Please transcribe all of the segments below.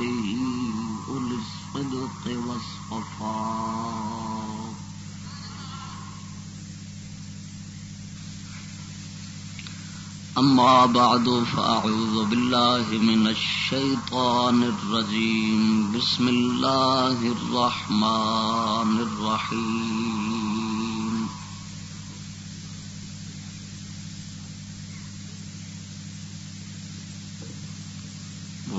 وأصحابه أولي الصدق والصفاء أما بعد فأعوذ بالله من الشيطان الرجيم بسم الله الرحمن الرحيم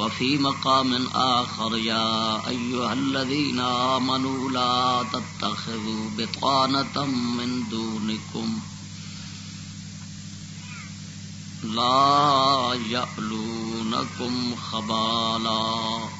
وفي مقام آخر يا أيها الذين آمنوا لا تتخذوا بطانة من دونكم لا يألونكم خبالا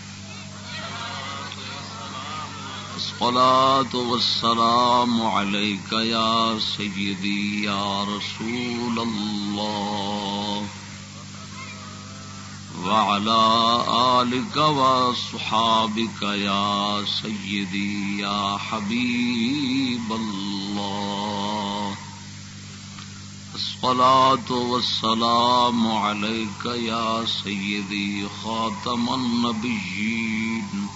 الصلاة والسلام عليك يا سيدي، يا رسول الله. وعلى آلك وصحابك يا سيدي، يا حبيب الله. الصلاة والسلام عليك يا سيدي، خاتم النبيين.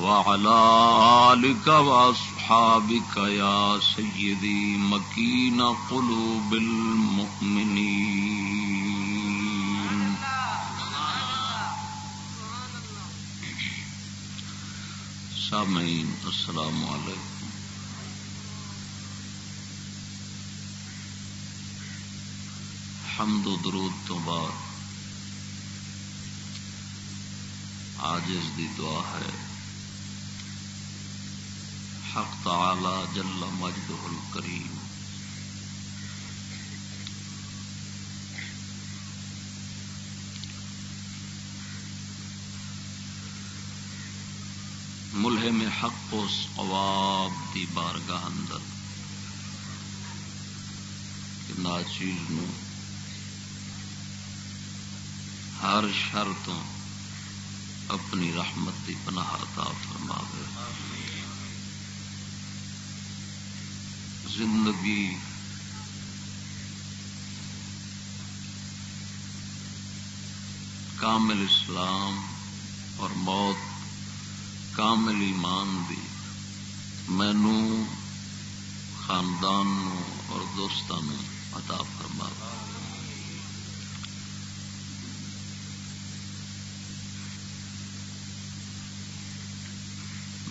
وعلى آلك وأصحابك يا سيدي مكين قلوب المؤمنين سامعين السلام عليكم حمد و درود تو بعد عاجز دی دعا ہے۔ حق تعالی جل مجدہ الکریم ملہ حق و ثواب دی بارگاہ اندر ناچیز نو ہر شر تو اپنی رحمت کی پناہ عطا فرماوے۔ زندگی۔ کامل اسلام اور موت کامل ایمان دی۔ مینو خاندان اور دوستان عطا فرما۔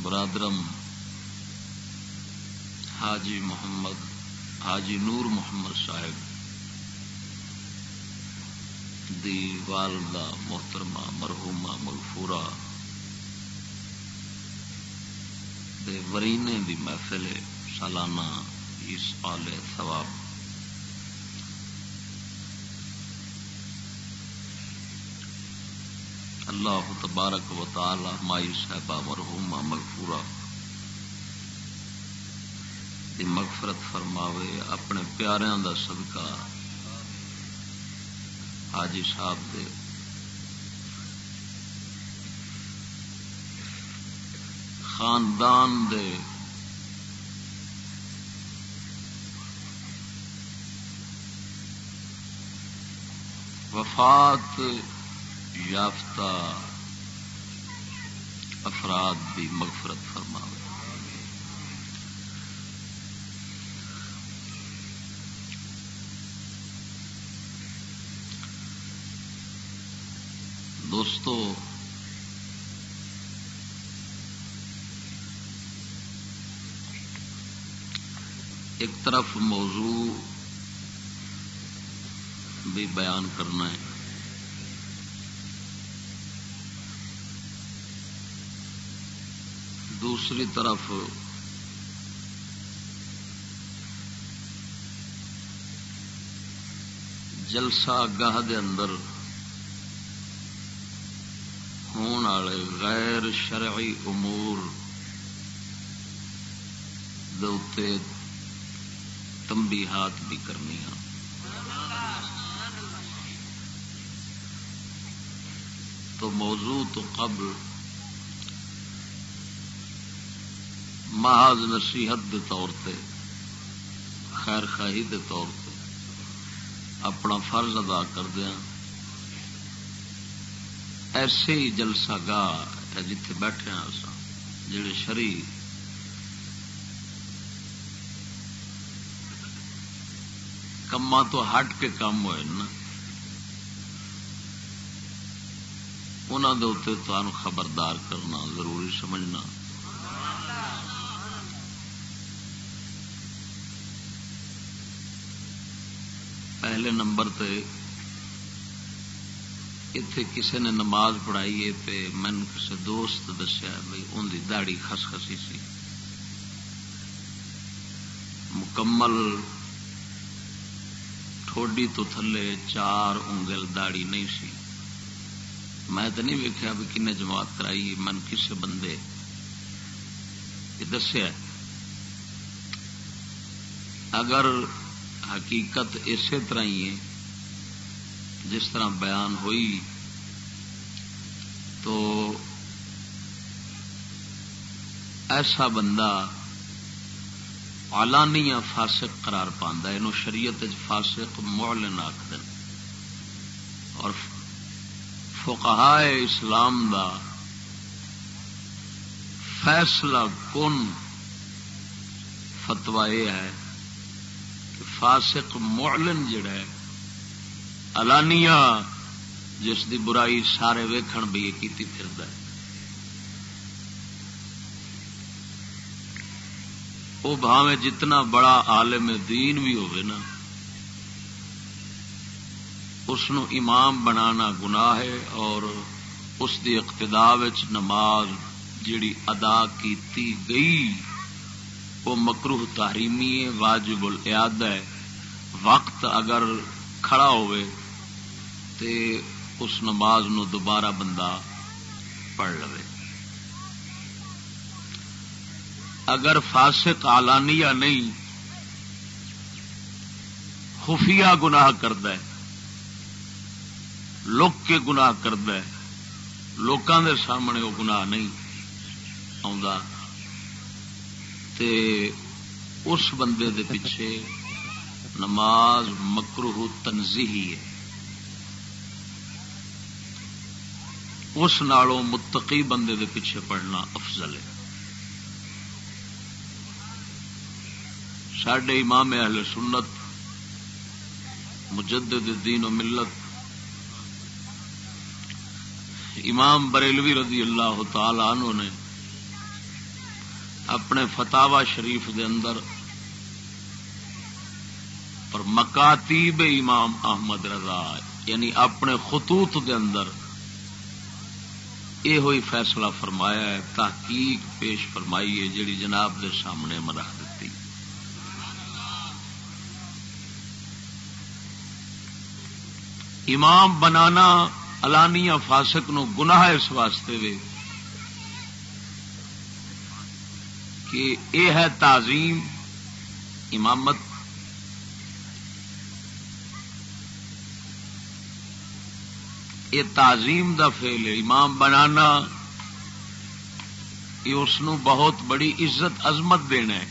برادرم حاجی محمد، حاجی نور محمد صاحب دی والدہ محترمہ، مرحومہ، مغفورہ، دے ورینے دی محفل سالانہ اس آل ثواب۔ اللہ تبارک و تعالی مائی صاحبہ مرحومہ، مغفورہ دی مغفرت فرماوے اپنے پیاریاں دا صدقہ۔ حاجی صاحب دے۔ خاندان دے۔ وفات یافتہ افراد دی مغفرت فرماوے۔ دوستو ایک طرف موضوع بھی بیان کرنا ہے۔ دوسری طرف جلسہ گاہ دے اندر ہونے والے غیر شرعی امور دے تمبی ہاتھ بھی کرنی ہاں۔ تو موضوع تو قبل محض نصیحت دے طور پہ خیر خاہی دے طور پہ اپنا فرض ادا کردیا ایسے ہی جلسہ گاہ جتھے بیٹھے ہیں جڑے شری کما تو ہٹ کے کام ہوئے نا۔ انہوں کے اتنے خبردار کرنا ضروری سمجھنا۔ پہلے نمبر تے اتے کسی نے نماز پڑھائی ہے میں کسی دوست دسیا بھائی ان کی دہڑی خس خسی سی۔ مکمل ٹھوڈی تو تھلے چار انگل داڑی نہیں سی۔ میں تو نہیں ویکیا بھی کن جماعت کرائی من کسی بندے دسیا اگر حقیقت اسی طرح ہی ہے جس طرح بیان ہوئی تو ایسا بندہ آلانیا فاسق قرار پہ یہ شریعت فاسق معلن آخر اور فقہا اسلام دا فیصلہ کن فتوا یہ ہے کہ فاسق معلن جڑا ہے الانیا جس دی برائی سارے ویکھن بھی یہ کیتی پھردا ہے۔ وہ بھاویں جتنا بڑا عالم دین بھی ہوئے نا، اس امام بنانا گناہ ہے اور اس دی اقتدا نماز جیڑی ادا کیتی گئی، وہ مکروہ تحریمی واجب الیاد ہے۔ وقت اگر کھڑا ہوئے تے اس نماز نو دوبارہ بندہ پڑھ لو اگر فاسق آلانیہ نہیں، خفیہ گناہ کرد لک کے گنا کرد لوگوں کے سامنے وہ گنا نہیں اس بندے دے پیچھے نماز مکرو تنظیحی ہے۔ اس نالوں متقی بندے دے پیچھے پڑھنا افضل ہے۔ سڈے امام اہل سنت، مجدد دین و ملت، امام بریلوی رضی اللہ تعالی عنہ نے اپنے فتوا شریف دے اندر اور مکاتیب امام احمد رضا یعنی اپنے خطوط دے اندر یہ ہوئی فیصلہ فرمایا ہے تحقیق پیش فرمائی ہے جیڑی جناب دے سامنے رکھ دیتی امام بنانا الانیا فاسق نو گناہ اس واسطے وے کہ یہ ہے تعظیم امامت یہ تعظیم دا فیل ہے، امام بنانا، یہ اس بہت بڑی عزت، عظمت دینا ہے۔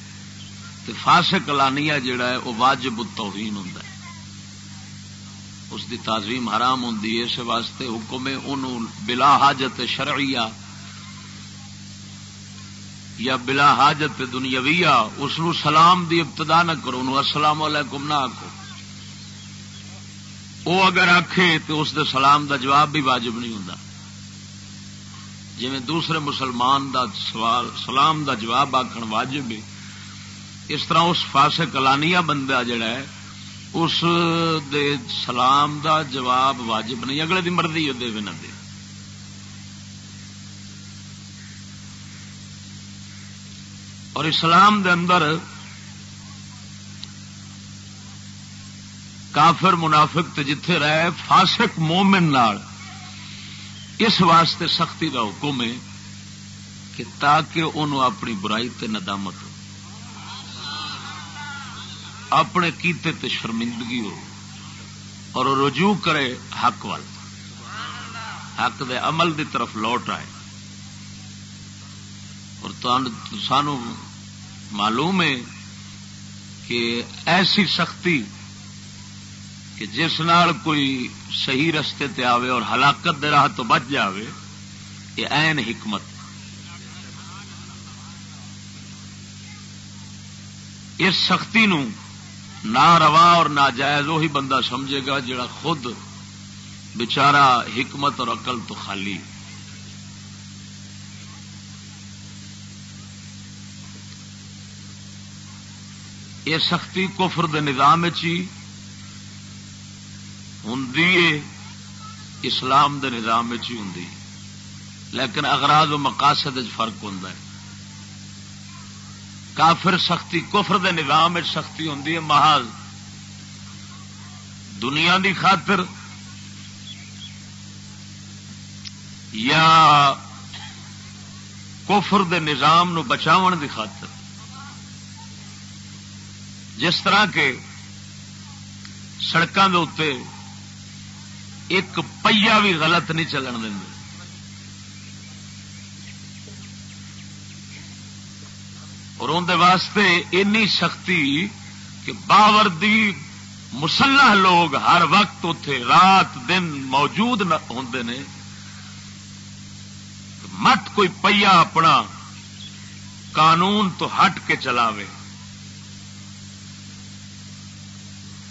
تے فاسق لانیہ جڑا ہے، وہ واجب التوہین ہوں اس دی تعظیم حرام ہوں اس واسطے حکم انہوں بلا حاجت شرعیہ یا بلا حاجت دنیاویہ، اس سلام دی ابتدا نہ کرو، انہوں السلام علیکم نہ آکو۔ وہ اگر آخے تو اس دے سلام دا جواب بھی واجب نہیں ہوں جی دوسرے مسلمان دا سوال، سلام دا جواب آخر واجب ہے، اس طرح اس فاسے کلانیا بندہ جڑا ہے، اس دے سلام دا جواب واجب نہیں، اگلے دی مرضی دے بھی نہ دے۔ اور اسلام دے اندر کافر منافق تے جتھے رہے، فاسق مومن نال۔ اس واسطے سختی کا حکم ہے کہ تاکہ انہوں اپنی برائی تے ندامت ہو۔ اپنے کیتے تے شرمندگی ہو۔ اور رجوع کرے حق وال۔ حق دے عمل دی طرف لوٹ آئے۔ اور سانو معلوم ہے کہ ایسی سختی کہ جس نال کوئی صحیح رستے تے آوے اور ہلاکت دے راہ تو بچ جاوے، یہ این حکمت۔ اس سختی نو نہ روا اور نہ جائز وہی بندہ سمجھے گا جڑا خود بچارا حکمت اور عقل تو خالی۔ یہ سختی کفر دے نظام چی ہوں اسلام دے نظام ہی ہوں لیکن اغراض و مقاصد فرق ہوں کافر سختی، کفر دے نظام سختی ہوں محاذ دنیا دی خاطر۔ یا کفر دے نظام نو بچاون دی خاطر۔ جس طرح کے سڑکوں کے اتنے ایک پہیا بھی غلط نہیں چلن دیں اور اندر واسطے اینی سختی کہ باوردی مسلح لوگ ہر وقت اتے رات دن موجود ہوں نے۔ مت کوئی پہیا اپنا قانون تو ہٹ کے چلاوے۔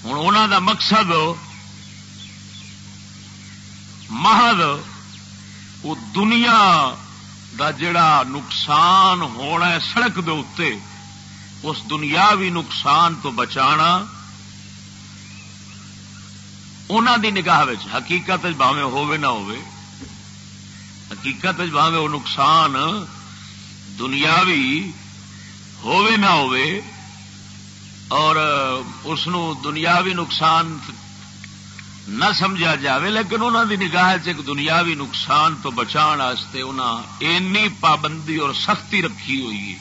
ہوں انہوں دا مقصد محض وہ دنیا دا جڑا نقصان ہونا ہے سڑک دے اتنے اس دنیاوی نقصان تو بچانا انہوں دی نگاہ حقیقت باوے ہوے نہ ہوے حقیقت باوے وہ نقصان دنیاوی ہوے نہ ہوے اور اس دنیاوی نقصان نہ سمجھا جاوے، لیکن انہوں دی نگاہ ایک دنیاوی نقصان تو بچان واسطے اینی پابندی اور سختی رکھی ہوئی ہے۔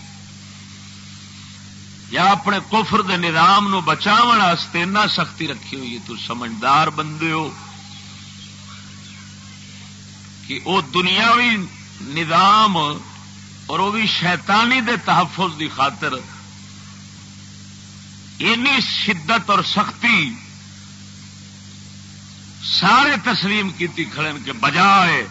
یا اپنے کفر دے نظام نو بچاو واسطے اینا سختی رکھی ہوئی ہے۔ تو سمجھدار بندے ہو کہ وہ دنیاوی نظام اور وہ بھی شیطانی دے تحفظ دی خاطر اینی شدت اور سختی سارے تسلیم کی کھڑن کے بجائے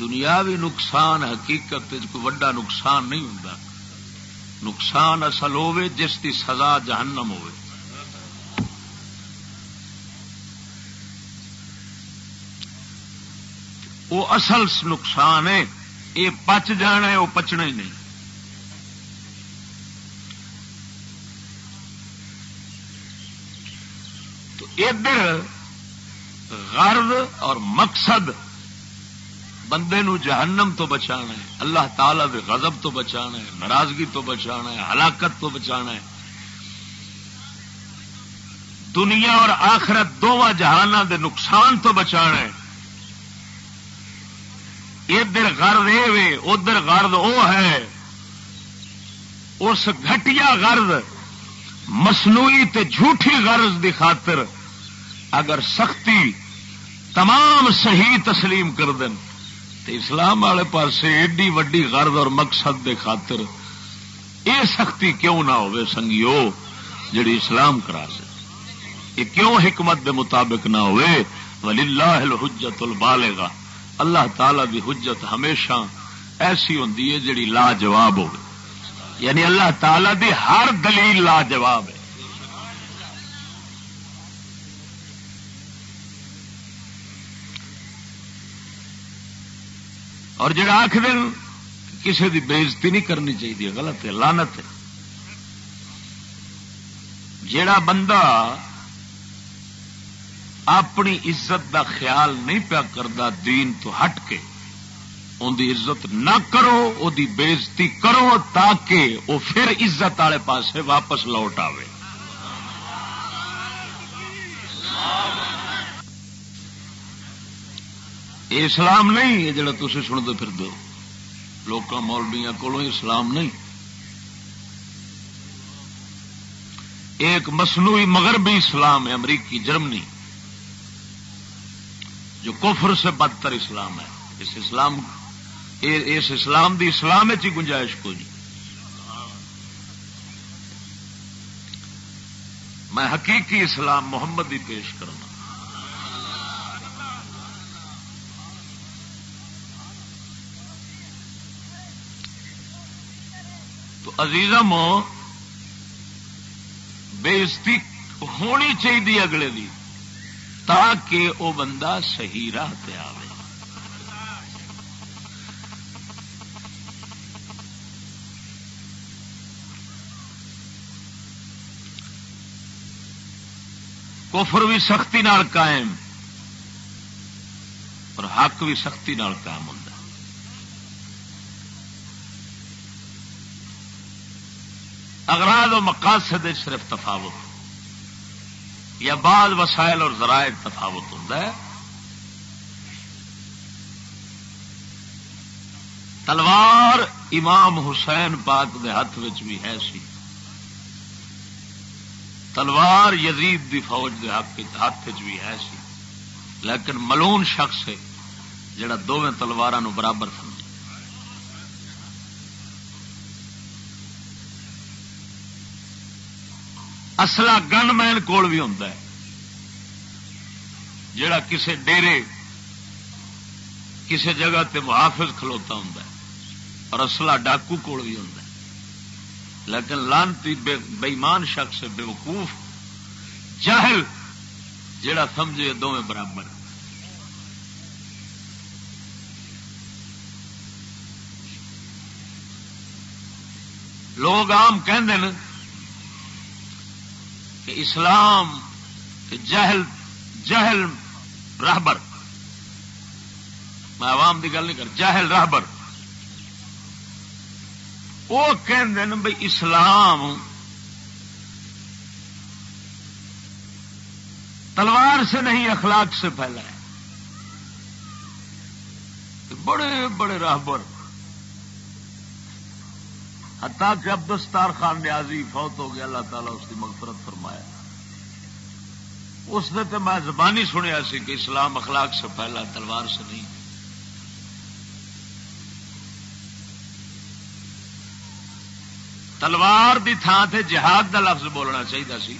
دنیاوی نقصان حقیقت کوئی وڈا نقصان نہیں ہوں نقصان اصل ہوے جس کی سزا جہنم ہوے وہ اصل نقصان ہے، یہ پچ جانا ہے، وہ پچنا ہی نہیں۔ ادھر غرض اور مقصد بندے نو جہنم تو بچانا ہے، اللہ تعالی دے غضب تو بچانا ہے، ناراضگی تو بچانا ہے، ہلاکت تو بچانا ہے۔ دنیا اور آخرت دونوں جہان دے نقصان تو بچانا ہے۔ ادھر گرد یہ ادھر گرد وہ ہے۔ اس گٹیا گرد مصنوعی تے جھوٹھی غرض دی خاطر اگر سختی تمام صحیح تسلیم کر دیں اسلام والے پاس ایڈی وڈی غرض اور مقصد دے خاطر یہ سختی کیوں نہ ہوئے سنگیو، جڑی اسلام کرا یہ کیوں حکمت دے مطابق نہ ہوئے؟ ولی اللہ الحجت البالغ اللہ تعالی دی حجت ہمیشہ ایسی ہوں جڑی لاجواب ہو یعنی اللہ تعالی دی ہر دلیل لاجواب ہے۔ اور جڑا آخ کسی کی بےزتی نہیں کرنی چاہیے غلط ہے لانت ہے۔ جڑا بندہ اپنی عزت دا خیال نہیں پیا کرتا دین تو ہٹ کے ان دی عزت نہ کرو، او دی بےزتی کرو تاکہ وہ پھر عزت والے پاس واپس لوٹ آئے یہ اسلام نہیں، یہ جڑا تھی سنتے پھر دو لوگ مولبیا کو اسلام نہیں۔ ایک مصنوعی مغربی اسلام ہے، امریکی، جرمنی، جو کفر سے بدتر اسلام ہے۔ اس اسلام اس اسلام دی اسلام چی گنجائش کو جی میں حقیقی اسلام محمد ہی پیش کرنا تو عزیزم بےزتی ہونی چاہیے اگلے دی، تاکہ وہ بندہ صحیح راہ پہ آئے کفر بھی سختی نال قائم اور حق بھی سختی نال قائم ہوں اگراد و مقاصد صرف تفاوت۔ یا بعض وسائل اور ذرائع تفاوت ہوں تلوار امام حسین پاک دے ہاتھ بھی ہے سی۔ تلوار یزید دی فوج دے ہاتھ بھی ہے سی۔ لیکن ملون شخص ہے، جڑا دونوں تلوار برابر سمجھ اصلا گن مین کول بھی ہوں جڑا کسے ڈیرے، کسے جگہ تے محافظ کھلوتا ہوں اور اصلا ڈاکو کول بھی ہوں لیکن لانتی بےمان شخص بے وقوف، جاہل جڑا سمجھے دونوں برابر۔ لوگ آم کہ کہ اسلام جہل جہل راہبر میں عوام کی گل نہیں کر، جہل راہبر وہ کہ بھائی اسلام تلوار سے نہیں، اخلاق سے پھیلا ہے۔ بڑے بڑے راہبر حتیٰ کہ عبدالستار خان نیازی فوت ہو گیا اللہ تعالیٰ اس کی مغفرت فرمایا اس نے تو میں زبانی سنیا سی کہ اسلام اخلاق سے پہلا تلوار سے نہیں۔ تلوار دی تھان تے جہاد دا لفظ بولنا چاہیے سی۔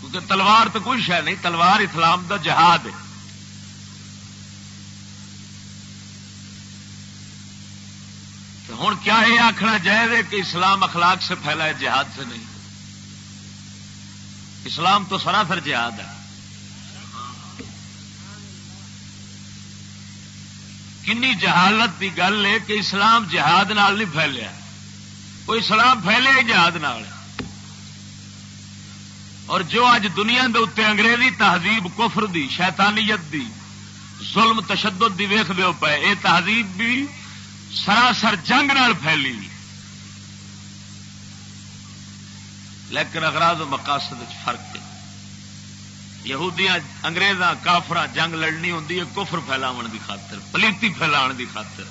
کیونکہ تلوار تو کوئی شہ نہیں، تلوار اسلام دا جہاد ہے۔ ہوں کیا یہ آخنا چاہے کہ اسلام اخلاق سے پھیلا ہے، جہاد سے نہیں؟ اسلام تو سراسر جہاد ہے۔ کنی جہالت کی گل ہے کہ اسلام جہاد نال نہیں پھیلیا۔ وہ اسلام پھیلے جہاد نال۔ اور جو اج دنیا کے اتنے انگریزی تہذیب، کفر دی، شیطانیت دی، ظلم، تشدد دی ویخ دے پے یہ تہذیب بھی سراسر جنگ نال پھیلی۔ لیکن اگراض و مقاصد فرق ہے۔ یہودیاں، انگریزاں کافر جنگ لڑنی ہوں کفر پھیلاو دی خاطر، پلیتی پھیلا دی خاطر۔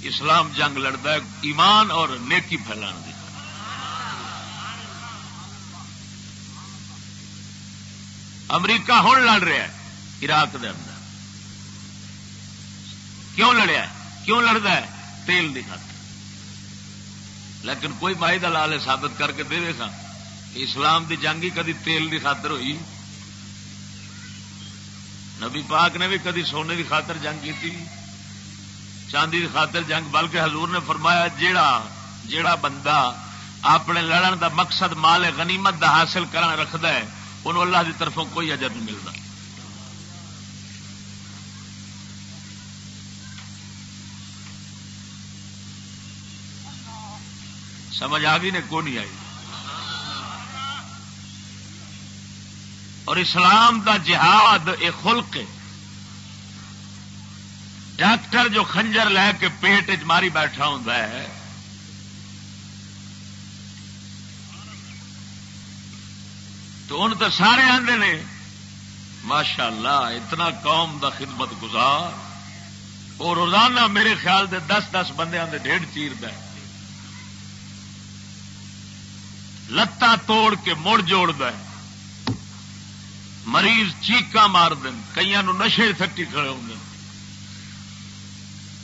اسلام جنگ لڑتا ہے، ایمان اور نیکی پھیلا دی امریکہ ہوں لڑ رہا ہے، عراق دے اندر۔ کیوں لڑیا کیوں لڑتا ہے؟ تیل کی خاطر۔ لیکن کوئی مائی دلال ثابت کر کے دے سا اسلام دی جنگ ہی کدی تیل دی خاطر ہوئی۔ نبی پاک نے بھی کدی سونے دی خاطر جنگ کی تھی چاندی دی خاطر جنگ، بلکہ حضور نے فرمایا، جیڑا جیڑا بندہ اپنے لڑن دا مقصد مال غنیمت دا حاصل کرنا رکھد ہے، انہوں اللہ دی طرفوں کوئی اجر نہیں ملتا سمجھ آ گئی نے، کو نہیں آئی؟ اور اسلام دا جہاد ایک خلق ہے۔ ڈاکٹر جو خنجر لے کے پیٹ ماری بیٹھا ہوں تو ان تو سارے آدھے نے ماشاء اللہ اتنا قوم دا خدمت گزار اور روزانہ میرے خیال دے دس دس بندے دے ڈیڑھ چیر د لتا توڑ کے مڑ جوڑ د مریض چیقا مار دین کئی نشے تھٹی کھڑے ہوں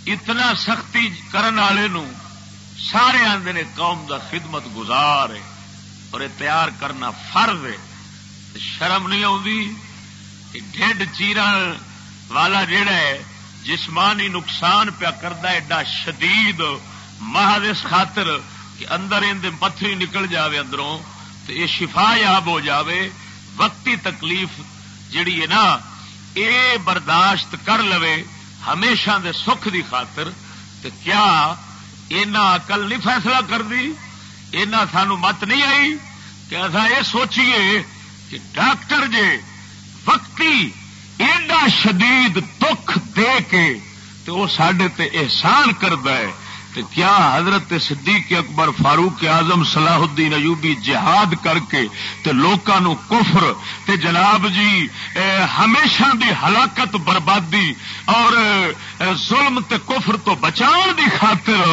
اتنا سختی کرن والے سارے آدھے نے قوم دا خدمت گزار ہے اور یہ تیار کرنا فرض ہے۔ شرم نہیں آتی ڈیڈ چیرن والا جڑا ہے جسمانی نقصان پیا کرتا ایڈا شدید مہادس خاطر کہ اندر اندر پتھری نکل جاوے اندروں تو یہ شفا یاب ہو جاوے، وقتی تکلیف جیڑی ہے نا، اے برداشت کر لو ہمیشہ دے سکھ دی خاطر تو کیا اینا اقل نہیں فیصلہ کر دی اینا سانو مت نہیں آئی کہ اصا یہ سوچیے کہ ڈاکٹر جے وقتی ایڈا شدید دکھ دے کے تو وہ سڈے تے احسان کرد ہے۔ کیا حضرت صدیق اکبر فاروق اعظم صلاح الدین ایوبی جہاد کر کے تے لوکاں کفر تے جناب جی ہمیشہ دی ہلاکت بربادی اور ظلم تے کفر تو بچاؤ دی خاطر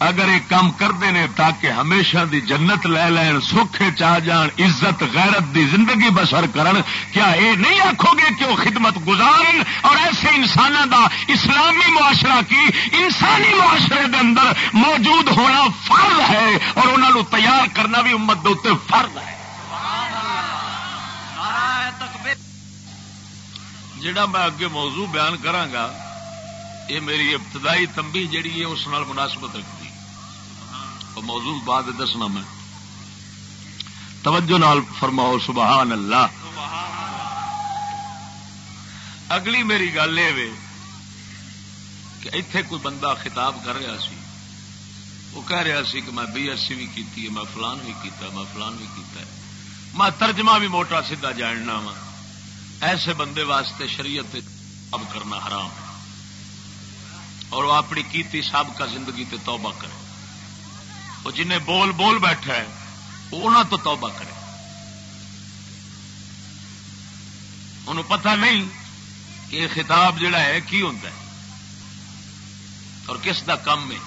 اگر یہ کام کرتے ہیں تاکہ ہمیشہ دی جنت لے لین، سوکھے چاہ جان، عزت، غیرت دی زندگی بسر کرن، کیا یہ نہیں آخو گے کہ وہ خدمت گزارن؟ اور ایسے انسانوں دا اسلامی معاشرہ کی انسانی معاشرے دے اندر موجود ہونا فرض ہے اور انہوں تیار کرنا بھی امت دے فرض ہے۔ جڑا میں اگے موضوع بیان کرانگا یہ میری ابتدائی تمبی جڑی ہے، اس نال مناسبت رکھتی موضوع بعد دسنا میں۔ توجہ نال فرماؤ، سبحان اللہ۔ اگلی میری گل یہ کہ اتے کوئی بندہ خطاب کر رہا سی، وہ کہہ رہا سی کہ میں بی ایس سی بھی کی میں فلان بھی کیتا میں فلان بھی کیتا ہے۔ میں ترجمہ بھی موٹا سیدا جاننا وا۔ ایسے بندے واسطے شریعت اب کرنا حرام ہے۔ اور وہ اپنی کیتی سابقہ زندگی تے توبہ کرے۔ وہ جنہیں بول بول بیٹھا ہے، وہ انہوں تو توبہ کرے۔ انہوں پتہ نہیں کہ خطاب جڑا ہے، کی ہوتا ہے اور کس دا کم ہے۔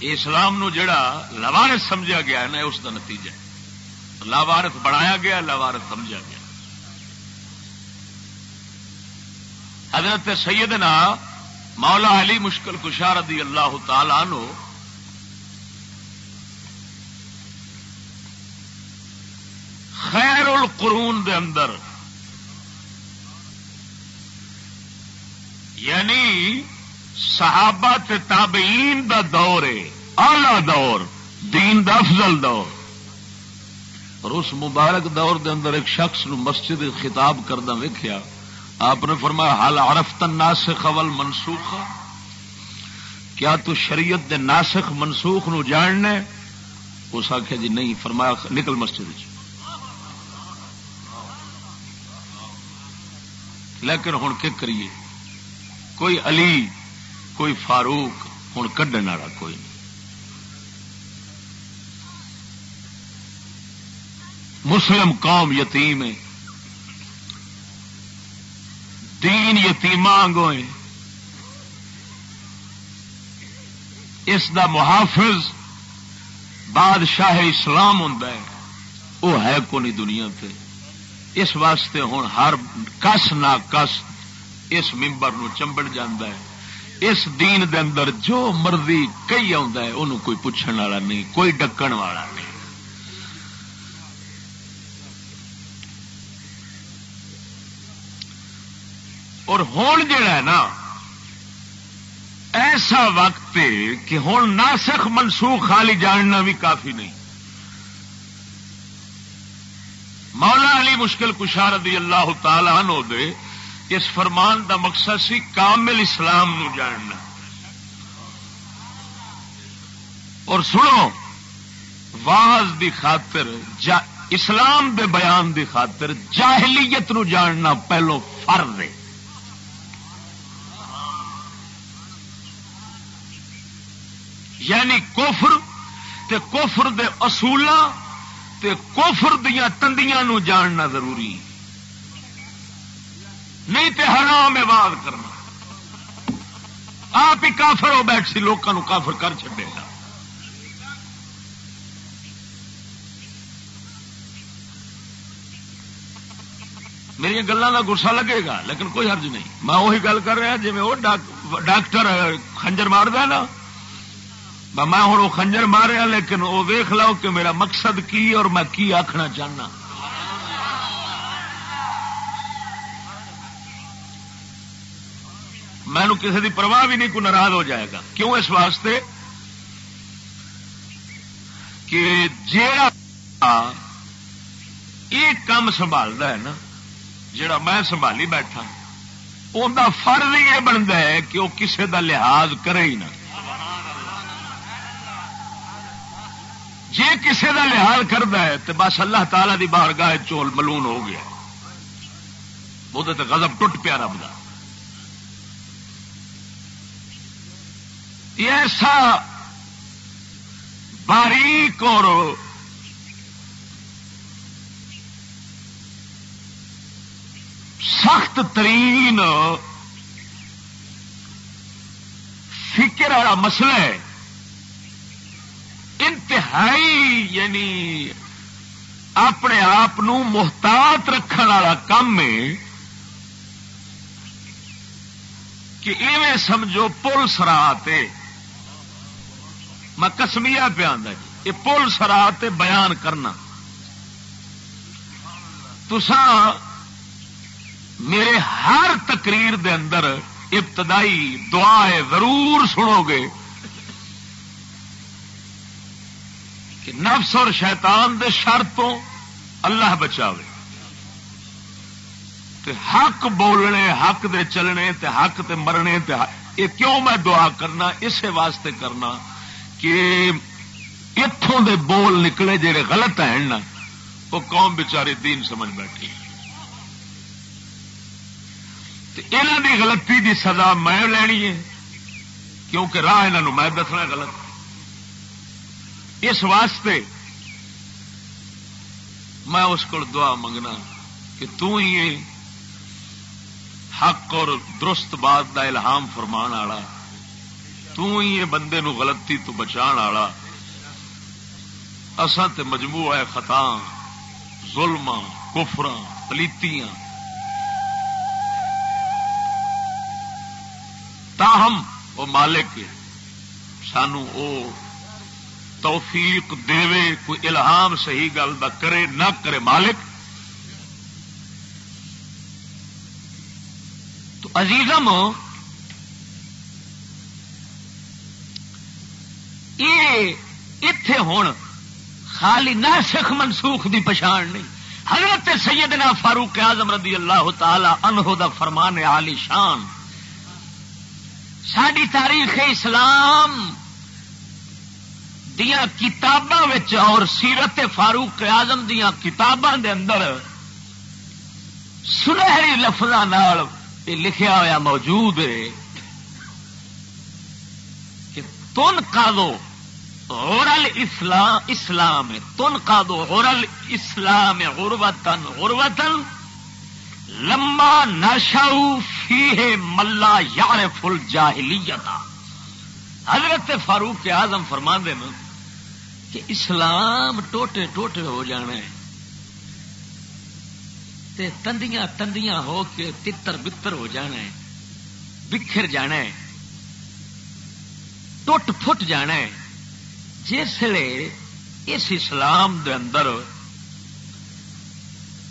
اسلام نو جڑا لوارت سمجھا گیا ہے نا، اس دا نتیجہ ہے۔ لاوارت بنایا گیا لاوارت سمجھا گیا۔ حضرت سیدنا مولا علی مشکل کشار رضی اللہ تعالی نو خیر القرون دے اندر یعنی صحابہ تے تابعین دا دور ہے آلہ دور، دین دا افضل دور۔ اور اس مبارک دور دے اندر ایک شخص نو مسجد خطاب کردہ ویکیا آپ نے فرمایا حال عرفت ناسخ اول منسوخ کیا تو شریعت دے ناسخ منسوخ نو جاننا اس آخیا جی نہیں، فرمایا، نکل مسجد لیکن ہوں کی کریے؟ کوئی علی، کوئی فاروق ہوں کھڈن والا کوئی نہیں۔ مسلم قوم یتیم ہے۔ تین یتیم گوئے۔ اس دا محافظ بادشاہ اسلام ہوں وہ ہے کو نہیں دنیا تے؟ اس واسطے ہوں ہر کس نہ کس اس ممبر نو چمبڑ جاندہ ہے۔ اس دین دے اندر جو مرضی کئی ہے انہوں کوئی پوچھنے والا نہیں، کوئی ڈکن والا نہیں۔ اور ہوں جڑا ہے نا، ایسا وقت کہ ہوں ناسخ منسوخ خالی جاننا بھی کافی نہیں۔ مولا علی مشکل کشار رضی اللہ تعالی عنہ دے، اس فرمان دا مقصد سی کامل اسلام نو جاننا۔ اور سنو، واز دی خاطر جا، اسلام دے بیان دی خاطر جاہلیت نو جاننا پہلو فرض ہے۔ یعنی کوفر تے کوفر دے اصول تے کوفر دیا تندیاں نو جاننا ضروری۔ نہیں تے حرام آواز کرنا۔ آپ ہی کافر ہو بیٹھ سی لوگوں کافر کر چڈے گا۔ میری گلوں کا گسا لگے گا، لیکن کوئی حرج نہیں۔ میں وہی گل کر رہا جی وہ ڈاکٹر خنجر مار نا میں ہوں وہ خنجر ماریا لیکن وہ ویخ لو کہ میرا مقصد کی اور میں کی آخنا چاہنا۔ مینو کسی کی پرواہ بھی نہیں کو ناراض ہو جائے گا۔ کیوں اس واسطے؟ کہ جا یہ کام سنبھالتا ہے نا جڑا میں سنبھالی بیٹھا ان کا فرض یہ بنتا ہے کہ وہ کسی کا لحاظ کرے ہی نہ۔ جی کسی کا لحاظ کرتا ہے تو بس اللہ تعالی دی باہر گاہ چول ملون ہو گیا وہ غضب ٹوٹ پیا رب کا ایسا باریک اور سخت ترین فکر والا مسئلہ ہے۔ انتہائی یعنی اپنے آپ محتاط رکھنے والا کام ہے کہ ایویں سمجھو پل سرات میں کسمیا پہ آدھا جی یہ پل سرات بیان کرنا۔ تسا میرے ہر تقریر دے اندر ابتدائی دعا ضرور سنو گے۔ کہ نفس اور شیطان دے شر تو اللہ بچاوے۔ تے حق بولنے، حق دے چلنے، تے حق تے مرنے، تے یہ کیوں میں دعا کرنا؟ اسے واسطے کرنا کہ اتوں دے بول نکلے جڑے غلط ہیں نا، وہ قوم بچاری دین سمجھ بیٹھی یہاں دی غلطی دی سزا میں لینی ہے، کیونکہ راہ انہوں میں دسنا غلط اس واسطے میں اس کو دعا منگنا کہ تو ہی حق اور درست بات کا الہام فرمان والا تو ہی بندے نو غلطی تو بچا والا۔ اصا تے مجموعہ ہے خطا ظلم کفر پلیتیاں۔ تاہم، وہ مالک سانو او توفیق دے کوئی الہام صحیح گل کا کرے، نہ کرے مالک۔ تو عزیزم، یہ اتے ہوں خالی نہ سکھ منسوخ دی پچھان نہیں۔ حضرت سیدنا فاروق اعظم رضی اللہ تعالی انہو دا فرمان عالی شان۔ ساری تاریخ اسلام دیا کتاباں اور سیرت فاروق اعظم دیا کتاباں دے اندر سنہری لفظوں لکھیا ہوا موجود ہے کہ تن کا دو اورل اسلام اسلام تن کا دو اورل اسلام غربتن غربتن لما نشاؤ فی ملا یار فل جاہلیت حضرت فاروق اعظم فرمان دے میں کہ اسلام ٹوٹے ٹوٹے ہو جانا ہے۔ تے تندیاں تندیاں ہو کے تتر بتر ہو جانا ہے۔ بکھر جانا ہے۔ ٹوٹ پھٹ جانا ہے۔ جسے اس اسلام دے اندر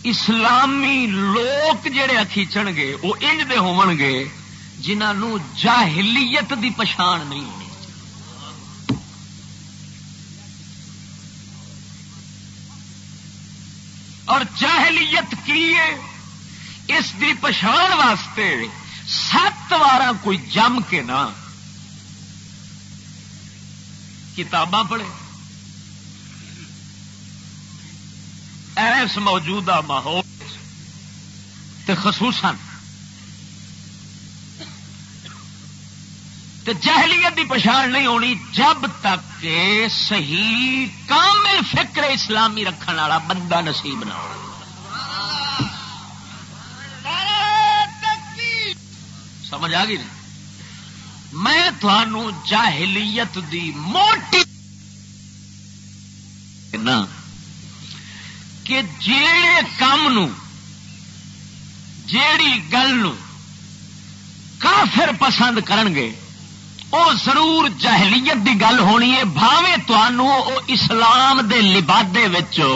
اسلامی لوگ جڑے اکیچن گے، وہ انج دے ہون گے جنہوں جاہلیت دی پچھان نہیں ہونی۔ اور جاہلیت کی اس دی پچھان واسطے سات وار کوئی جم کے نہ کتاباں پڑھے۔ ایس موجودہ ماحول خصوصاً جہلیت کی پچھان نہیں ہونی جب تک کہ صحیح کامل فکر اسلامی رکھنے والا بندہ نصیب نہ ہو۔ سمجھ آ گئی میں تھانوں جاہلیت دی موٹی کہ جیڑے کام نو، جیڑی گل کافر پسند کرنگے او ضرور جہلیت دی گل ہونی ہے بھاوے تنوع اسلام دے لبادے وچو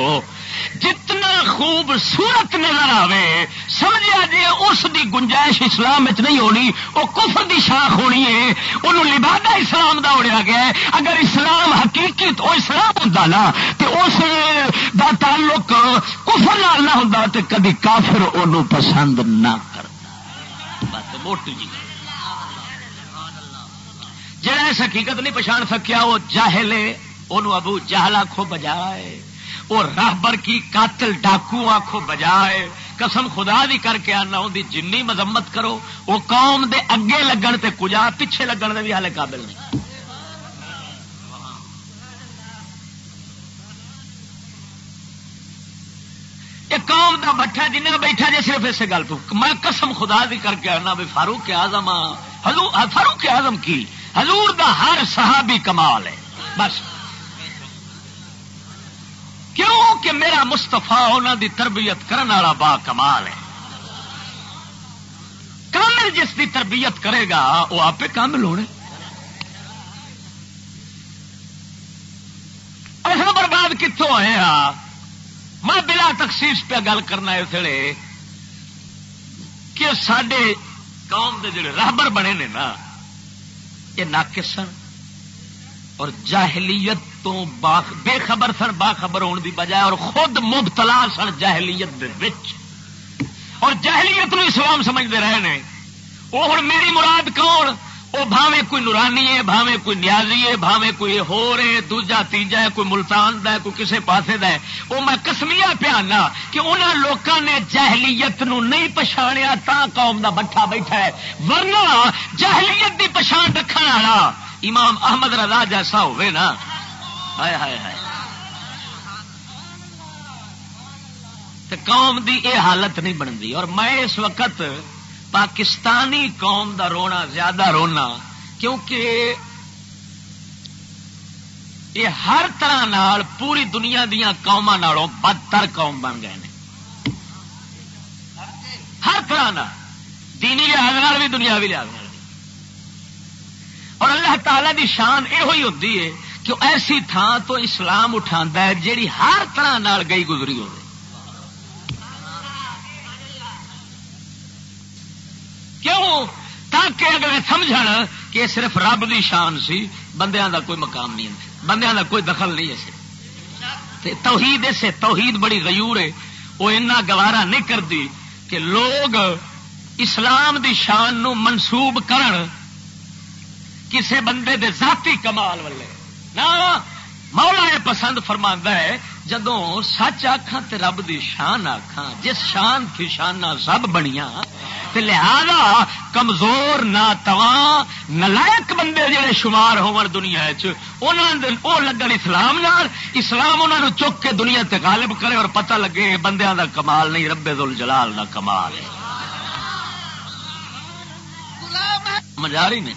جتنا خوبصورت نظر آئے سمجھا جی اس دی گنجائش اسلام نہیں ہونی وہ کفر دی شاخ ہونی ہے انہوں لبادہ اسلام دا اڑیا گیا ہے۔ اگر اسلام حقیقی تو اسلام ہوں نا تو اس دا تعلق کفر نہ ہوں تو کدی کافر انہوں پسند نہ کرتا بس موٹی جی۔ جہاں اس حقیقت نہیں پچھان سکیا، وہ جاہل وہ ابو جہل آخو بجائے، وہ راہبر کی قاتل ڈاکو آخو بجائے، قسم خدا بھی کر کے آنا، ان جن مذمت کرو، وہ قوم دے اگے لگن تے کجا، پیچھے لگن دے بھی ہالے قابل نہیں۔ قوم دا بٹھا جن بیٹھا جی صرف اسے گل تو۔ میں قسم خدا بھی کر کے آنا بھی فاروق آزم فاروق آزم کی؟ حضور دا ہر صحابی کمال ہے۔ بس۔ کیوں کہ میرا مستفا انہوں دی تربیت کرنے والا با کمال ہے۔ کامل جس دی تربیت کرے گا وہ آپ کامل ہونے ایسا برباد کتوں ہوئے ہاں؟ میں بلا تخصیص پہ گل کرنا اس لیے کہ سڈے قوم دے جڑے راہبر بنے نے نا یہ ناقص سن اور جاہلیت تو بے خبر سن، باخبر ہونے کی بجائے اور خود مبتلا سن جاہلیت وچ۔ اور جاہلیت نو اسلام سمجھتے رہے ہیں وہ ہوں میری مراد کون؟ وہ بھاوے کوئی نورانی ہے بھاوے کوئی نیازی ہے بھاوے کوئی ہو رہے دوجا، تیجا ہے، کوئی ملتان دا ہے، کوئی کسے پاسے دا ہے۔ وہ میں کسمیا پیانا کہ انہوں لوگوں نے جہلیت نو نہیں پچھاڑیا تا قوم دا بٹھا بیٹھا ہے۔ ورنہ جہلیت دی پچھان رکھنے والا امام احمد رضا جیسا ہوئے نا۔ ہائے ہائے ہائے۔ قوم دی اے حالت نہیں بنتی۔ اور میں اس وقت پاکستانی قوم دا رونا، زیادہ رونا، کیونکہ یہ ہر طرح نال پوری دنیا دیا قوما بدتر قوم بن گئے ہیں ہر طرح دینی لحاظ بھی، دنیاوی لحاظ اور اللہ تعالی دی شان یہ ہوئی ہوتی ہے کہ ایسی تھان تو اسلام اٹھا ہے جیڑی ہر طرح نال گئی گزری ہوئی کیوں؟ تاکہ اگر سمجھ کہ صرف رب دی شان سی، بندیاں دا کوئی مقام نہیں بندیاں دا کوئی دخل نہیں ہے توحید اسے، توحید بڑی غیور ہے۔ وہ اتنا گوارا نہیں کرتی کہ لوگ اسلام دی شان نو منسوب کرن۔ کسے بندے دے ذاتی کمال والے۔ نہ مولا یہ پسند فرما ہے جدو سچ آخان تے رب دی شان آخان جس شان کی شانہ سب بنیا لہذا کمزور نہ تواں نلائک بندے جڑے شمار ہون دنیا وہ لگن اسلام نال، اسلام انہوں نے چک کے دنیا تے غالب کرے اور پتہ لگے بندیاں دا کمال نہیں ربے دل جلال دا کمال ہے۔ مزاری نے؟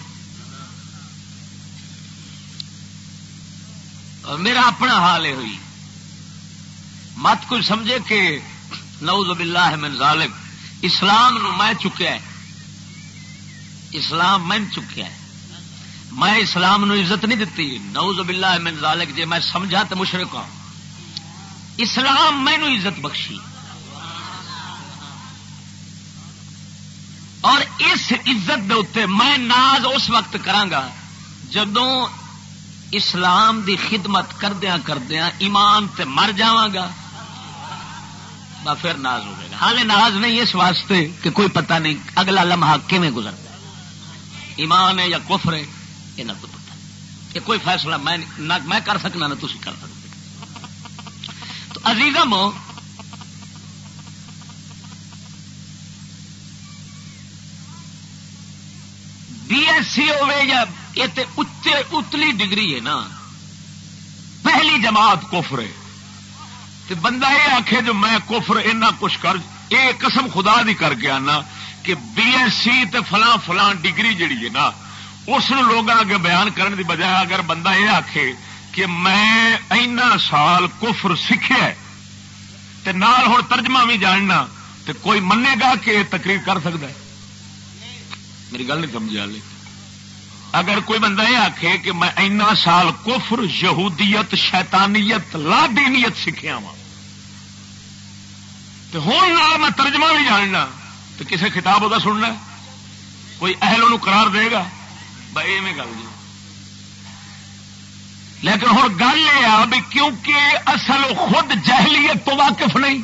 میرا اپنا حال ہے ہوئی۔ مت کوئی سمجھے کہ نعوذ باللہ من ذالک اسلام نو میں چکیا ہے. اسلام من چکیا ہے. میں اسلام نو عزت نہیں دیتی. نعوذ باللہ من ذالک جے میں سمجھا تو مشرق ہوں اسلام مینو عزت بخشی. اور اس عزت دے اتنے میں ناز اس وقت کرانگا جدوں اسلام دی خدمت کردیا کردیا ایمان تے مر پھر ناز ہوگا حال ناز نہیں، اس واسطے کہ کوئی پتہ نہیں، اگلا لمحہ کیون گزرتا ایمان ہے یا کفر ہے، یہ نہ کوئی پتا یہ کوئی فیصلہ میں نہ میں کر سکنا، نہ تھی کر سکتے۔ تو عزیزم بی ایس سی ہوے یا یہ اتلی ڈگری ہے نا۔ پہلی جماعت کفر ہے۔ تو بندہ یہ آخے جو میں کفر اینا کچھ کر یہ قسم خدا دی کر کے آنا کہ بی ایس سی تے فلاں فلاں ڈگری جڑی ہے نا اس لوگ اگے بیان کرنے دی بجائے اگر بندہ یہ آخے کہ میں اینا سال کفر سیکھے تے نال ہوں ترجمہ بھی جاننا، تے کوئی منے گا کہ تقریر کر سکتا ہے۔ میری گل نہیں سمجھا لے اگر کوئی بندہ یہ آخے کہ میں اینا سال کفر، یہودیت، شیطانیت لا دینیت سیکھا وا ہوں میں ترجمہ بھی جاننا تو کسی خطاب وہ سننا کوئی اہل ان قرار دے گا؟ بھائی میں گل جی لیکن ہوں گل یہ بھی کیونکہ اصل خود جہلیت تو واقف نہیں۔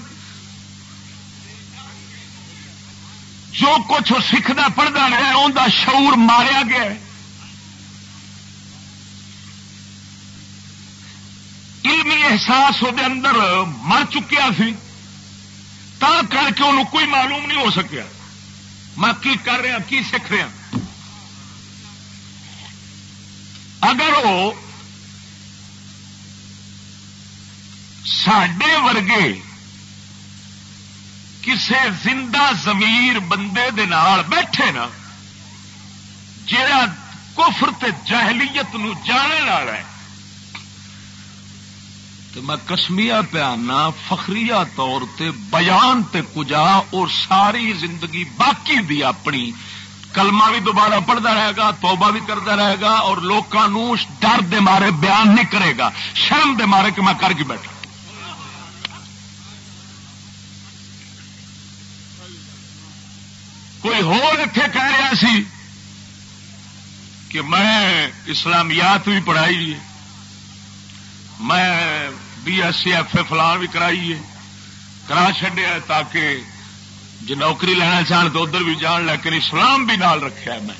جو کچھ سیکھتا پڑھتا رہا ان شعور ماریا گیا علمی احساس وہ اندر مر چکیا سی۔ تا کر کے انہوں کوئی معلوم نہیں ہو سکیا۔ میں کی کر رہا، کی سیکھ رہا۔ اگر وہ سڈے ورگے کسے زندہ زمیر بندے دے نال بیٹھے نا جا کفر تے جہلیت نو جانے والا ہے تو میں کسمیا پیانا فخری طور تے، بیان تے کجا، اور ساری زندگی باقی دی اپنی۔ کلمہ بھی دوبارہ پڑھتا رہے گا، توبہ بھی کرتا رہے گا، اور لوگوں ڈر دے مارے بیان نہیں کرے گا۔ شرم دے مارے کہ میں کر کے بیٹھا۔ کوئی اتے کہہ رہا سی کہ میں اسلامیات بھی پڑھائی میں B S C F A فلان بھی کرائی ہے، کرا چڈیا تاکہ جو نوکری لینا چاہن تو ادھر بھی جان، لیکن اسلام بھی نال رکھا میں۔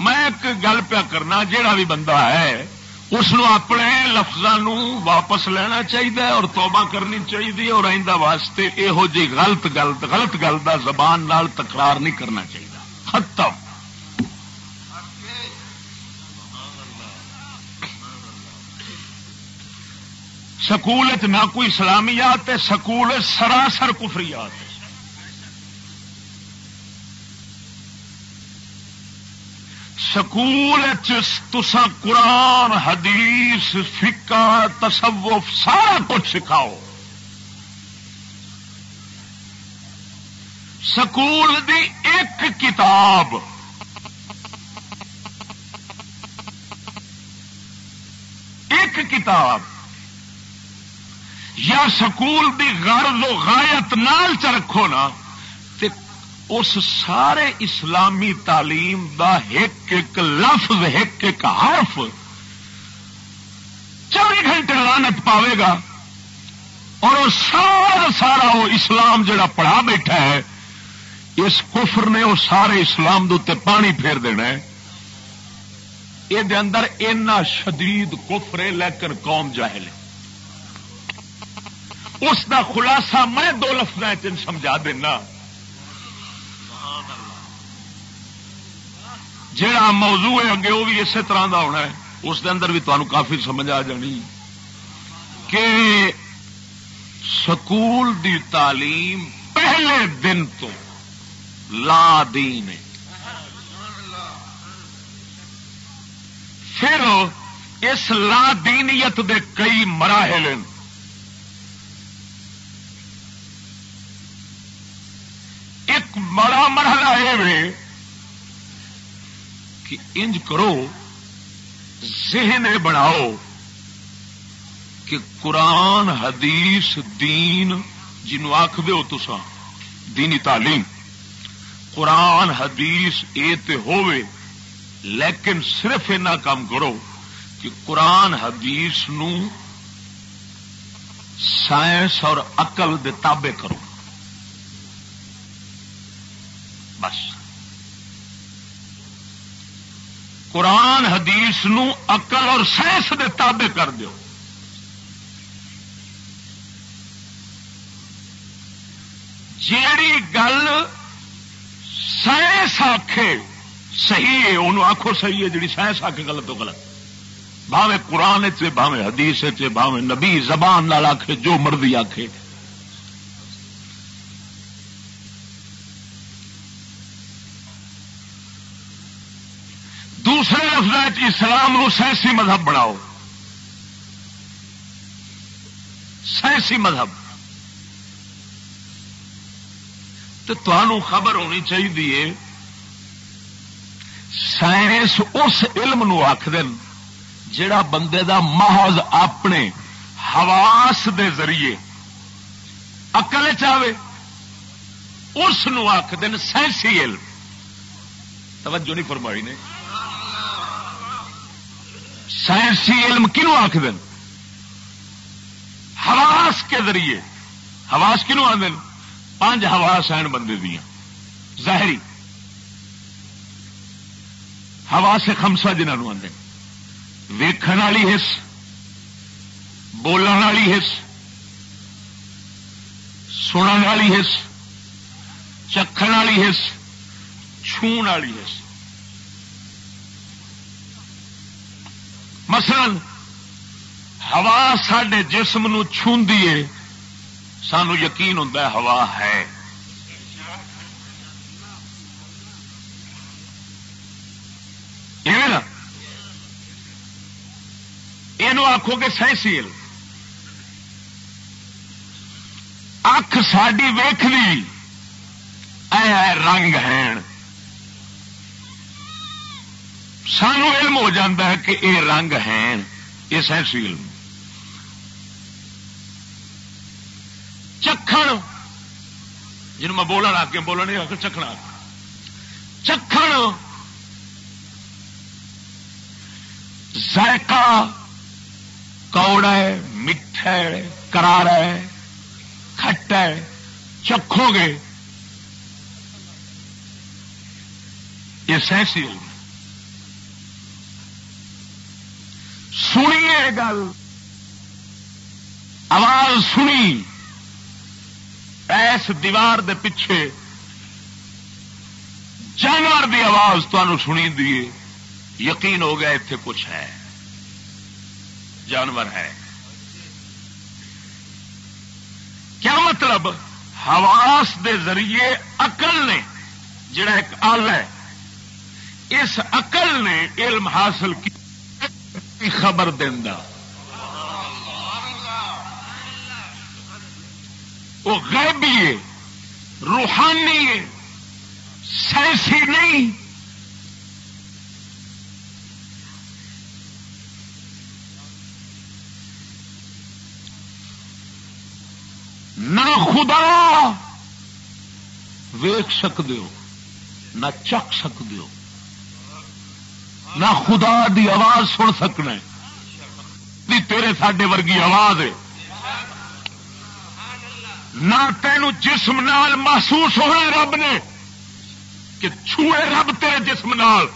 میں ایک گل پیا کرنا جہا بھی بندہ ہے، اس اپنے لفظوں واپس لینا چاہیے اور توبہ کرنی چاہیے اور آئندہ واسطے یہو جی غلط گل غلط گل کا زبان نال تکرار نہیں کرنا چاہیے ختم۔ سکول نہ کوئی اسلامیات سکول سراسر کفریات سکول تسا قرآن، حدیث فکا تصوف سارا کچھ سکھاؤ۔ سکول دی ایک کتاب۔ ایک کتاب۔ یا سکول دی غرض و غایت نال چ رکھو نا، تے اس سارے اسلامی تعلیم دا ایک ایک لفظ، ایک ایک حرف چوبی گھنٹے لانت پاوے گا۔ اور وہ سارا سارا وہ اسلام جڑا پڑھا بیٹھا ہے، اس کفر نے وہ سارے اسلام دے پانی پھیر دینا ہے۔ یہ اندر اینا شدید کفر ہے، لیکن قوم جاہل ہے۔ اس کا خلاصہ میں دو لفظ سمجھا دینا۔ جڑا موضوع ہے اگے وہ بھی اسی طرح کا ہونا ہے۔ اس دے اندر بھی تمہیں کافی سمجھ آ جانی۔ کہ سکول دی تعلیم پہلے دن تو لا دین ہے۔ پھر اس لا دینیت دے کئی مراحل ہیں۔ ایک بڑا مرحلہ یہ کہ انج کرو، ذہن بناؤ کہ قرآن، حدیث، دین جنو آخ دو تسا دینی تعلیم، قرآن، حدیث یہ ہووے، لیکن صرف اینا کام کرو کہ قرآن، حدیث نو سائنس اور اقل دے تابے کرو۔ بس۔ قرآن حدیث نو اقل اور سائنس دے تابے کر دیو۔ جیڑی گل سائنس آخے صحیح ہے انہوں آخو صحیح ہے جی سائنس آ کے غلط تو غلط۔ بھاوے قرآن بھاوے حدیث بھاوے نبی زبان آخے جو مرضی آخے دوسرے لفظ اسلام نو سائنسی مذہب بناؤ۔ سائنسی مذہب۔ تو تمہوں خبر ہونی چاہیے۔ سائنس اس علم نو آخ جڑا بندے دا محض اپنے حواس دے ذریعے اقل چاہے اس آخ سائنسی علم۔ توجہ نہیں فرمائی نے۔ سائنسی علم کنو آخ دین حواس کے ذریعے۔ حواس کنو آدھے پانچ حواس ہیں بندے دیا۔ ظاہری۔ ہوا سے خمسا جنہوں آدھے ویکھن والی حص، بولن والی حص، سنن والی حص، چکھن والی حص، چھون والی حص۔ مثلا ہوا سڈے جسم نو چھوندی ہے، سانو یقین ہوتا ہوا ہے۔ یہ آخو گے سائنسیل اکھ ساری ویخ لی رنگ ہے سانو علم ہو جاتا ہے کہ یہ رنگ ہے یہ سائنسی علم۔ چکھن جن میں بولنا آ کے بولنا نہیں آ چکھنا چکھن، ذائقہ کوڑا ہے، میٹھا ہے کرارا ہے کھٹا ہے، چکھو گے۔ یہ سینسی علم۔ سنیے گل۔ آواز سنی۔ ایس دیوار دے پیچھے جانور دی آواز تمہیں سنی دیے یقین ہو گیا اتنے کچھ ہے۔ جانور ہے۔ کیا مطلب؟ حواس دے ذریعے اقل نے، جڑا ایک آل ہے، اس اقل نے علم حاصل کی خبر دینا وہ غیبی ہے، روحانی ہے، سائنسی نہیں۔ نہ خدا ویخ سکتے ہو، نہ چک سکتے ہو۔ نہ خدا دی آواز سن سکنا تیرے ساڈے ورگی آواز ہے۔ نہ تینوں جسم نال محسوس ہونا رب نے کہ چھوئے رب تیرے جسم نال۔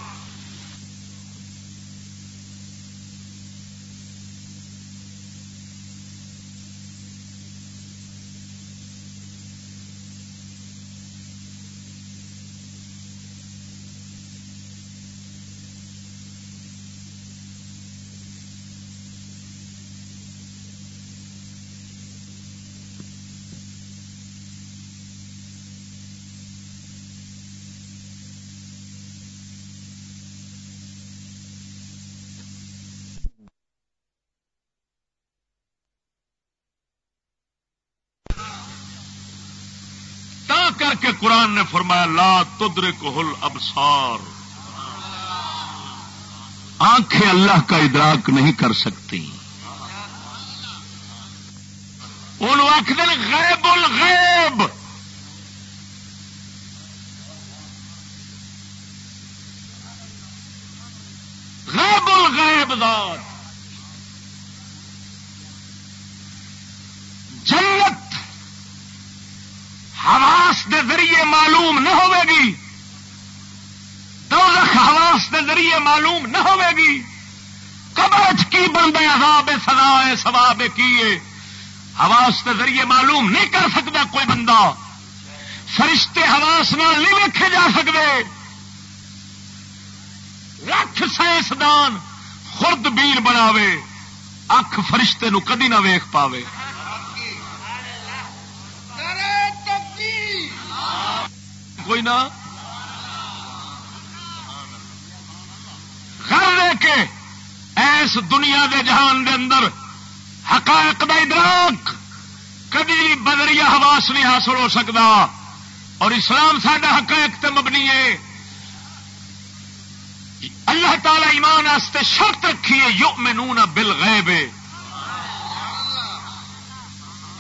کے قرآن نے فرمایا، لا تدر کوہل ابسار آنکھیں اللہ کا ادراک نہیں کر سکتی۔ ان آخر غیب الغیب۔ غیب الغیب ذات جنت حواس دے ذریعے معلوم نہ ہوے گی۔ دوزخ حواس دے ذریعے معلوم نہ ہوے گی۔ قبر کی بندے عذاب سزا ہے سواب کی حواس کے ذریعے معلوم نہیں کر سکتا کوئی بندہ۔ فرشتے حواس نال نہیں ویکھے جا سکتے لکھ سائنسدان خرد بیر بناوے۔ اکھ فرشتے نو کدی نہ ویخ پاوے۔ کوئی نہ؟ گھر لے کے ایس دنیا دے جہان دے اندر حقائق دا ادراک کدی بدریا حواس نہیں حاصل ہو سکتا اور اسلام سڈا حقائق تے مبنی ہے۔ اللہ تعالی ایمان آستے شرط رکھیے یو مینو نہ بل غیب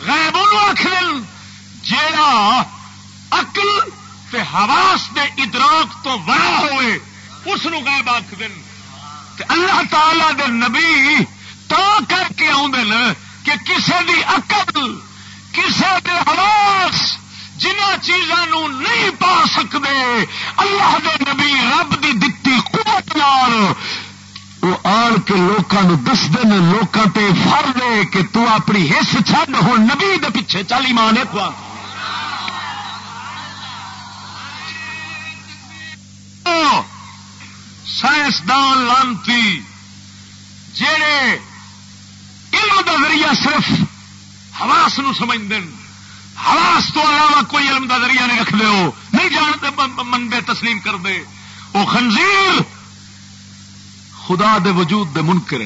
غیب آخر جیڑا اقل تے حواس دے ادراک تو بڑا ہوئے اس غیب آخ دن اللہ تعالی دے نبی تا کر کے آدھے کہ کسے دی عقل، کسے دے حواس جنہ چیزوں نہیں پا سکتے اللہ دے نبی رب دی دتی قوت نال۔ وہ آن کے لوگوں دس دن لوگوں تے فر دے کہ تو اپنی حص چھڈ ہو نبی دے پیچھے چالی مان ایک سائنسدان لانتی جڑے علم دا ذریعہ صرف حواس نو سمجھ حواس تو علاوہ کوئی علم دا ذریعہ نہیں رکھ ہو نہیں جانتے منگے، تسلیم کر دے وہ خنزیر خدا دے وجود دے منکر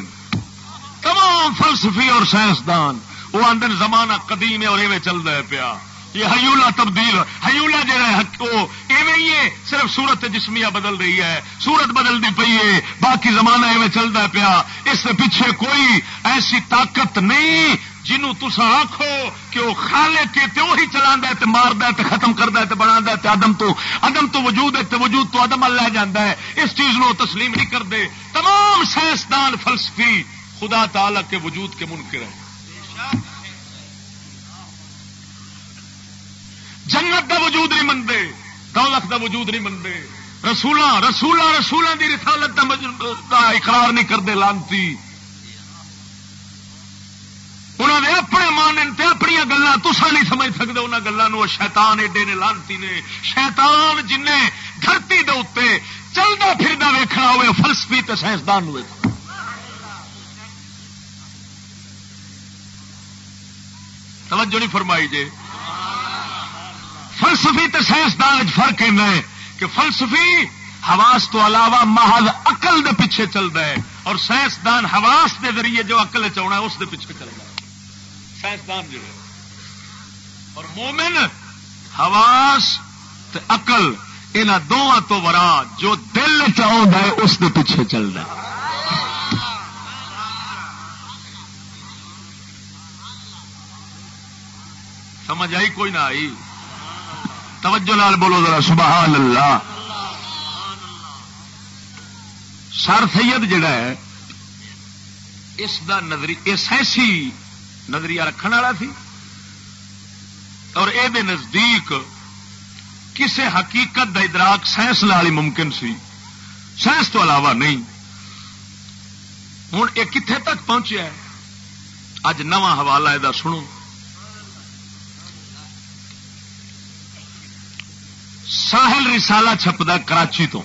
تمام فلسفی اور سائنسدان وہ آدھے زمانہ قدیم ہے اور ایویں چل رہا ہے پیا۔ یہ ہیولا تبدیل ہیولا جہا ہے وہ ایویں ہی ہے، صرف سورت جسمیہ بدل رہی ہے سورت بدلتی پی ہے، باقی زمانہ ایویں چلتا پیا۔ اس سے پیچھے کوئی ایسی طاقت نہیں جنوں تسا آخو کہ وہ خالے کے تے وہی چلا مارد ختم کرتا تے بنا تے ادم تو ادم تو وجود ہے وجود تو ادم لے جانا ہے۔ اس چیز نو تسلیم نہیں کرتے تمام سائنسدان فلسفی خدا تعالی کے وجود کے منکر ہیں۔ جنت دا وجود نہیں منتے دولت دا وجود نہیں منتے رسولہ رسولہ رسولوں کی رسالت کا اقرار نہیں کرتے لانتی۔ انہوں نے اپنے مان اپنی گلان تسا نہیں سمجھ سکتے انہوں گلوں شیتان ایڈے نے لانتی نے۔ شیطان جن دھرتی دے اتنے چلتا پھرتا ویخنا ہوئے، فلسفی تے سائنسدان توجہ نہیں فرمائی جی فلسفی تے سائنسدان فرق ہے کہ فلسفی حواس تو علاوہ محض اقل دے پیچھے چلتا ہے اور سائنسدان حواس دے ذریعے جو اقل چاہنا ہے اس دے پیچھے چلتا ہے۔ سائنسدان جو ہے۔ اور مومن حواس اقل ان دونوں تو ورا جو دل چاہتا ہے اس کے پیچھے چل رہا سمجھ آئی کوئی نہ آئی؟ توجہ لال بولو ذرا سبحان اللہ سر سید جڑا ہے، اس کا نظری، اس ایسی نظریہ رکھنے والا سی، اور یہ نزدیک کسی حقیقت دا ادراک سائنس لال ہی ممکن سی۔ سائنس تو علاوہ نہیں۔ ہوں یہ کتنے تک پہنچیا ہے؟ اج نواں حوالہ یہ سنو۔ ساحل رسالہ چھپتا کراچی تو۔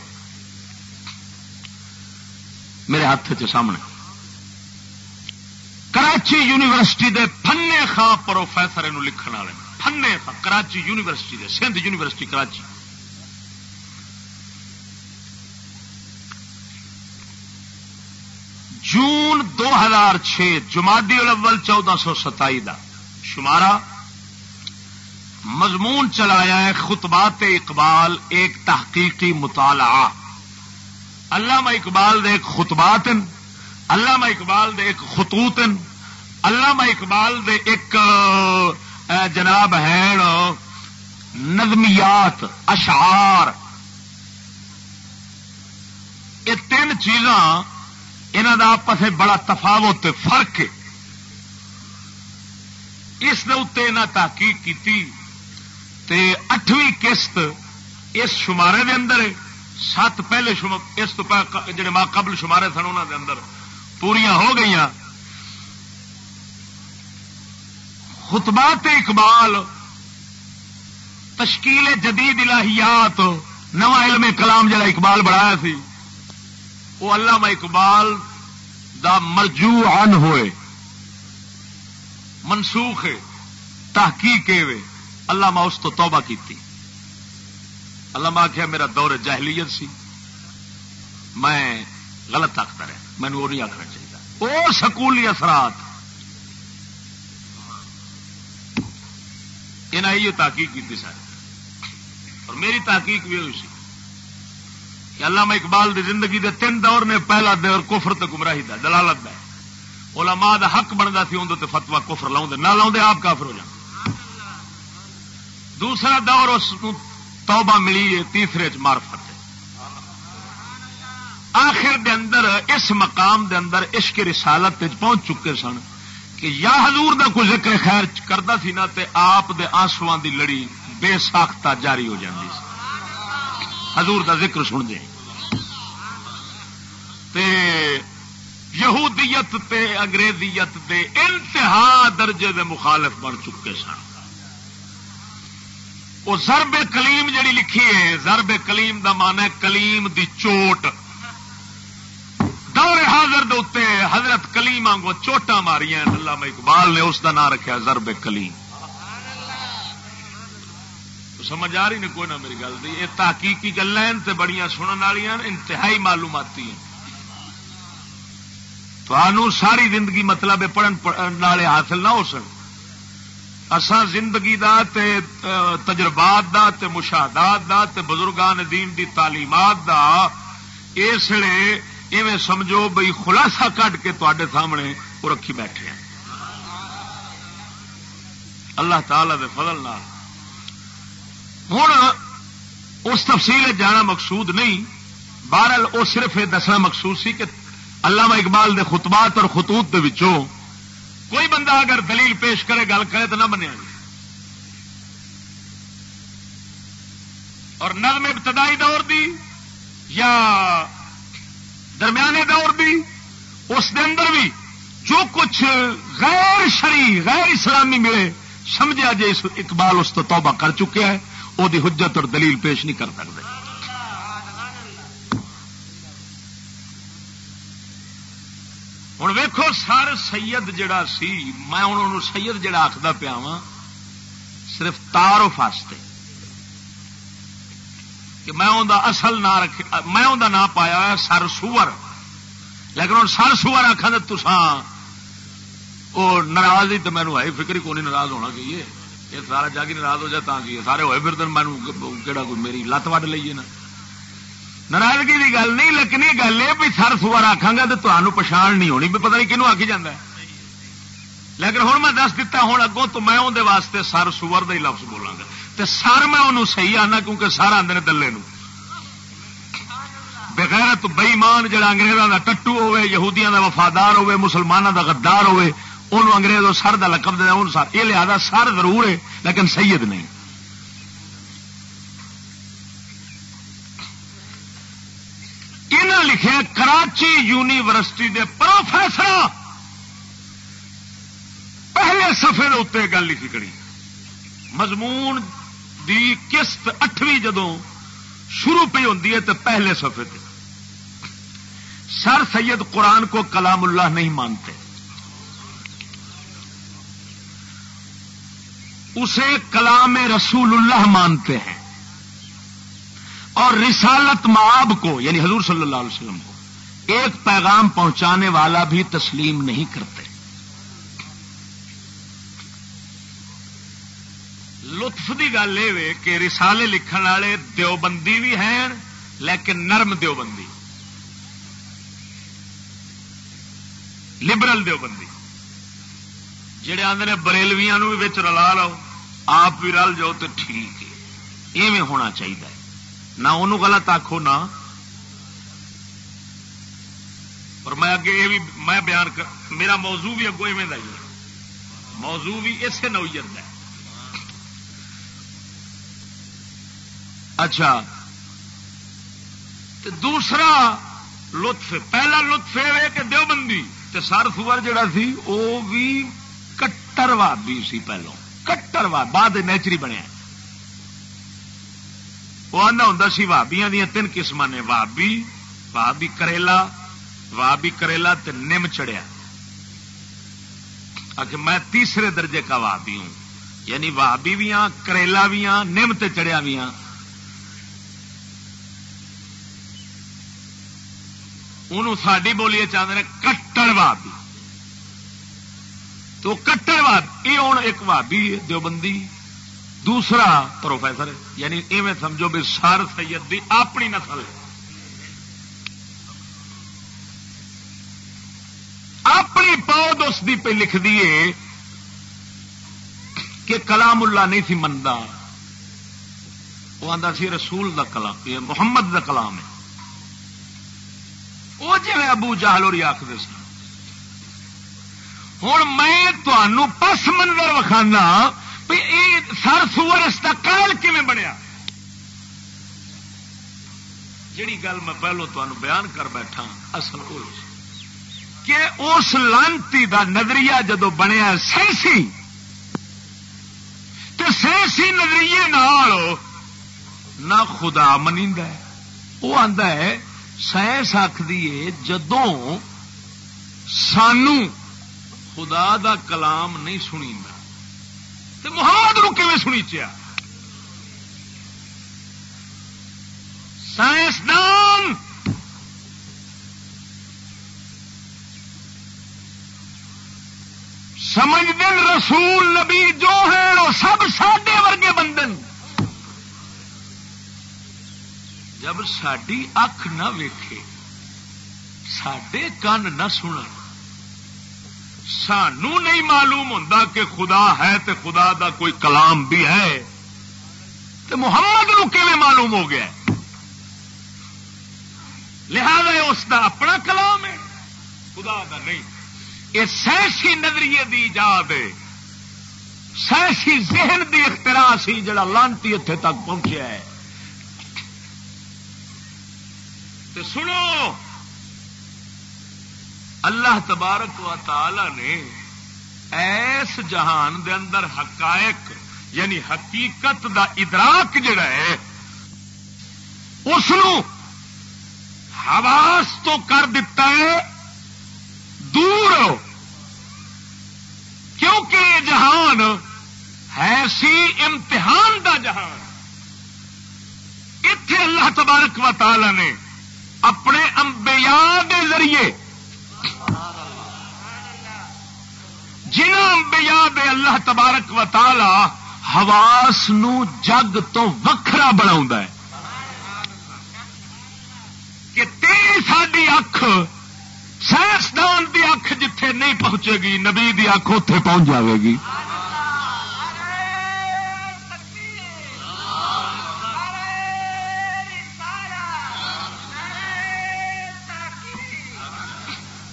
میرے ہاتھ چ سامنے۔ کراچی یونیورسٹی دے فنے خاں پروفیسر یہ لکھن والے فنے خاں کراچی یونیورسٹی دے، سندھ یونیورسٹی کراچی۔ جون دو ہزار چھ جماڈی الاول چودہ سو ستائی کا شمارا مضمون چلایا ہے خطبات اقبال، ایک تحقیقی مطالعہ۔ علامہ اقبال دے ایک خطبات علامہ اقبال دے ایک خطوط علامہ اقبال دے ایک جناب ہے نظمیات، اشعار۔ یہ تین چیزاں انہوں کا آپس بڑا تفاوت فرق اس انہیں تحقیق کی اٹھویں قسط اس شمارے دے اندر سات پہلے اس جڑے ماں قبل شمارے سن انہوں دے اندر۔ پوریا ہو گئی خطبات اقبال، تشکیل جدید الہیات، نواں علم کلام جڑا اقبال بڑھایا سی وہ علامہ اقبال دا مرجو ان ہوئے۔ منسوخ تحقیق اللہ اس تو توبہ کی اللہ آخیا میرا دور جاہلیت سی۔ میں غلط آخر ہے مینو وہ نہیں آخنا چاہیے۔ وہ سکولی اثرات۔ یہ تحقیق کی سارے اور میری تحقیق بھی ہوئی سی کہ علامہ اقبال دی زندگی دے تین دور نے، پہلا دور کفر تے گمراہی دا، دلالت دا۔ علماء دا حق بنتا سی اندر فتوا کفر لاؤ نہ لاؤ آپ کافر ہو جان دوسرا دور اس توبہ ملی ہے، تیسرے چ مارفت آخر دے اندر، اس مقام دے اندر عشق رسالت پہنچ چکے سن کہ یا حضور دا کوئی ذکر خیر کرتا سی نا تے آپ دے آنسو دی لڑی بے ساختہ جاری ہو جاتی سی۔ حضور دا ذکر سن دے تے یہودیت تے انگریزیت دے انتہا درجے دے مخالف بن چکے سن۔ وہ زرب کلیم جڑی لکھی ہے زرب کلیم دا مان ہے کلیم دی چوٹ۔ دور حاضر دے حضرت کلیم آنگو چوٹا ماریا علامہ اقبال نے اس دا نام رکھا زرب کلیم۔ سمجھ آ رہی نہیں کوئی نہ میری گل دی۔ یہ تحقیقی گلیں بڑی سنن والی انتہائی معلوماتی تو ساری زندگی مطلب پڑھن والے حاصل نہ ہو سکے اساں زندگی دا تے تجربات دا تے، مشاہدات دا تے، بزرگان دین دی تعلیمات دا، اس لیے ایویں سمجھو بھائی خلاصہ کٹ کے تے سامنے وہ رکھی بیٹھے ہیں۔ اللہ تعالی دے فضل نال۔ ہوں اس تفصیل جانا مقصود نہیں، بہرحال وہ صرف یہ دسنا مقصود سی کہ علامہ اقبال دے خطبات اور خطوط دے وچوں کوئی بندہ اگر دلیل پیش کرے، گل کرے تو نہ بنیا جی اور نظم ابتدائی دور دی یا درمیانے دور دی، اس دے اندر بھی جو کچھ غیر شری غیر اسلامی ملے، سمجھا جی اقبال اس تو توبہ کر چکے ہے وہ حجت اور دلیل پیش نہیں کر سکتے۔ ہوں ویکو سر سید جڑا سی، میں انہوں سید جڑا آخر پیا وا صرف تارف واسطے کہ میں اصل نام رکھ میں انہوں نام پایا سر سور۔ لیکن ہوں سر سور آخا تو تسان وہ ناراض ہی تو مینو ہے، فکر ہی کون ناراض ہونا چاہیے۔ یہ سارا جگ ہی ناراض ہو جائے تا کہ سارے ہوئے پھر مینو کہڑا کوئی میری لت وڈ لیے نا۔ ناراضگی کی گل نہیں لیکن یہ گل ہے بھی سر سوار آخا گا تو تمہیں پچھان نہیں ہونی، بھی پتہ نہیں کنو آکی جانا لیکن ہوں میں دس دتا ہوں اگوں تو میں اندر واسطے سر سور کا ہی لفظ بولاں گا۔ تو سر میں انہوں صحیح آنا کیونکہ سر آدھے دلے نو بغیرت بئیمان جڑا انگریزوں کا ٹٹو ہوے یہودیاں کا وفادار ہوے مسلمانوں کا غدار ہوے انہوں انگریزوں سر کا لقب دیا سر، یہ لہذا سر ضرور ہے، لیکن سید نہیں۔ لکھے کراچی یونیورسٹی دے پروفیسر پہلے سفے اتنے گل لکھی کری مضمون دی قسط اٹھویں جدو شروع پہ ہوتی ہے تو پہلے سفے تے۔ سر سید قرآن کو کلام اللہ نہیں مانتے۔ اسے کلام رسول اللہ مانتے ہیں۔ اور رسالت معاب کو یعنی حضور صلی اللہ علیہ وسلم کو، ایک پیغام پہنچانے والا بھی تسلیم نہیں کرتے۔ لطف کی گل یہ کہ رسالے لکھن والے دیوبندی بھی ہیں، لیکن نرم دیوبندی۔ لبرل دیوبندی۔ جہے آدھے نے بریلویا بھی رلا لو، آپ بھی رل جاؤ تو ٹھیک ہے۔ ایویں ہونا چاہیے نہ انہوں غلط آخو نہ اور میں اگے یہ بھی میں بیان کر میرا موضوع بھی اگو ایویں ہی موضوع بھی اسے نوعیت ہے۔ اچھا۔ دوسرا لطف، پہلا لطف یہ کہ دیوبندی، تے سر سور جڑا سی وہ بھی کٹر وادی سی پہلو کٹر واد، بعد نیچری بنیا۔ وہ آنا ہوں سی وابیا دیا تین قسم نے وابی وابی کریلا وابی کریلا تے نم چڑیا میں تیسرے درجے کا وابی ہوں یعنی وابی بھی ہاں کریلا بھی ہاں نم تے چڑیا بھی ہاں انہوں ساری بولیے چاہتے ہیں کٹر وابی تو کٹر واد یہ ہوں ایک وابی دیوبندی دوسرا پروفیسر یعنی ایویں سمجھو بھی سر سید دی اپنی نسل اپنی پود اس کی پہ لکھ دیے کہ کلام اللہ نہیں سی منتا وہ آتا سی رسول دا کلام، یہ محمد دا کلام ہے۔ وہ جی ابو جہل اور آخر سن۔ ہوں میں پس منظر وکھانا سر سور اس کا کال کیون بنیا؟ جیڑی گل میں پہلو تمہیں بیان کر بیٹھا اصل کہ اس لانتی دا نظریہ جدو بنیا سائنسی تو سائنسی نظریے نہ خدا منی وہ آتا ہے، سائنس آخری جدوں سانو خدا دا کلام نہیں سنی تو محمد نو کیون سنی چیا؟ سائنسدان سمجھ دن رسول نبی جو ہے وہ سب ساڈے ورگے بندن۔ جب ساری اکھ نہ ویکھے سڈے کن نہ سنن۔ سانو نہیں معلوم ہوتا کہ خدا ہے تے خدا دا کوئی کلام بھی ہے۔ تو محمد نو معلوم ہو گیا لہذا اس دا اپنا کلام ہے۔ خدا دا نہیں۔ یہ سائنسی نظریے دی ایجاد ہے۔ سائنسی ذہن دی اختراع سی جڑا لانتی اتنے تک پہنچیا ہے۔ تو سنو۔ اللہ تبارک و تعالی نے ایس جہان دے اندر حقائق یعنی حقیقت دا ادراک جڑا ہے اس حواس تو کر دیتا ہے، دور کیونکہ یہ جہان ہے سی امتحان دا جہان۔ اتے اللہ تبارک و تعالی نے اپنے انبیاء دے ذریعے انبیاء دے اللہ تبارک و تعالی حواس نو جگ تو وکھرا بنا کہ ساری اکھ سائنسدان دی اکھ جتھے نہیں پہنچے گی، نبی دی اکھ اتے پہنچ جاوے گی۔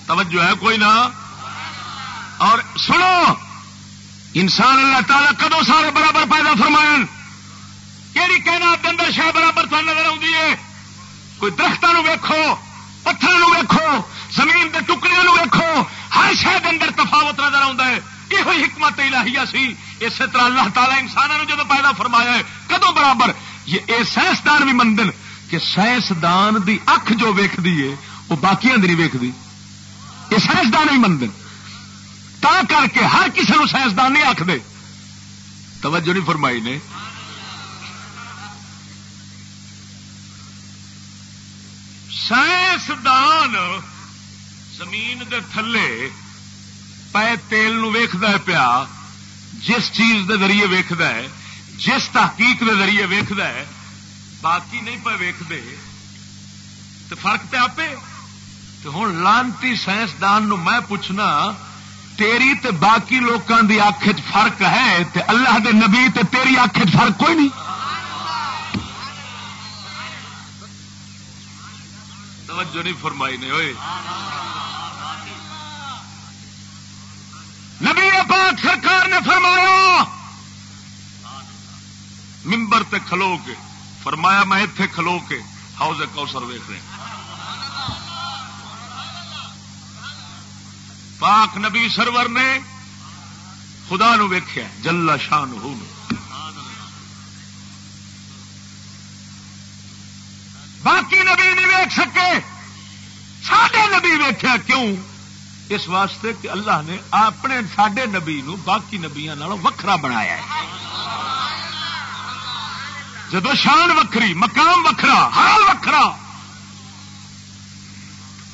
توجہ ہے کوئی نہ؟ اور سنو، انسان اللہ تعالیٰ کدو سارے برابر پیدا فرمائن؟ کہڑی کہنا اندر شہ برابر تو نظر آتی ہے؟ کوئی درختوں ویکو پتھر ویکو زمین کے ٹکڑے ویکو ہر شہر اندر تفاوت نظر آتا ہے۔ یہ حکمت الہیہ سی؟ اسی طرح اللہ تعالیٰ انسانوں جب پیدا فرمایا ہے، کدو برابر؟ یہ سائنسدان بھی مندن کہ سائنسدان دی اکھ جو ویخ ہے وہ باقی نہیں ویکتی یہ سائنسدان بھی مندن تا کر کے ہر کسی کو سائنسدان نہیں آخ دے توجہ نہیں فرمائی نے۔ سائنسدان زمین دے تھلے پے تیل ویخد پیا۔ جس چیز دے ذریعے ویخد ہے، جس تحقیق کے ذریعے ویخد باقی نہیں پہ ویختے تو فرق تو آپ ہوں لانتی سائنسدان میں پوچھنا، تیری تے باقی لوگوں کی اکھ فرق ہے تے اللہ دے نبی تے تیری اکھ فرق کوئی نہیں؟ توجہ نہیں فرمائی نے ہوئے نبی پاک سرکار نے فرمایا ممبر تے کھلو کے، فرمایا میں اتے کھلو کے ہاؤز کوسر ویخ رہے پاک نبی سرور نے خدا نو ویخیا جلا شان ہو باقی نبی نہیں ویک سکے۔ سڈے نبی ویخیا کیوں؟ اس واسطے کہ اللہ نے اپنے سڈے نبی نو باقی نبیا وکھرا بنایا ہے۔ جدو شان وکری مقام وکھرا، حال وکھرا،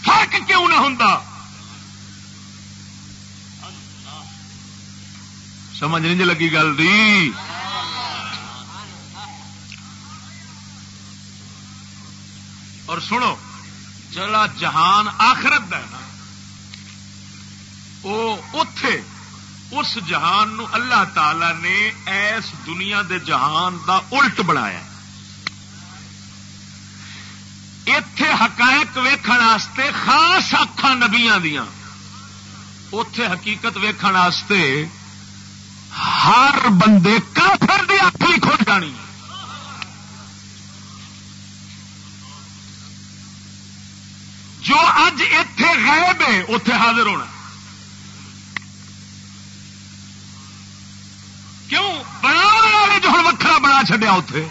فرق کیوں نہ ہوں سمجھ نہیں جی لگی گل دی۔ اور سنو چلا جہان آخرت ہے نا اتے اس جہان نو اللہ تعالی نے ایس دنیا دے جہان دا الٹ بنایا اتے حقائق ویخن خاص اکھان نبیا دیا اتے حقیقت ویخن ہر بندے کافر دی اکھ کھل جانی۔ جو اج اتے غائب ہے اتے حاضر ہونا۔ کیوں؟ بنا والے جو ہوں وکرا بنا چڈیا اتے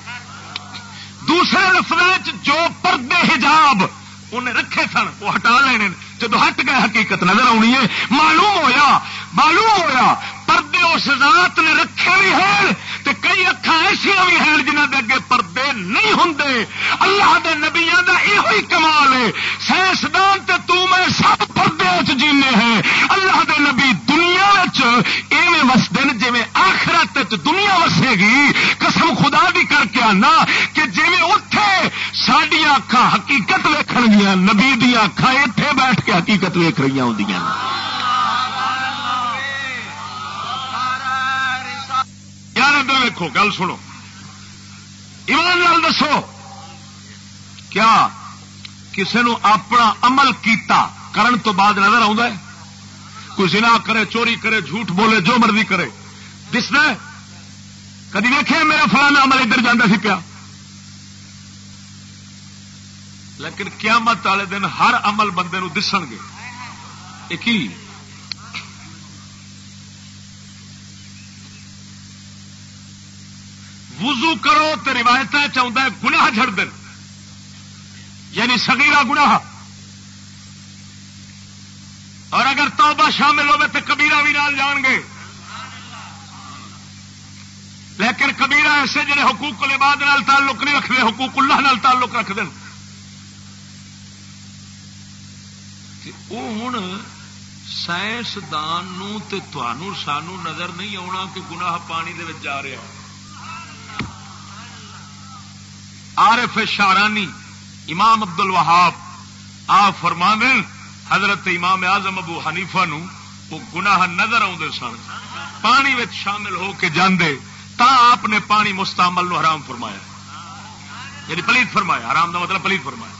دوسرے لفظ جو پردے حجاب انہیں رکھے سن، وہ ہٹا لینے۔ جب ہٹ گئے، حقیقت نظر آنی ہے۔ معلوم ہویا معلوم ہویا پردے اس ذات نے رکھے بھی ہیں تے کئی اکھا ایسا بھی ہیں جنہ دے اگے پردے نہیں ہوں اللہ دے نبیا کا یہ کمال ہے۔ سائنسدان تے تو میں سب پردے جینے ہیں۔ اللہ دے نبی دنیا ایویں وستے جی آخرت دنیا وسے گی۔ قسم خدا بھی کر کے آنا کہ جی اتے سڈیا اکھا حقیقت ویکن گیا نبی دیا اکھا اتے بیٹھ کے حقیقت ویک رہی ہوں یار ادھر ویکو گل سنو۔ ایمان لال دسو، کیا کسی نو اپنا عمل کیتا کرن تو بعد نظر آ کوئی زنا کرے، چوری کرے، جھوٹ بولے، جو مرضی کرے۔ دس کدی ویکے میرا فلانا عمل ادھر جانا سی پیا؟ لیکن قیامت والے دن ہر عمل بندے نو دسن گے۔ ایک وضو کرو تو روایت چاہتا ہے، گناہ جھڑ دن۔ یعنی سگیرا گناہ۔ اور اگر توبہ شامل ہوے تو کبیرہ بھی نال جان گے۔ لیکن کبیرہ ایسے جڑے حقوق العباد نال تعلق نہیں رکھتے، حقوق اللہ نال تعلق رکھ دیں وہ ہوں سائنسدان سانو نظر نہیں آنا کہ گناہ پانی دے جا رہا عارف شارانی امام ابد الوہاب آ فرما حضرت امام اعظم ابو حنیفہ نو وہ گناہ نظر آدھے سن۔ پانی میں شامل ہو کے جاندے، تا آپ نے پانی مستعمل نو حرام فرمایا۔ یعنی پلیت فرمایا، حرام دا مطلب پلیت فرمایا۔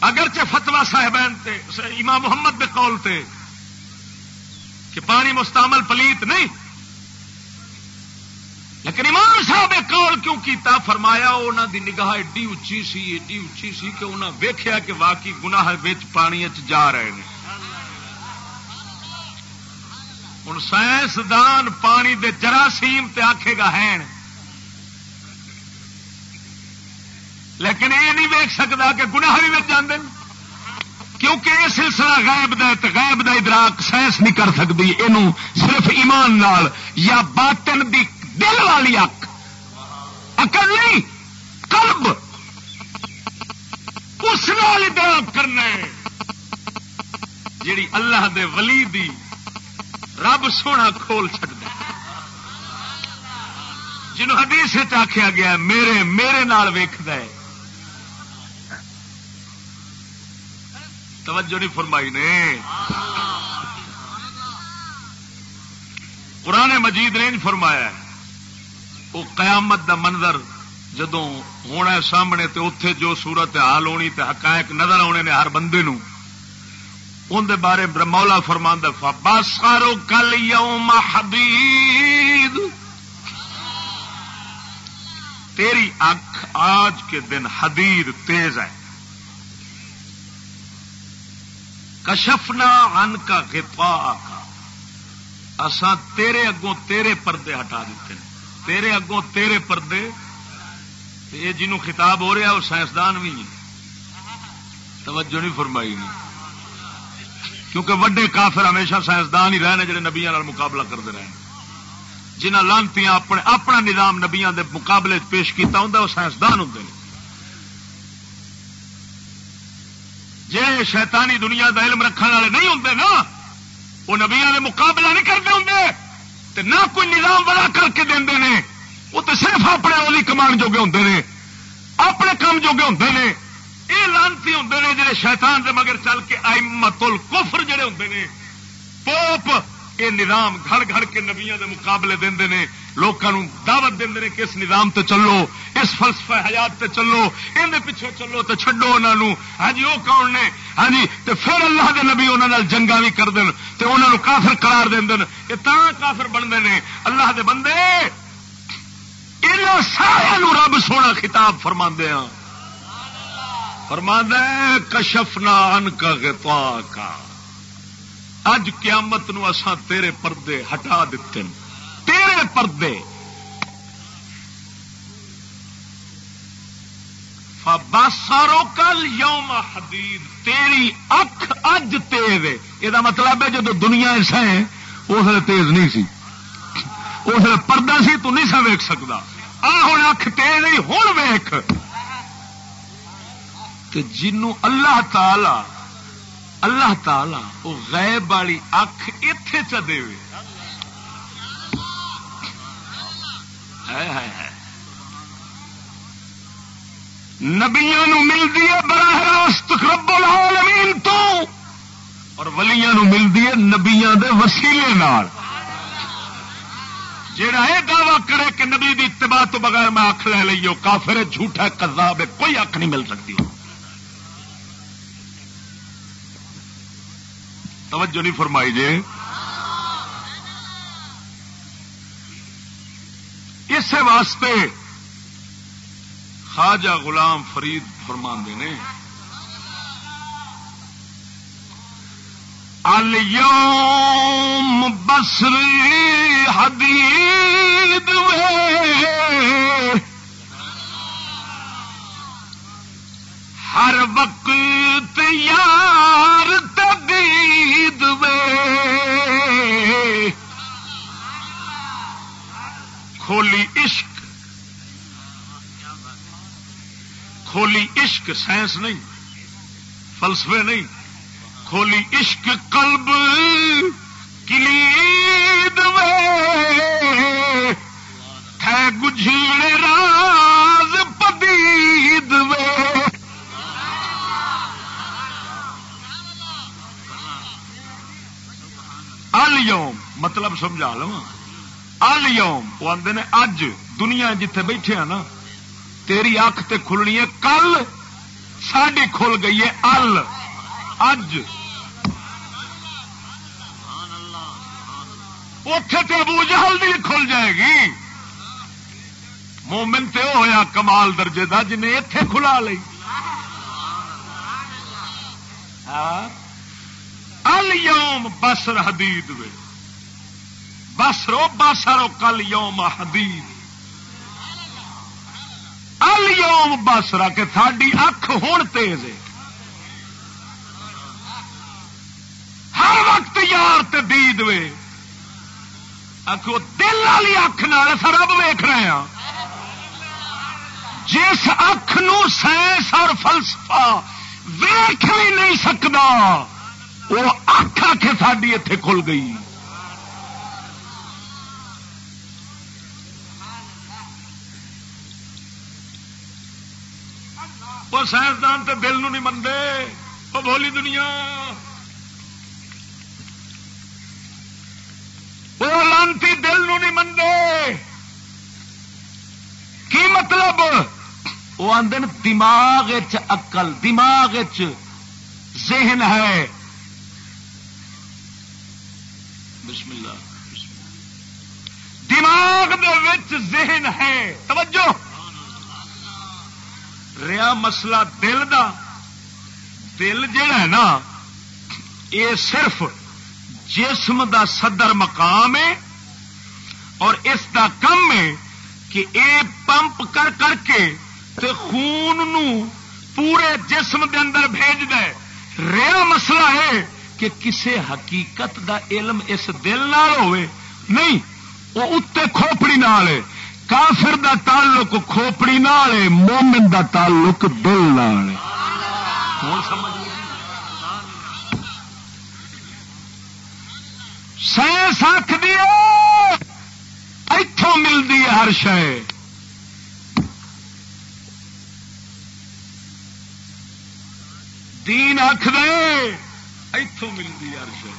اگرچہ فتوا صاحبین تے، امام محمد قول تے کہ پانی مستعمل پلیت نہیں۔ لیکن امام صاحب کال کیوں کیتا؟ فرمایا انہوں دی نگاہ ایڈی اچھی سی، ایڈی اچھی سی کہ انہوں ویخیا کہ واقعی گناہ پانی جا رہے ہیں ہوں سائنسدان پانی دے جراثیم تے آکھے گا ہے لیکن یہ نہیں ویک سکتا کہ گناہ بھی بچ جاندے کیونکہ یہ سلسلہ غائب غائب دا ادراک سائنس نہیں کر سکتی یہ صرف ایمان نال یا باطن دی دل والی اک اکل نہیں کلب اس نال ادراک کرنا جیڑی اللہ دے ولی دی رب سونا کھول چکتا جنہوں حدیث آخیا گیا میرے میرے نال ویخد توجہ نہیں فرمائی نے۔ قرآن مجید نے فرمایا وہ قیامت دا منظر جدو ہونا سامنے تے اتے جو صورت حال ہونی تے حقائق نظر آنے نے ہر بندے نو ان دے بارے مولا فرمان دفا باسارو کل یوم حدید تیری اکھ آج کے دن حدید تیز ہے۔ کشفنا ان کا گپا کا اسان تیرے اگوں تیرے پردے ہٹا دیتے ہیں۔ تیرے اگوں تیرے پردے۔ یہ جنوں خطاب ہو رہا وہ سائنسدان بھی توجہ نہیں فرمائی۔ نہیں کیونکہ وڈے کافر ہمیشہ سائنسدان ہی رہے جڑے نبیا مقابلہ کرتے رہے جنہ لانتی اپنے، اپنا نظام نبیا کے مقابلے پیش کیا ہوں وہ سائنسدان ہوں جی شیطانی دنیا کا علم رکھنے والے نہیں ہوں نا، وہ نبیا کے مقابلہ نہیں کرتے ہوں نہ کوئی نظام بڑا کر کے دے وہ تو صرف اپنے والی کمان جوگے ہوں نے۔ اپنے کام جوگے ہوں نے۔ یہ لانتی ہوں نے جڑے شیطان دے مگر چل کے آئی متل کفر جڑے ہوں نے۔ پوپ یہ نظام گھڑ گھڑ کے نبیا کے مقابلے دے نے۔ لوگوں دعوت دے کہ اس نظام تے چلو، اس فلسفہ حیات تے چلو، ان پیچھے چلو تو چڈو انہوں ہاں جی وہ کون نے؟ ہاں جی تو پھر اللہ کے نبی انہوں جنگا بھی کر دین تے انہوں کافر قرار دین دن یہ تا کافر بنتے ہیں اللہ دے بندے ان سارا رب سونا خطاب فرما ہاں۔ فرما کشفنا ان کا کا اج قیامت نو اساں تیرے پردے ہٹا دیتے ہیں تیرے پردے۔ باسارو کل یوم حدید تیری اکھ اج تیز یہ مطلب ہے جب دنیا ایسا ہے اس لیے تیز نہیں سی اس لیے پردہ سی تو نہیں سا ویک سکتا آ ہوں اکھ تیز ہی ہوں ویخ جنوں اللہ تعالی اللہ تعالی وہ غیب والی اکھ اتے چ دے نبیا ملتی ہے. براہ راست رب العالمین تو، اور ولیا ملتی ہے نبیا کے وسیلے جڑا یہ دعوی کرے کہ نبی دی اتباع تو بغیر میں اکھ لے لیو، کافر جھوٹا کذاب ہے، کوئی اکھ نہیں مل سکتی. توجہ نہیں فرمائی جی. اس واسطے خواجہ غلام فرید فرما نے اليوم بسری حدید ہر وقت یار تبید کھولی عشق. کھولی عشق سائنس نہیں، فلسفے نہیں. کھولی عشق قلب کلید ہے گجھیڑے راز پدید وے. الوم مطلب سمجھا لو الوم وہ آدھے نے اج دنیا جتھے بیٹھے ہیں نا، تیری اکھ تے کھلنی ہے کل، ساڈی کھل گئی ہے ال، اج۔ اتے تو ابو جہل دی کھل جائے گی۔ مومن تے ہویا کمال درجے دا جنہیں اتے کھلا لی ہاں۔ بسر حدید وے۔ بس رو بسرو کل یوم حدید۔ یوم بسرا کہ تھاڈی اکھ ہون تیز ہے۔ ہر وقت یار تے دید وے۔ اکھ دل والی اکھ نال رب ویخ رہے ہیں جس اکھ نو سائنس اور فلسفہ ویخ ہی نہیں سکتا وہ اکھ آ کے ساری اتے کھل گئی۔ وہ سائنسدان تو دل نہیں منگے، وہ بولی دنیا۔ وہ لانتی دل نہیں منگے۔ کی مطلب؟ وہ آدھے دماغ اقل دماغ ذہن ہے۔ بسم اللہ دماغ دے ذہن ہے۔ توجہ۔ رہا مسئلہ دل دا۔ دل جڑا ہے نا یہ صرف جسم دا صدر مقام ہے اور اس دا کم ہے کہ اے پمپ کر کر کے تے خون نو پورے جسم دے اندر بھیج دے۔ رہا مسئلہ ہے کہ کسے حقیقت دا علم اس دل نال ہوئے۔ نہیں، وہ اتنے کھوپڑی نال ہے۔ کافر دا تعلق کھوپڑی نال مومن دا تعلق دل نال سائنس آخ اتوں ملتی ہے ہر شے۔ دین آخ دے اتوں ملتی ہر شے۔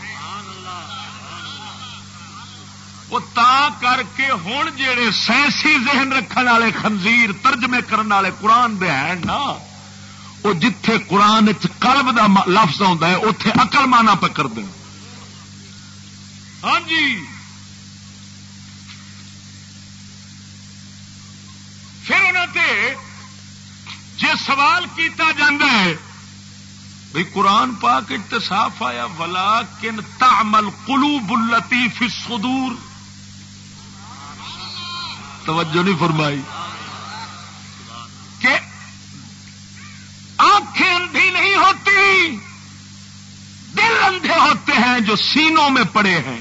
وہ تا کر کے ہوں جڑے سائنسی ذہن رکھنے والے خنزیر ترجمے کرنے والے قرآن دے ہیں نا، وہ جتھے قرآن کلب دا لفظ آتا ہے اتے اقل مانا پکڑ دیں ہاں جی۔ پھر انہوں جی سوال کیتا جاندہ ہے بھائی قرآن پاک صاف آیا ولا کن تامل کلو بلتی فدور توجہ نہیں فرمائی کہ آنکھیں اندھی نہیں ہوتی، دل اندھے ہوتے ہیں جو سینوں میں پڑے ہیں۔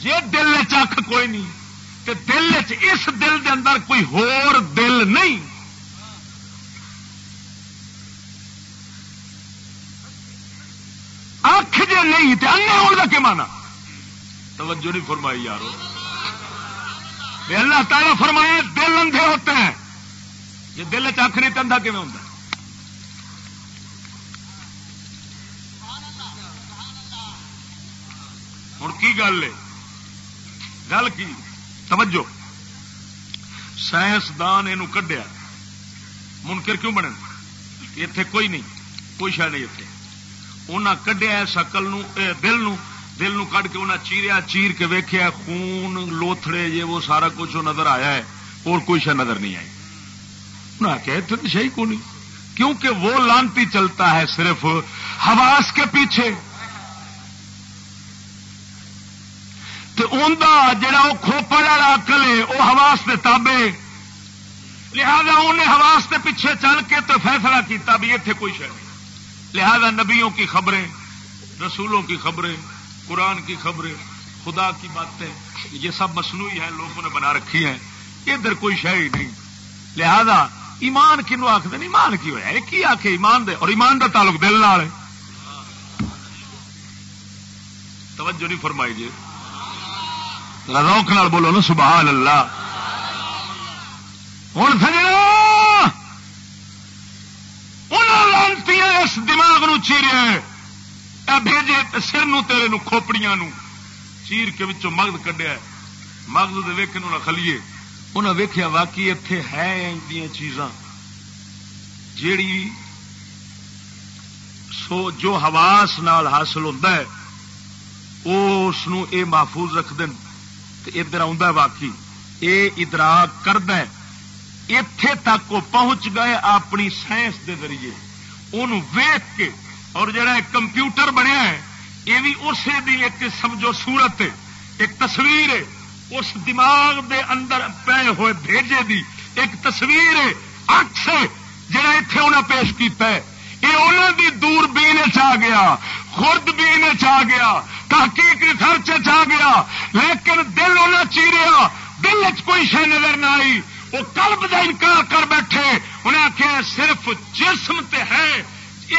یہ دل چکھ کوئی نہیں کہ دل اس دل دے اندر کوئی ہور دل نہیں۔ اکھ جے نہیں تو انہیں ہونے کا کیا مانا توجہ نہیں فرمائی یارو۔ اللہ تعالیٰ فرمایا دل اندھے ہوتے ہیں۔ یہ دل چکھ نہیں، تندہ کیون ہوتا ہوں کی گل ہے؟ گل کی؟ توجہ۔ سائنسدان یہ کڈیا۔ منکر کیوں بنے اتے کوئی نہیں، کوئی شاید نہیں اتنے انہیں کڈیا اس اقل دل نو دل نو کڈ کے انہیں چیریا چیر کے ویکیا خون، لوتھڑے، یہ وہ سارا کچھ نظر آیا ہے، اور کوئی شہ نظر نہیں آئی۔ انہیں آخیا اتنے تو شہی کو نہیں؟ کیونکہ وہ لانتی چلتا ہے صرف حواس کے پیچھے۔ تو جڑا وہ کھوپڑ والا اکل ہے، وہ حواس کے تابے۔ لہذا انہیں حواس کے پیچھے چل کے تو فیصلہ کیتا بھی اتنے کوئی شہ نہیں۔ لہذا نبیوں کی خبریں، رسولوں کی خبریں قرآن کی خبریں، خدا کی باتیں، یہ سب مصنوعی ہیں، لوگوں نے بنا رکھی ہیں۔ ادھر کوئی شہ ہی نہیں۔ لہذا ایمان کنو آخ دیں ایمان کی ہوا کی آخ ایمان دے اور ایمان کا تعلق دل نال ہے۔ توجہ نہیں فرمائی جی روک نال بولو نا سبحان اللہ ہوں سجنا لانتی اس دماغ نو چیرے۔ بھیجے سر نو تیرے نو کھوپڑیاں نو چیر کے وچوں مغد کڈیا مغد دے ویکھن نہ خلیے۔ انہیں ویکیا واقعی اتے ہے چیزاں۔ جیڑی سو جو حواس نال حاصل ہوتا ہے وہ اس اے محفوظ رکھ دن ادھر آ واقعی۔ اے ادراک کرد اتے تک وہ پہنچ گئے اپنی سائنس دے ذریعے۔ ان ویخ کے اور جڑا کمپیوٹر بنیا ہے، یہ بھی اسی دی ایک سمجھو سورت ایک تصویر ہے۔ اس دماغ دے اندر پے ہوئے بھیجے دی ایک تصویر ہے اکس جڑا اتے انہیں پیش کیتا ہے۔ یہ انہوں دی دور بین چ گیا خرد بین چ گیا، تحقیق ریسرچ چ گیا، لیکن دل انہیں چیریا، دل چ کوئی شہ نظر نہ آئی۔ وہ کلب کا انکار کر بیٹھے انہیں آخیا صرف جسم تے ہے۔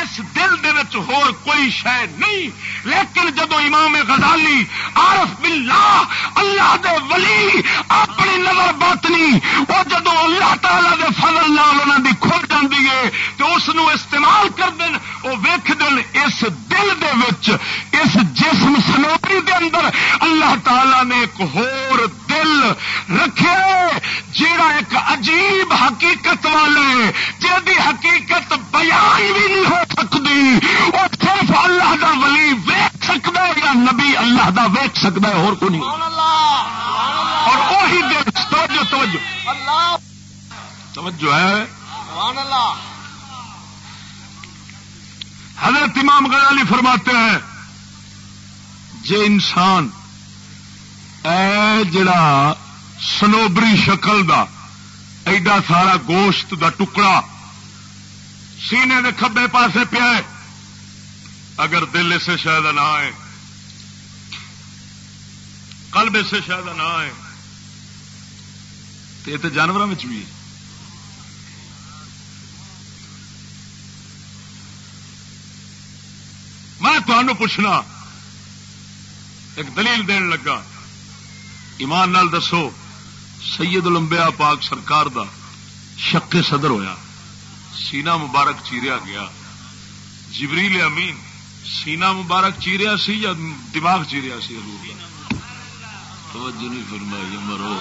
اس دل دے ہور کوئی شہ نہیں۔ لیکن جدو امام غزالی عارف باللہ، اللہ دے ولی اپنی نظر باطنی وہ جدو اللہ تعالی دے فضل نال انہوں دی کھل جاتی ہے تو اس نو استعمال کر دین وہ ویخ دن اس دل دے وچ، اس جسم سنوری دے اندر اللہ تعالی نے ایک ہور دل رکھے جیڑا ایک عجیب حقیقت والے جی حقیقت بیان بھی نہیں ہو سکتی وہ صرف اللہ دا ولی ویک سکتا ہے یا نبی اللہ دا ویک سکتا ہے اور کوئی اور وہی دل توجہ توجہ۔ توجہ ہے۔ حضرت امام غزالی فرماتے ہیں جے انسان اے جڑا سنوبری شکل دا، ایڈا سارا گوشت دا ٹکڑا سینے دے کھبے پاسے پیا اگر دل اسے شاید نہ آئے، قلب اسے شاید نہ آئے۔ تو یہ تو جانوروں میں بھی میں تمہوں پوچھنا، ایک دلیل دین لگا۔ ایمان نال دسو، سید الانبیاء پاک سرکار دا شک صدر ہویا سینا مبارک چیریا گیا۔ جبریل امین سینا مبارک چیریا سی یا دماغ چیریا سی؟ توجہ نہیں فرمائی، مرو۔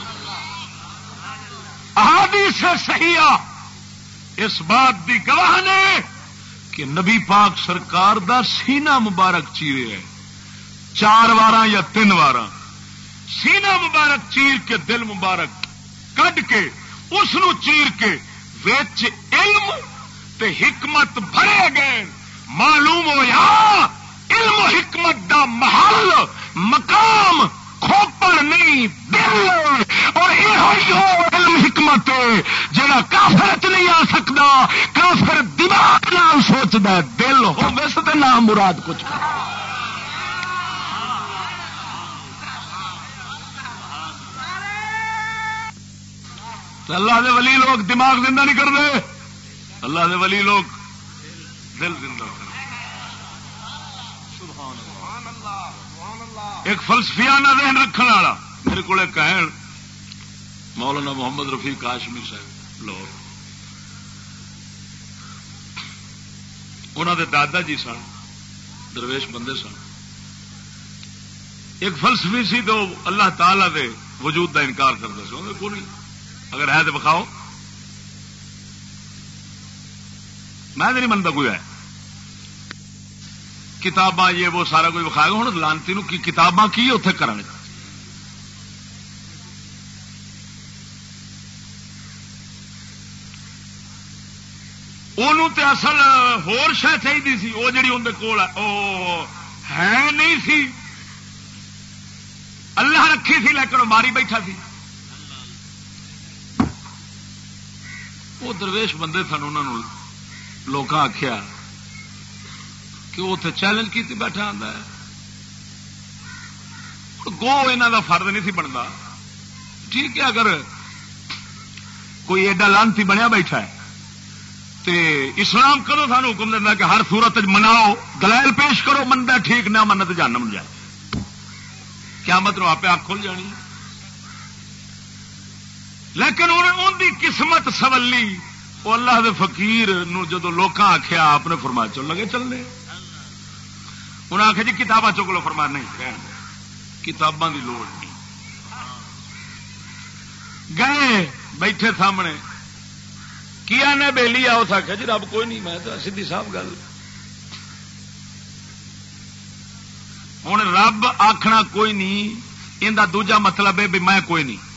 احادیث صحیح اس بات دی گواہ نے کہ نبی پاک سرکار دا سینا مبارک چیرے ہے۔ چار وار یا تین وار سینا مبارک چیر کے دل مبارک کڈ کے، اس چیر کے وچ علم تے حکمت بھرے گئے۔ معلوم ہو علم و حکمت دا محل، مقام کھوپڑ نہیں، دل۔ اور یہ علم حکمت، جڑا کافر نہیں آ سکتا کافر دماغ نال سوچتا دل ہو ویسے نام مراد کچھ۔ تو اللہ دے ولی لوگ دماغ زندہ نہیں کرتے اللہ دے ولی لوگ دل زندہ کر ایک فلسفیانہ ذہن رکھنے والا، میرے کو مولانا محمد رفیق کاشمی صاحب، لاہور۔ انہوں دے دادا جی سن، درویش بندے سن۔ ایک فلسفی سی تو اللہ تعالی دے وجود دا انکار کرتا سو کو نہیں۔ اگر ہے تو بکھاؤ میں نہیں منتا کوئی ہے۔ کتاباں یہ وہ سارا کوئی بکھائے گا ہوں لانتی کی کتاباں کی اتے کرنے اصل ہور شہ چاہیے سی وہ جڑی اندر کول ہے نہیں سی۔ اللہ رکھی سی لیکن ماری بیٹھا سی۔ وہ درویش بندے سن انہوں لوگ آخیا کہ وہ اتنے چیلنج کی بیٹھا آتا ہے گو یہاں کا فرد نہیں سی بنتا ٹھیک ہے اگر کوئی ایڈا لانتی بنیا بیٹھا ہے تے اسلام کرو سانو حکم دینا کہ ہر سورت مناؤ دلائل پیش کرو منتا ٹھیک نہ منت جانم جائے کیا مطلب آپ آ کھل جانی لیکن ان کی قسمت سولی وہ اللہ دے فقیر نو جدو لوگ آخیا آپ نے فرما چل لگے چلنے انہیں آخیا جی کتاباں چک لو فرما نہیں کتاباں کی لوڑ نہیں۔ گئے، بیٹھے سامنے۔ کیا نے بہلی آ آخیا جی رب کوئی نہیں، میں تو سی صاحب گل۔ ہوں رب آخنا کوئی نہیں، ان دوجا مطلب ہے بھی میں کوئی نہیں۔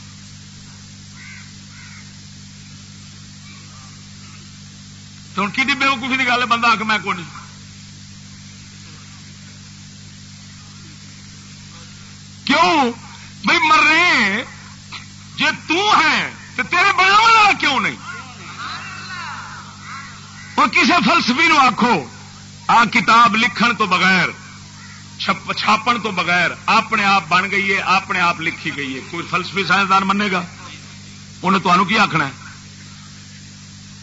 تو ہوں کی بےوقوفی کی گل ہے بندہ آ میں کون کیوں بھائی مرنے جی ہے تو تیرے بنا والا کیوں نہیں اور کسی فلسفی نو آخو آ کتاب لکھن تو بغیر چھاپن تو بغیر اپنے آپ بن گئی ہے اپنے آپ لکھی گئی ہے کوئی فلسفی سائنسدان منے گا انہیں تمہوں کی آخنا ہے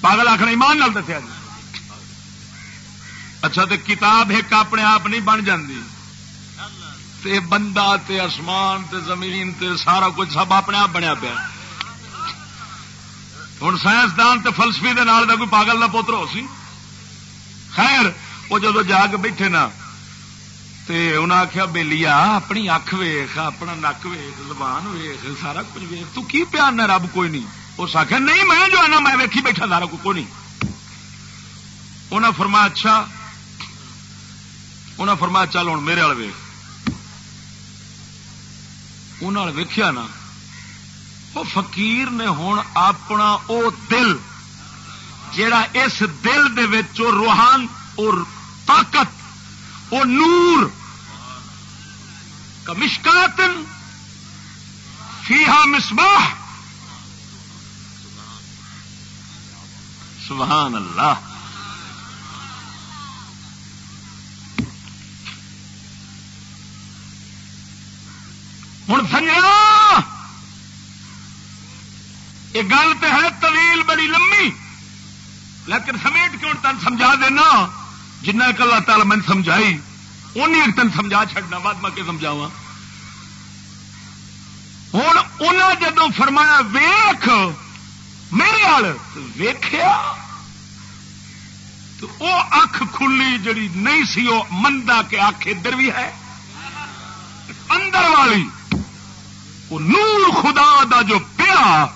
پاگل آخر ایمان نال دسیا جی۔ اچھا تے کتاب ایک اپنے آپ نہیں بن جاندی۔ تے بندہ، تے آسمان، تے زمین، تے سارا کچھ سب اپنے آپ بنیا پیا۔ ہوں سائنسدان تے فلسفی دے نال دا کوئی پاگل کا پوتر ہو سی؟ خیر وہ جدو جا کے بیٹھے نا، تے انہیں آخیا بےلیا اپنی اکھ ویخ اپنا نک ویخ زبان ویخ سارا کچھ ویخ تو کی پیار رب؟ کوئی نہیں۔ اس آخیا نہیں، میں جو آنا میں ویکھی بیٹھا سارا کوئی نہیں انہیں فرمایا اچھا انہیں فرمایا، چل ہوں میرے والے ویخ انہوں ویخیا نا، وہ فقیر نے ہوں اپنا او دل جڑا اس دل دے روحان اور طاقت، او نور، کمشکاتن، فیہا مصباح سبحان اللہ۔ ہوں سنجا یہ گل تو ہے طویل بڑی لمبی، لیکن سمیٹ کے ہوں تین سمجھا دینا؟ جنہ ایک اللہ تعالی میں سمجھائی ان ایک تین سمجھا چڈنا بعد میں سمجھاوا ہوں انہیں جدو فرمایا ویخ میرے ویخیا تو وہ اکھ کھلی جڑی نہیں سی وہ مندا کے اکھ ادھر بھی ہے۔ اندر والی وہ نور خدا دا جو پیا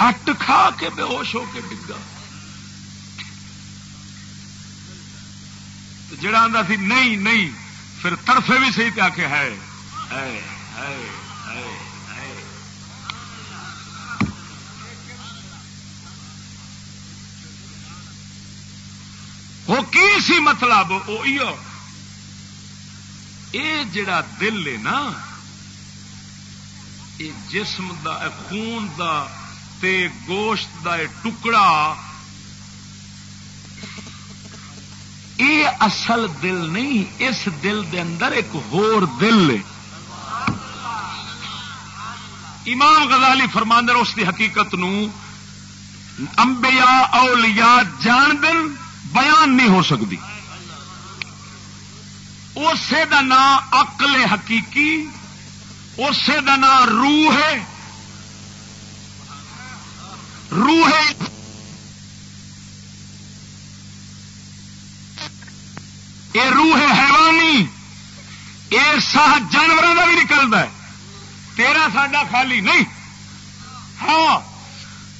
ہٹ کھا کے بے ہوش ہو کے ڈگا۔ جڑا آتا سی، نہیں نہیں، پھر ترفے بھی صحیح پیا کے ہے وہ کی سی مطلب؟ وہ جڑا دل ہے نا یہ جسم دا خون دا، تے گوشت دا ٹکڑا یہ اصل دل نہیں، اس دل دے اندر ایک ہور دل ہے۔ امام غزالی فرماندر اس کی حقیقت نو، انبیاء، اولیاء جان دن بیان نہیں ہو سکتی۔ اسے دا نام اقل حقیقی اسے کا نام روح ہے۔ روح یہ روح ہے حیوانی، یہ ساہ جانوروں کا بھی نکلتا ہے۔ تیرا ساڈا خالی نہیں۔ ہاں۔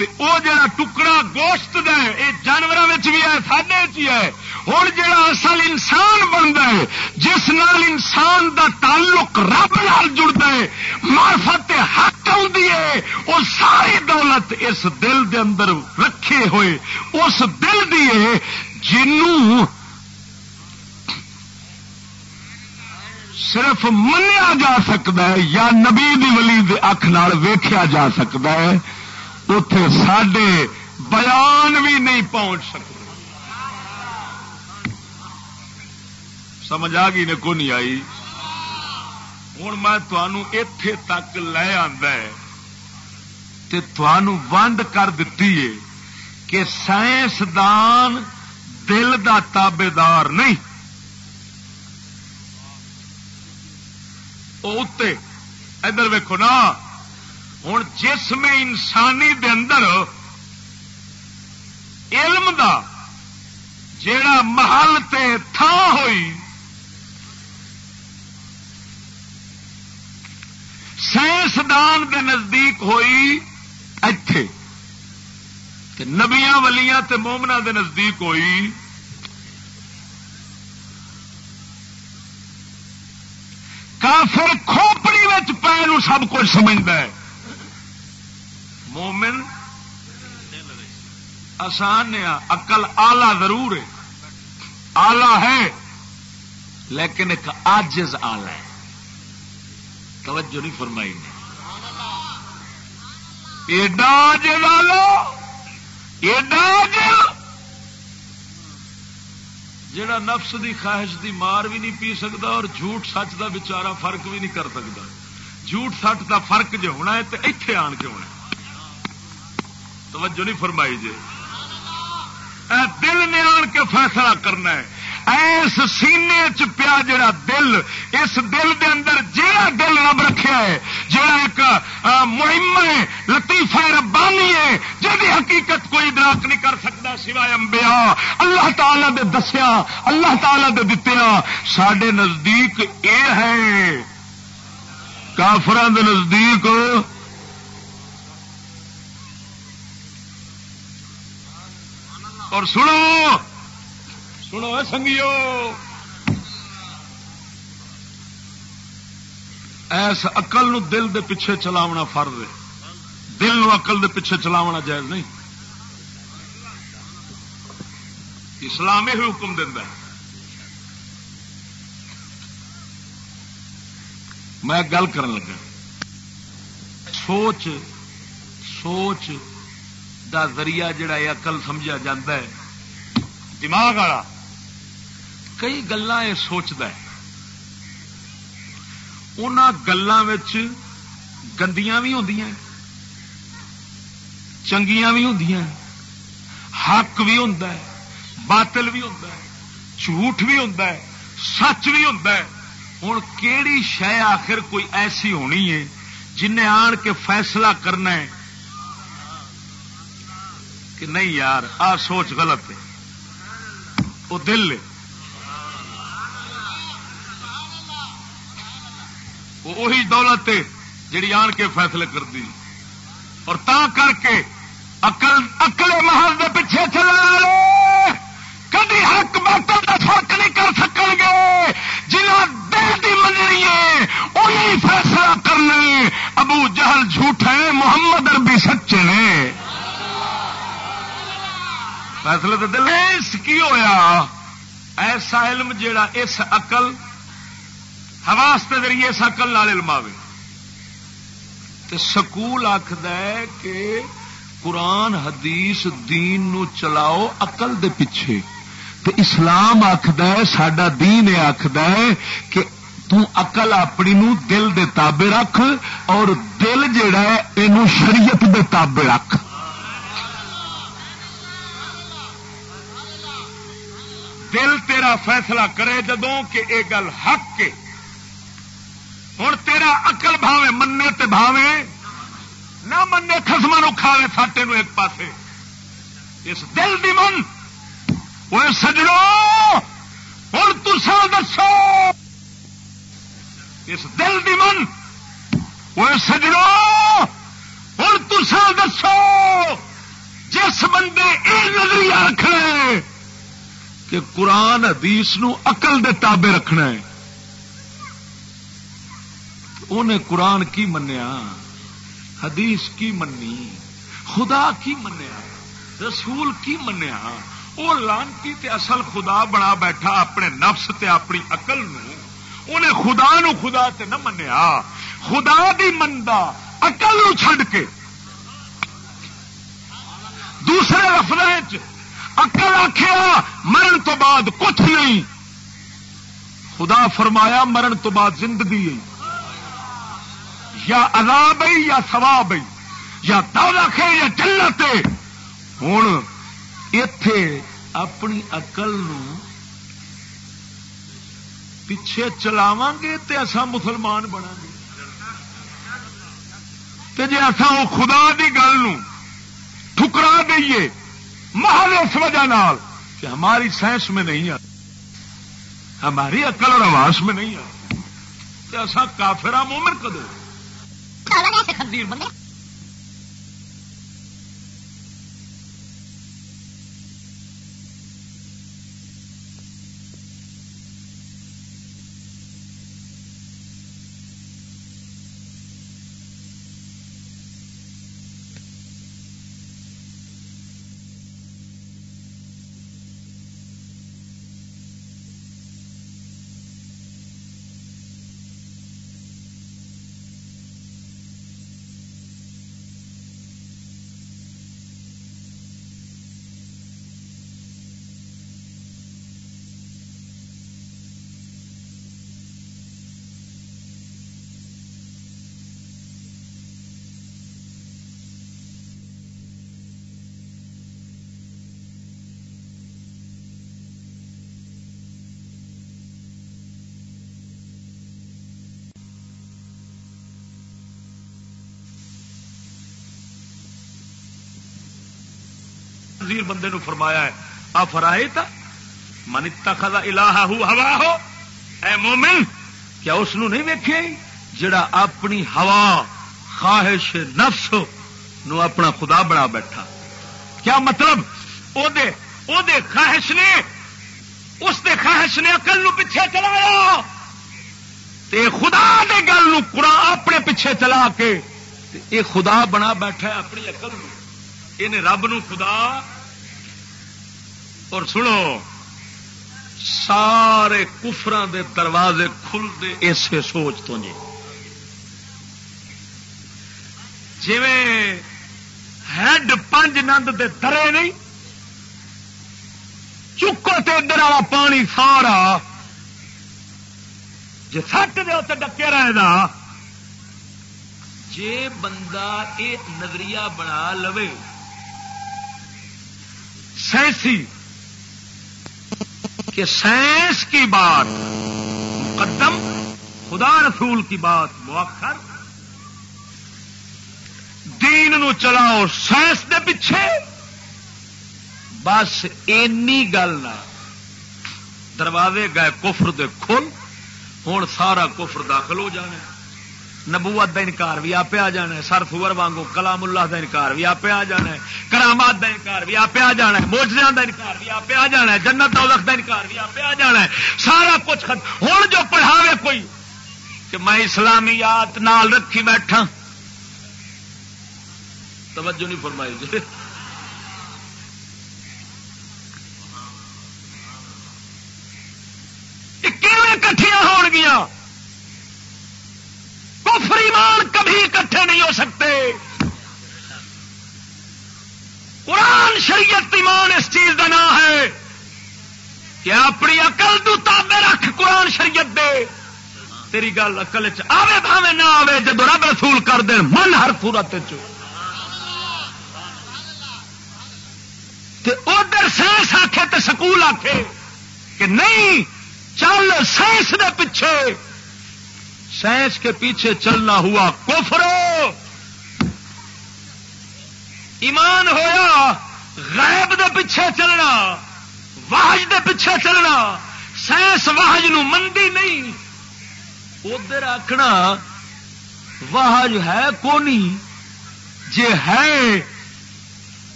وہ جڑا ٹکڑا گوشت دے یہ جانوروں بھی ہے سڈے ہے۔ ہوں جا اصل انسان بنتا ہے، جس نال انسان دا تعلق رب نال جڑتا ہے مارفت حق آتی ہے وہ ساری دولت اس دل دے اندر رکھے ہوئے، اس دل دی ہے، جنوں صرف منیا جا سکتا ہے، یا نبی دی ولی اکھ ویخیا جا سکتا ہے۔ اتے سڈے بیان بھی نہیں پہنچ سکتے سمجھ آ گئی نے کو نہیں آئی؟ ہوں میں تنوع اتے تک لے ونڈ کر دیتی ہے کہ سائنسدان دل دا تابے دار نہیں ادھر ویکو نا۔ ہوں جسم انسانی دے اندر علم دا جیڑا محل تے تھان ہوئی سائنسدان دے نزدیک ہوئی اتے نبیا ولیاں تے مومنا دے نزدیک ہوئی۔ کافر کھوپڑی پہ سب کچھ سمجھتا ہے۔ مومن آسان اقل آلہ ضرور ہے آلہ ہے، لیکن ایک آجز آلہ ہے۔ توجہ نہیں فرمائی نے۔ ایڈا جالو ایڈا جڑا نفس دی خواہش دی مار بھی نہیں پی سکتا اور جھوٹ سچ دا بچارا فرق بھی نہیں کر سکتا جھوٹ سچ دا فرق جو ہونا ہے تو اتے آن کے ہونا توجہ نہیں فرمائی جی۔ دل نے آن کے فیصلہ کرنا ہے۔ ایس سینے چ پیا جڑا دل، اس دل دے اندر جہاں دل رب رکھا ہے جہاں ایک مہم ہے، لطیفہ ربانی ہے جی حقیقت کوئی ادراک نہیں کر سکتا سوائے امبیا اللہ تعالی دے دسیا، اللہ تعالی دے دتیا۔ سڈے نزدیک یہ ہے۔ کافران دے نزدیک اور سنو! سنو سنگیو! ایس اقل نو دل دے پیچھے چلاونا فرض ہے۔ دل نو اقل دے پیچھے چلاونا جائز نہیں۔ اسلام یہ حکم دینا میں گل کر لگا۔ سوچ سوچ۔ دا ذریعہ جڑا یہ اقل سمجھا جا دماغ والا کئی گلا یہ سوچتا ہے۔ ان گلوں گندیاں بھی ہوں چنگیاں بھی ہوں حق بھی ہوں باطل بھی ہوں جھوٹ بھی ہوں سچ بھی ہوں ہوں کہڑی شہ آخر کوئی ایسی ہونی ہے جنہیں آن کے فیصلہ کرنا ہے۔ کہ نہیں یار، آ سوچ غلط ہے۔ وہ دل ہے۔ وہی دولت ہے جڑی آن کے فیصلے کر دی اور تا کر کے اکل اکلے محل کے پیچھے چلے کدی حق باطل کا فرق نہیں کر سکن گے۔ جنہیں دل کی مننی ہے، وہی فیصلہ کرنے۔ ابو جہل جھوٹے محمد اربی سچے نے فیصلے تو دل کی ہویا؟ ایسا علم جیڑا اس اقل حواس کے ذریعے اس اقل نال علماوے تو سکول آخد کہ قرآن، حدیث، دین نو چلاؤ اقل دے پیچھے۔ تو اسلام آخد سڈا دین یہ آخد کہ تقل اپنی نو دل دے تابے رکھ اور دل جڑا ہے یہ شریعت دے تابے رکھ۔ دل تیرا فیصلہ کرے جدوں کہ یہ گل حق کے ہوں تیرا اقل بھاوے منے تے بھاوے۔ نہ منے خسما نو کھاوے، ساٹے نو ایک پاسے۔ اس دل دی من۔ وہ سجڑو۔ ہوں تسا دسو۔ اس دل دی من۔ وہ سجڑو۔ ہوں تسا دسو۔ جس بندے یہ نظریہ رکھنا کہ قرآن حدیث نو اقل دے تابے رکھنا ہے۔ انہیں قرآن کی منیا؟ حدیث کی منی؟ خدا کی منیا؟ رسول کی منیا؟ وہ لانتی تے اصل خدا بنا بیٹھا اپنے نفس تے اپنی اقل انہیں خدا نو خدا تے نہ منیا۔ خدا دی مندا اقل نو چھڈ کے۔ دوسرے لفظ اکل آخیا مرن تو بعد کچھ نہیں۔ خدا فرمایا، مرن تو بعد زندگی یا عذاب یا سواب یا دولت ہے یا جنت ہوں اتے اپنی اقل پیچھے چلاو گے تو اصا مسلمان بنا گے جی اصا وہ خدا کی گل ٹھکرا دئیے محل اس وجہ نال کہ ہماری سائنس میں نہیں آتی، ہماری عقل اور آواز میں نہیں آتی، کہ ایسا کافرا مومن کدو نظیر بندے نو فرمایا ہے آ فرائے تھا من اتخذ الہ ہوا ہو اے مومن، کیا اس نہیں ویکھے جڑا اپنی ہوا، خواہش نفس نو اپنا خدا بنا بیٹھا۔ کیا مطلب؟ او دے او دے خواہش نے، اس دے خواہش نے اقل نو پیچھے چلایا۔ تے خدا دے گل نو قرآن اپنے پیچھے چلا کے اے خدا بنا بیٹھا ہے اپنی اقل نو۔ رب نو خدا اور سنو، سارے کفران دے دروازے کھلتے اسے سوچ تو جی جی ہیڈ پانچ نند دے درے نہیں چکو تے ادھر والا پانی سارا جی سٹ دے تو ڈکے رہے گا جی بندہ یہ نظریہ بنا لو سائنسی کہ سائنس کی بات، مقدم خدا رسول کی بات، مؤخر۔ دین نو چلاؤ سائنس دے پیچھے۔ بس اینی گل نہ۔ دروازے گئے کفر دے کھل۔ ہوں سارا کفر داخل ہو جانا۔ نبوت دا انکار بھی آپ آ جانا ہے سر سور وانگو، کلام اللہ دا انکار بھی آپ آ جانا ہے، کرامات دا انکار بھی آپ آ جانا ہے موجودہ دا انکار بھی آپ آ جانا ہے، جنت دولت دا انکار بھی آپ آ جانا ہے۔ سارا کچھ ختم ہوں جو پڑھاوے کوئی، کہ میں اسلامیات نال رکھی بیٹھا۔ توجہ نہیں فرمائی جی۔ کٹھیا ہو گیا کفر ایمان کبھی اکٹھے نہیں ہو سکتے۔ قرآن شریعت ایمان اس چیز کا نام ہے کہ اپنی اقل تو تابے رکھ قرآن شریعت دے۔ تیری گل اقل آوے بھاوے نہ آوے جب رب رسول کر دیں من ہر پورت ادھر سائنس آخے تو سکول آخے کہ نہیں، چل سائنس دے پیچھے سائنس کے پیچھے چلنا ہوا کوفرو ایمان ہویا، غیب دے پیچھے چلنا واہج دے پیچھے چلنا سائنس واہج نو مندی نہیں۔ ادھر آخنا واہج ہے کونی؟ جے ہے،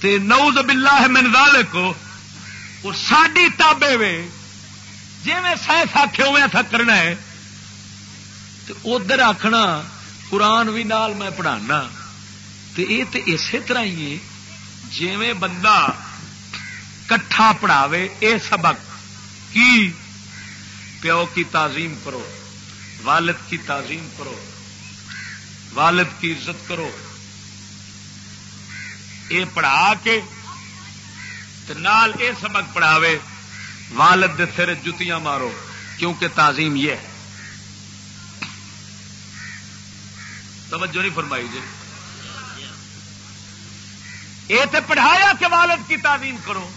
تے نعوذ باللہ من ذالک وہ ساڈی تابے وے۔ جی میں سائنس آخے ہوئے ایسا کرنا ہے ادھر آخنا قرآن بھی نال میں پڑھانا۔ تو یہ تو اسی طرح ہی جی بندہ کٹھا پڑھاوے، اے سبق کی؟ پیو کی تعظیم کرو، والد کی تعظیم کرو، والد کی عزت کرو۔ یہ پڑھا کے نال اے سبق پڑھاوے، والد دے سر جتیاں مارو، کیونکہ تعظیم یہ ہے۔ توجہ نہیں فرمائی جی۔ یہ تو پڑھایا کہ والد کی تعظیم کرو۔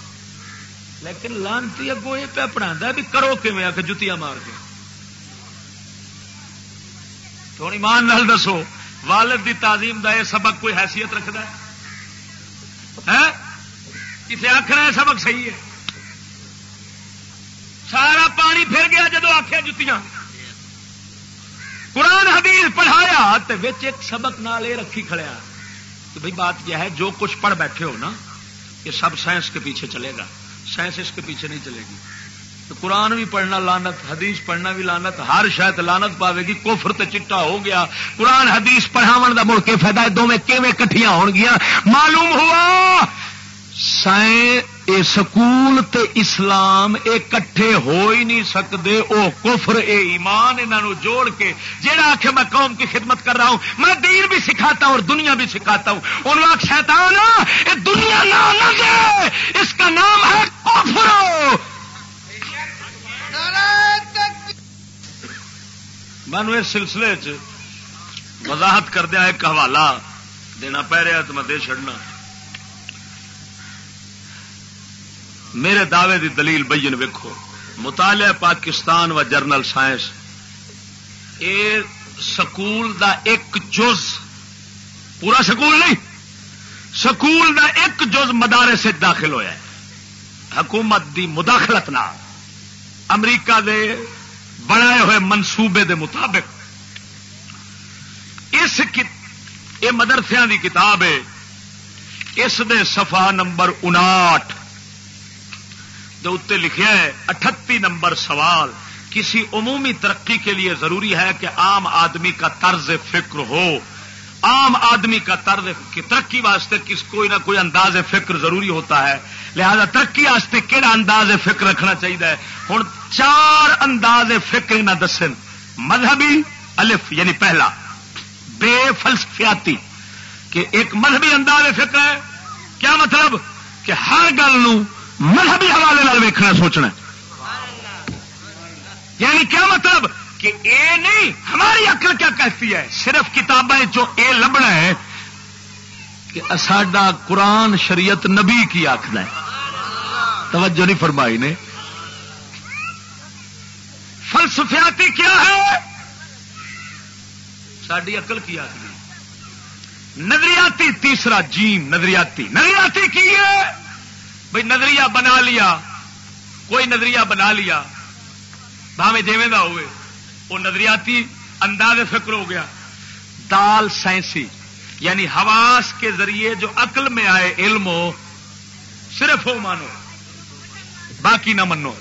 لیکن لانتی اگو یہ پہ پڑھا بھی کرو کہ آ کے جتیاں مار کے۔ تو ایمان نال دسو، والد دی تعظیم دا یہ سبق کوئی حیثیت رکھتا ہے؟ کسی آخر سبق صحیح ہے؟ سارا پانی پھر گیا جدو آخیا جتیاں۔ قرآن حدیث پڑھایا تو ایک سبق نال یہ رکھی کھڑیا۔ کہ بھائی بات یہ ہے، جو کچھ پڑھ بیٹھے ہو نا، یہ سب سائنس کے پیچھے چلے گا۔ سائنس اس کے پیچھے نہیں چلے گی۔ تو قرآن بھی پڑھنا لانت حدیث پڑھنا بھی لانت ہر شاید لانت پاوے گی کوفر تے چٹا ہو گیا۔ قرآن، حدیث پڑھاو کا مڑ کے فائدہ دونوں کیویں کٹھیاں ہو گیا معلوم ہوا اے سکول تے اسلام اے کٹھے ہو ہی نہیں سکتے او کفر، اے ایمان انہوں جوڑ کے۔ جہاں آخ میں قوم کی خدمت کر رہا ہوں، میں دین بھی سکھاتا ہوں اور دنیا بھی سکھاتا ہوں۔ ان آخ شیطان، اے دنیا نہ دے اس کا نام ہے کفر۔ میں اس سلسلے چ وضاحت کردیا ایک حوالہ دینا پہ رہا تو میں دے چڑنا میرے دعوے دی دلیل بین ویکو مطالعہ پاکستان و جرنل سائنس سکول دا ایک جز۔ پورا سکول نہیں، سکول دا ایک جز مدارے سے داخل ہویا ہے۔ حکومت دی مداخلت نہ امریکہ دے بنائے ہوئے منصوبے دے مطابق۔ اس یہ مدرسیا دی کتاب ہے، اس دے صفحہ نمبر انٹھ اتنے لکھا ہے، اٹھتی نمبر سوال، کسی عمومی ترقی کے لیے ضروری ہے کہ عام آدمی کا طرز فکر ہو؟ عام آدمی کا طرز ترقی واسطے کس کوئی نہ کوئی انداز فکر ضروری ہوتا ہے۔ لہذا ترقی واسطے کہڑا انداز فکر رکھنا چاہیے ہوں چار انداز فکر نہ دسن۔ مذہبی الف یعنی پہلا، بے فلسفیاتی، کہ ایک مذہبی انداز فکر ہے۔ کیا مطلب؟ کہ ہر گل مذہبی حوالے ویکھنا سوچنا یعنی کیا مطلب؟ کہ اے نہیں، ہماری عقل کیا کہتی ہے؟ صرف کتابیں جو اے لبنا ہے کہ ساڈا قرآن شریعت نبی کی آخر ہے۔ توجہ نہیں فرمائی نے۔ فلسفیاتی کیا ہے؟ ساری اقل کی آخری نظریاتی تیسرا جیم، نظریاتی۔ نظریاتی کی ہے؟ بھائی نظریہ بنا لیا، کوئی نظریہ بنا لیا بھاوے جیویں ہوئے، وہ نظریاتی انداز فکر ہو گیا۔ دال سائنسی یعنی حواس کے ذریعے جو عقل میں آئے علم ہو، صرف ہو مانو، باقی نہ منو۔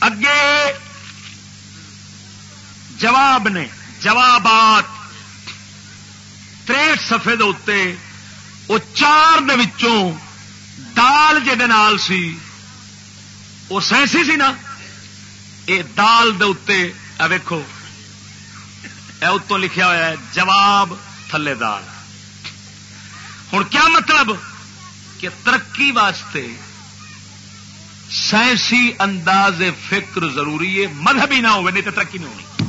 اگے جواب نے، جوابات۔ تریٹ سفے اتنے وہ چار دال جال سی وہ سائنسی سی نا؟ یہ دال دے ویکو اتوں لکھا ہوا ہے، جواب تھلے دال۔ ہوں کیا مطلب؟ کہ ترقی واسطے سائنسی انداز فکر ضروری ہے، مذہبی نہ ہوئے، نہیں تو ترقی نہیں ہونی۔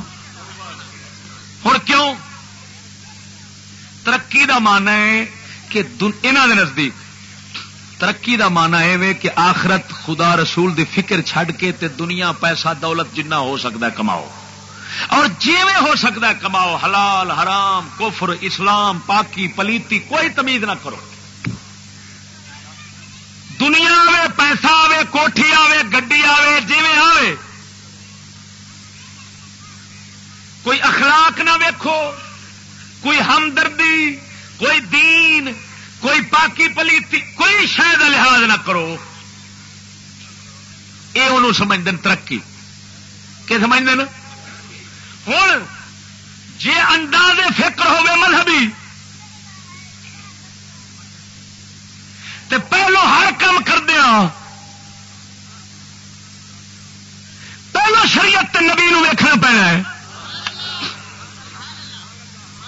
ہوں کیوں؟ ترقی دا مانا ہے کہ انہوں دے نزدیک ترقی دا مانا ہے کہ آخرت خدا رسول دی فکر چھڈ کے تے دنیا، پیسہ، دولت جنہ ہو سکتا ہے کماؤ۔ اور جیویں ہو سکتا ہے کماؤ، حلال، حرام، کفر، اسلام، پاکی، پلیتی، کوئی تمیز نہ کرو۔ دنیا آئے پیسہ آئے کوٹھی آئے گڈی آئے جیویں آئے کوئی اخلاق نہ ویکھو، کوئی ہمدردی، کوئی دین۔ کوئی پاکی پلیتی کوئی شاید لحاظ نہ کرو۔ یہ انہوں سمجھتے ترقی۔ کہ سمجھتے ہوں جی انداز فکر ہوگی مذہبی تو پہلو ہر کام کردیا پہلو شریعت نبی نو ویکنا پینا ہے۔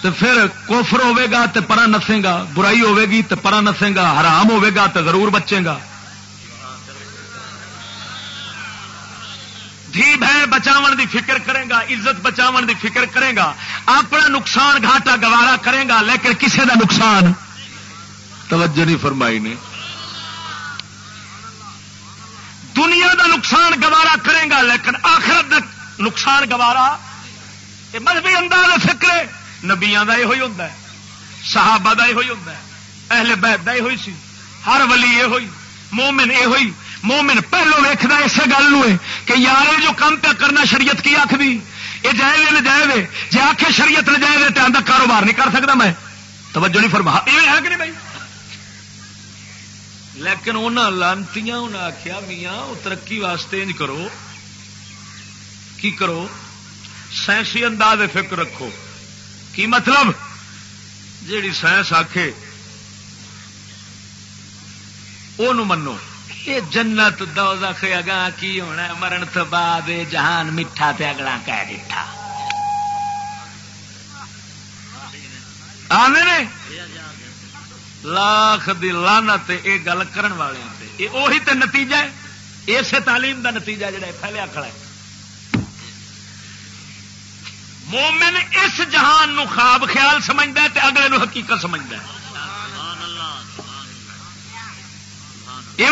تو پھر کوفر ہوے گا تو پرا نسے گا، برائی ہوے گی تو پرا نسے گا، حرام ہوے گا تو ضرور بچے گا۔ دھی بہن بچاو دی فکر کرے گا، عزت بچاو دی فکر کرے گا، اپنا نقصان گھاٹا گوارا کرے گا، لیکن کسی دا نقصان؟ توجہ نہیں فرمائی نے۔ دنیا دا نقصان گوارا کرے گا، لیکن آخرت دا نقصان گوارا، یہ مذہبی انداز فکر نبیا کا یہ ہوتا ہے، صحابہ کا یہ ہوتا ہے، اہل بیت کا یہ ہوئی سی، ہر ولی یہ ہوئی مومن یہ ہوئی مومن پہلو ویکد اسی گل کہ یار جو کام پہ کرنا شریعت کی آخری یہ جائے نہ جائے جی آخ شریعت نہ تو آدھا کاروبار نہیں کر سکتا میں۔ توجہ نہیں فرما یہ ہے کہ نہیں بھائی؟ لیکن انہوں لانتی انہیں آخیا میاں وہ ترقی واسطے انج کرو۔ کی کرو؟ سائنسی انداز فکر رکھو۔ کی مطلب؟ جیڑی سائنس آخے وہ منو۔ یہ جنت دوزخ اگاں کی ہونا مرن تو بعد جہان میٹھا تے اگلا کہہ ڈٹھا آنے لاکھ دی لانت یہ گل کرن والے وہی تے نتیجہ ہے۔ اسے تعلیم دا نتیجہ جڑا پھیلیا کھڑا ہے۔ مومن اس جہان نو خواب خیال سمجھتا ہے اگلے نو حقیقت سمجھتا ہے۔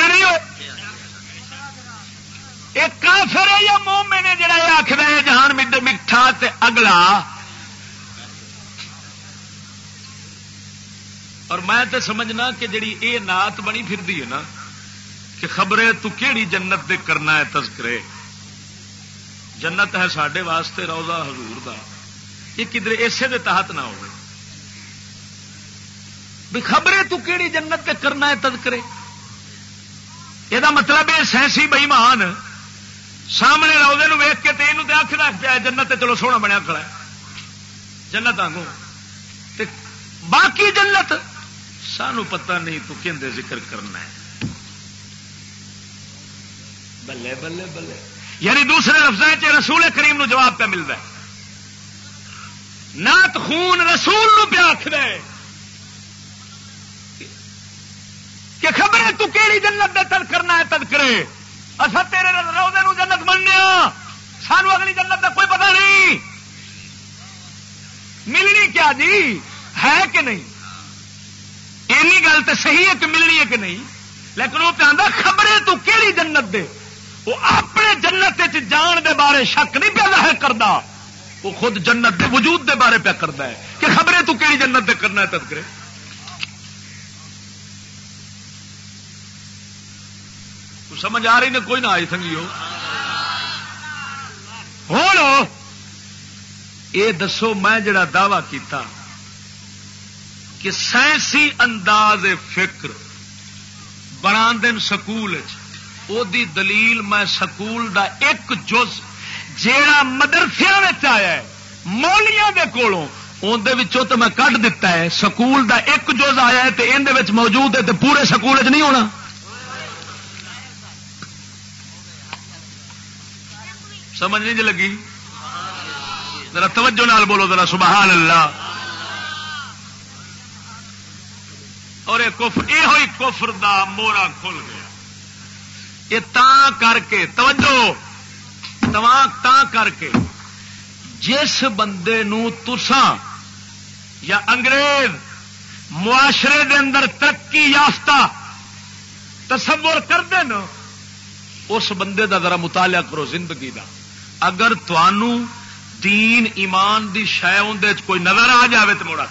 نہیں ہو؟ ایک کافر ہے یا مومن ہے جڑا یہ آخر ہے جہان میٹھا تے اگلا؟ اور میں تو سمجھنا کہ جڑی اے نات بنی پھر ہے نا کہ خبریں تو کیڑی جنت دے کرنا ہے تذکرے؟ جنت ہے سڈے واسطے، روزہ حضور دا۔ یہ کدھر اسے دے تحت نہ ہو خبریں تو کیڑی جنت دے کرنا ہے تذکرے؟ مطلب یہ مطلب ہے سینسی بئیمان سامنے روزے ویک کے یہ آخ رکھ پیا جنت چلو سونا بنیا کھڑا ہے۔ جنت آگوں باقی جنت، سانو پتہ نہیں تو کہ ذکر کرنا ہے۔ بلے بلے بلے۔ یعنی دوسرے لفظ رسول کریم نو جواب پہ ملتا ہے۔ نات خون رسول نو پہ آخر کہ خبر ہے تو کیڑی جنت دے تد کرنا ہے تد کرے اصا تیرے روزے نو جنت بننے سانو اگلی جنت کا کوئی پتہ نہیں۔ ملنی کیا جی؟ ہے کہ نہیں؟ اینی گل تو صحیح ہے کہ ملنی ہے کہ نہیں؟ لیکن وہ پہ خبریں تو کیڑی جنت دے۔ وہ اپنے جنت جان دے بارے شک نہیں پہ ظاہر کرتا وہ خود جنت دے وجود دے بارے پہ کرتا ہے۔ کہ خبریں تو کیڑی جنت دے کرنا ہے تذکرے سمجھ آ رہی نے کوئی نہ آئی سنگیو ہوں یہ دسو میں جڑا دعوی کیتا کہ سائنسی انداز فکر بنا دن سکول او دی دلیل میں سکول دا ایک جز جیڑا مدرسے آیا ہے مولیاں دے کولوں اندر تو میں کٹ دتا ہے، سکول دا ایک جز آیا ہے تو اندر موجود ہے تو پورے سکول نہیں ہونا۔ سمجھ نہیں جی لگی؟ ذرا توجہ نال بولو، ذرا سبحان اللہ۔ اور یہ کفر، یہ ہوئی کفر دا مورا کھل گیا۔ یہ تا کر کے توجہ تا کر کے جس بندے نو تسان یا انگریز معاشرے دے اندر ترقی یافتہ تصور کر دے نا، اس بندے دا ذرا مطالعہ کرو زندگی دا۔ اگر دین ایمان دی شہ اندر کوئی نظر آ جائے تو مڑا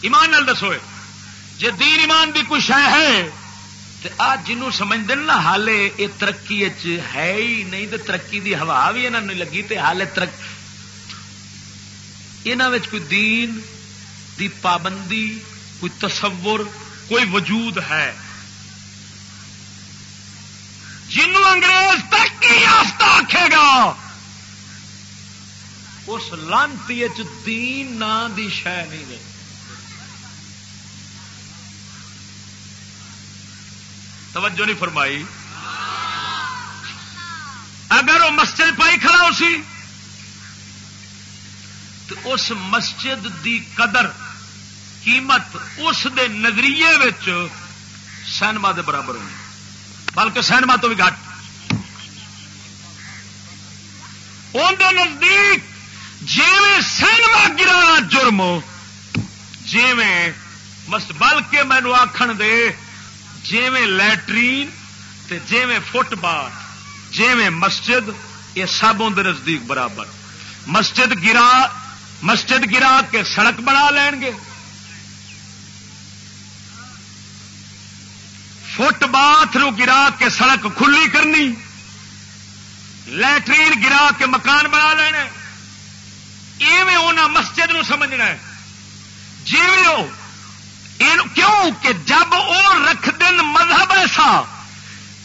ایمان نال دسو جی دین ایمان دی کوئی شہ ہے تو آج جنوں سمجھ نا حالے یہ ترقی ہے ہی نہیں تو ترقی دی ہوا بھی یہاں نہیں لگی تو حالے ترقی یہاں کوئی دین دی پابندی، کوئی تصور، کوئی وجود ہے۔ جنوں انگریز ترقی یافتہ آخے گا، اس لانتی دین نا دی شہ نہیں رہی توجہ نہیں فرمائی۔ اگر وہ مسجد پائی کھڑا ہو سی، تو اس مسجد دی قدر، قیمت اس دے نظریے سینما دے برابر ہونی بلکہ سینما تو بھی گھٹ۔ اندر نزدیک جی سینما گرا جرم جی بلکہ مینو آخر دے جیویں لٹرین جیویں فٹ بال، جیویں مسجد، یہ سب اندر نزدیک برابر۔ مسجد گرا مسجد گرا کے سڑک بنا لین گے۔ فٹ باتھ رو گرا کے سڑک کھلی کرنی۔ لٹرین گرا کے مکان بنا لینا ایویں انہیں مسجد نو سمجھنا ہے۔ جی کیوں کہ جب وہ رکھ دن مذہب ایسا،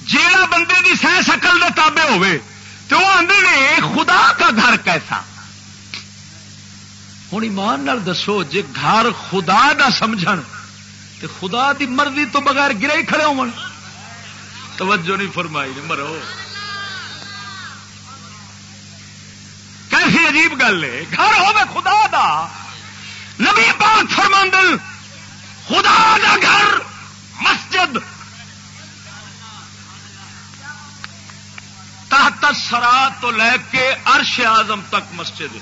جیڑا بندے کی سہ سکل کے تابے ہوے تو وہ آدھے نے خدا کا گھر کیسا؟ ہوں ایمان دسو جی گھر خدا کا سمجھ تو خدا دی مرضی تو بغیر گرے ہی کھڑے ہو توجہ نہیں فرمائی، مرو۔ کیسی عجیب گل ہے۔ گھر ہو خدا دا۔ نبی پاک فرماندل خدا دا گھر، مسجد۔ تحت سرا تو لے کے عرش اعظم تک مسجد۔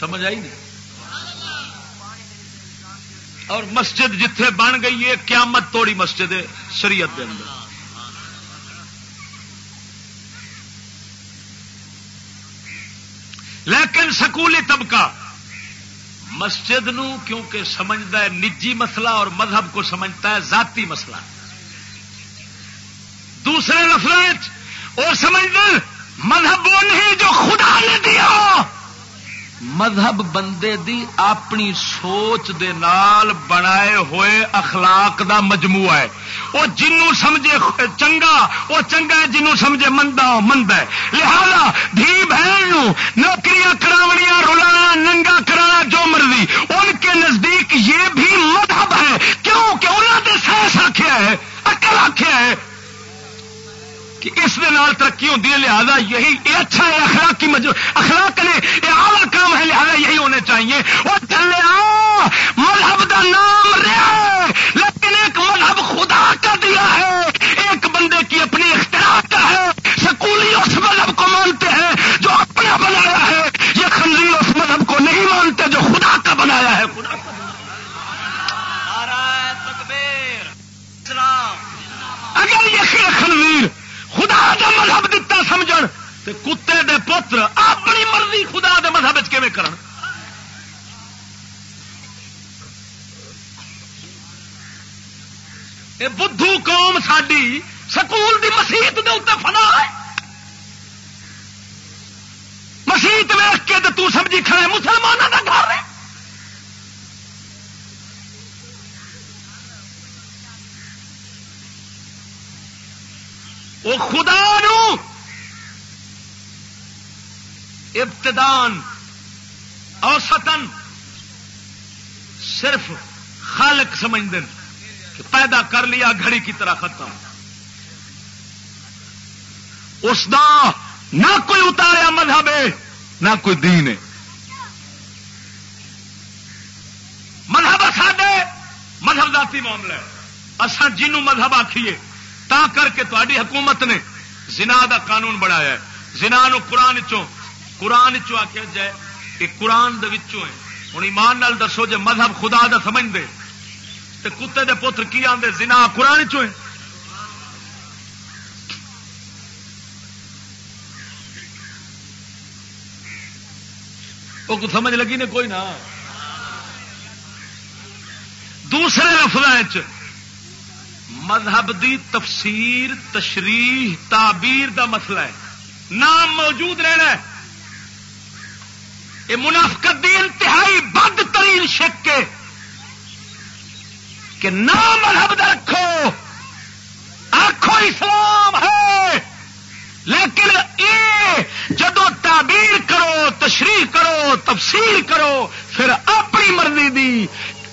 سمجھ آئی نہیں؟ اور مسجد جتھے بن گئی ہے، قیامت توڑی مسجد شریعت کے اندر۔ لیکن سکولی طبقہ مسجد نو کیونکہ سمجھتا ہے نجی مسئلہ اور مذہب کو سمجھتا ہے ذاتی مسئلہ۔ دوسرے لفظ وہ سمجھتے مذہب وہ نہیں جو خدا نے دیا مذہب بندے دی اپنی سوچ دے نال بنائے ہوئے اخلاق دا مجموعہ ہے۔ وہ جنوں سمجھے چنگا، وہ چنگا ہے جنوں سمجھے مندا مند ہے۔ لہذا دھی بہن نوکریاں کراونیاں رولانا ننگا کرانا جو مرضی۔ ان کے نزدیک یہ بھی مذہب ہے۔ کیوں کہ انہوں نے سائنس آخیا ہے اکل آخیا ہے کہ اس نال ترقی ہوتی ہے لہذا یہی یہ اچھا ہے اخلاق کی مجھے اخلاق نے یہ اعلیٰ کام ہے لہذا یہی ہونے چاہیے۔ وہ چلے مذہب کا نام رہا لیکن ایک مذہب خدا کا دیا ہے۔ ایک بندے کی اپنی اختراع کا ہے۔ سکولی اس مذہب کو مانتے ہیں جو اپنا بنایا ہے۔ یہ خنزیر اس مذہب کو نہیں مانتے جو خدا کا بنایا ہے۔ خدا کا اگر یہ خنویر خدا دا مذہب دتا سمجھ کتے دے پتر اپنی مرضی خدا دے مذہب کرن؟ بدھو قوم ساری سکول دی مسیت دے اتنے فنا ہے۔ مسیت ویخ کے تو سمجھی کھڑے مسلمانوں کا گھر ہے۔ وہ خدا نو ابتدان اوسطن صرف خالق سمجھ دیں کہ پیدا کر لیا، گھڑی کی طرح ختم۔ اس دا نہ کوئی اتاریا مذہب ہے، نہ کوئی دین ہے۔ مذہب ساڈے، مذہب ذاتی معاملہ ہے۔ اصا جنوں مذہب آخیے تا کر کے تاری حکومت نے زنا دا قانون بنایا ہے۔ زنا نو قرآن چو قرآن چو آخیا جائے کہ قرآن دے وچوں ہے۔ ہوں ایمان نال دسو جے مذہب خدا دا سمجھ دے تے کتے دے پتر کی آدھے زنا قرآن چو ہے۔ وہ سمجھ لگی نے کوئی نہ دوسرے لفظ مذہب دی تفسیر، تشریح، تعبیر دا مسئلہ ہے۔ نام موجود رہنا ہے۔ یہ منافقت دی انتہائی بد ترین شک کے کہ نام مذہب دا رکھو آخو اسلام ہے۔ لیکن یہ جدو تعبیر کرو، تشریح کرو، تفسیر کرو، پھر اپنی مرضی دی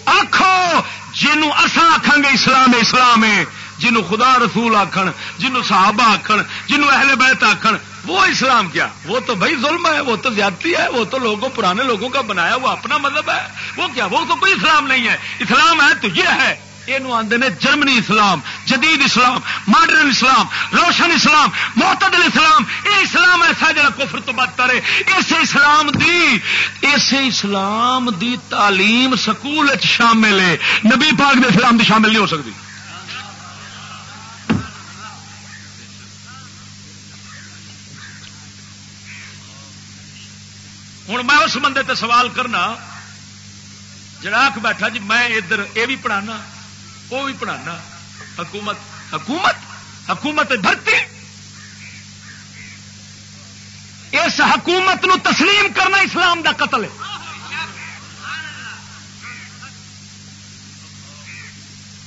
آخو جنوں اصا آخان گے اسلام اسلام ہے۔ جنوں خدا رسول آکھن جنوں صحابہ آکھن جنوں اہل بیت آکھن، وہ اسلام کیا؟ وہ تو بھائی ظلم ہے، وہ تو زیادتی ہے، وہ تو لوگوں، پرانے لوگوں کا بنایا وہ اپنا مذہب ہے۔ وہ کیا؟ وہ تو کوئی اسلام نہیں ہے۔ اسلام ہے تو یہ ہے۔ یہ آدھے نے جرمنی اسلام، جدید اسلام، ماڈرن اسلام، روشن اسلام، معتدل اسلام، یہ اسلام ایسا جا کفر تو بدتر ہے اس اسلام دی، اس اسلام دی تعلیم سکول شامل ہے۔ نبی پاک دے اسلام دی شامل نہیں ہو سکتی۔ ہوں میں اس بندے تے سوال کرنا، جڑا بیٹھا جی میں ادھر یہ بھی پڑھانا۔ وہ بھی پڑھانا۔ حکومت حکومت حکومت بھرتی اس حکومت نو تسلیم کرنا اسلام دا قتل ہے۔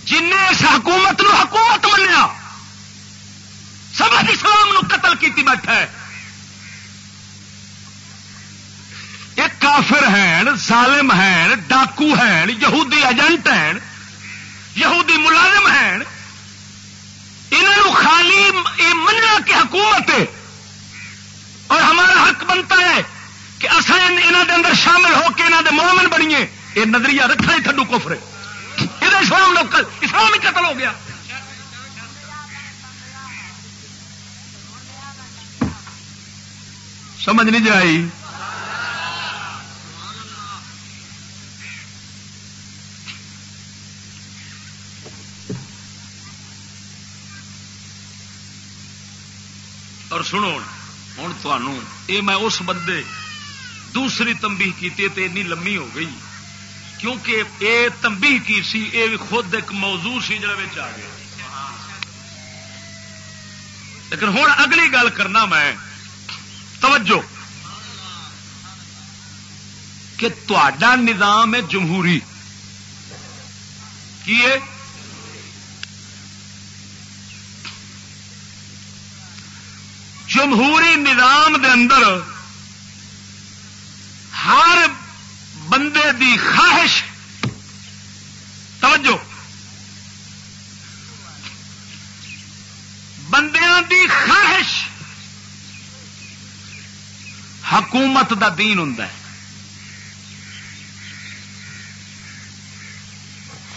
جن اس حکومت نو حکومت منیا، سب اسلام نو قتل کیتی بیٹھا ہے۔ ایک کافر ہیں، ظالم ہیں، ڈاکو ہیں، یہودی ایجنٹ ہیں۔ یہودی ملازم ہیں۔ انہوں خالی یہ مننا کہ حکومت ہے۔ اور ہمارا حق بنتا ہے کہ اصل یہاں دے اندر شامل ہو کے یہاں دے مومن بنیے۔ یہ نظریہ رکھنا ہی تھڈو کوفرے یہ اسلام لوگ اسلام ہی قتل ہو گیا۔ سمجھ نہیں جائی۔ اور سنو۔ ہوں تمہوں یہ میں اس بندے دوسری تمبی کی اینی لمبی ہو گئی۔ کیونکہ یہ تمبی کی سی یہ خود ایک موضوع سی جڑے آ گیا۔ لیکن ہوں اگلی گل کرنا میں۔ توجہ۔ کہ تا نظام ہے جمہوری کی ہے؟ جمہوری نظام دے اندر ہر بندے دی خواہش، توجہ، بندیاں دی خواہش حکومت دا دین ہوں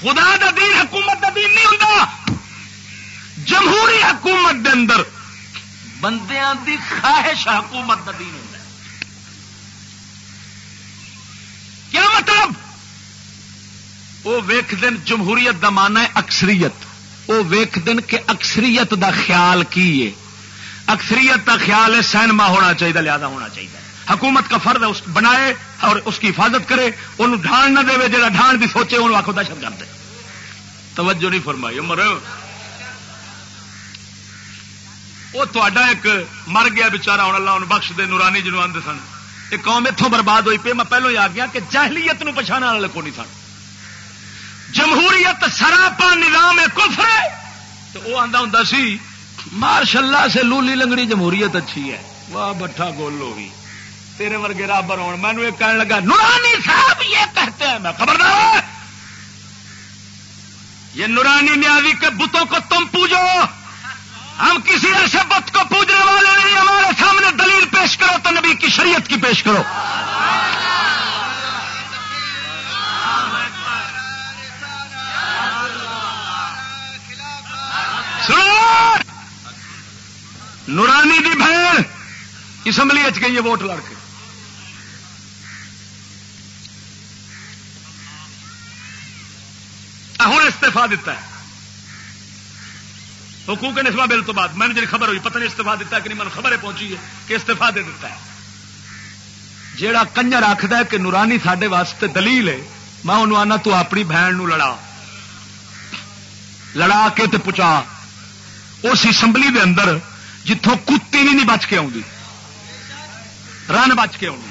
خدا دا دین حکومت دا دین نہیں ہوں جمہوری حکومت دے اندر بندیاں دی خواہش حکومت دا دین ہوں کیا مطلب؟ وہ ویخ دن جمہوریت دا مانا ہے اکثریت۔ وہ ویخ دن کہ اکثریت دا خیال کی ہے۔ اکثریت کا خیال ہے سینما ہونا چاہیے، لہذا ہونا چاہیے۔ حکومت کا فرد اس بنائے اور اس کی حفاظت کرے انہوں ڈھان نہ دے جا ڈھان بھی سوچے، انہوں آخو دہشت گرد توجہ نہیں فرمائی، عمر۔ وہ تا ایک مر گیا بچارا ہوں، اللہ انہوں بخش دے، نورانی جنوب آدھے سن۔ یہ قوم اتوں برباد ہوئی پی میں پہلو ہی آ گیا کہ جہلیت نو پچھانے والے کو نہیں سن۔ جمہوریت سراپا نظام کفر ہے۔ تو وہ آتا ہوں سی مارش اللہ سے لولی لنگڑی جمہوریت اچھی ہے۔ واہ، بٹھا گول ہوگی تیرے ورگے رابر ہو میں نے کہنے لگا، نورانی صاحب یہ کہتے ہیں۔ میں خبردار یہ نورانی نیازی کے بتوں کو تم پوجو۔ ہم کسی ایسے بت کو پوجنے والے نہیں، ہمارے سامنے دلیل پیش کرو تو نبی کی شریعت کی پیش کرو۔ نورانی دی بہن اسمبلی اچ گئی ہے ووٹ لڑ کے۔ ہوں استفا دیتا ہے۔ حقوق نسبا بل تو بعد. میں نے جی خبر ہوئی پتہ نہیں استفا دیتا ہے کہ نہیں من خبر پہنچی ہے کہ استفا دے دیتا ہے. جیڑا کنجر آخد ہے کہ نورانی سڈے واسطے دلیل ہے میں انہوں آنا تو اپنی بہن نو لڑا. لڑا کے تے پچا اس اسمبلی دے اندر جتوں کتی بھی نہیں بچ کے آؤں رن بچ کے آؤں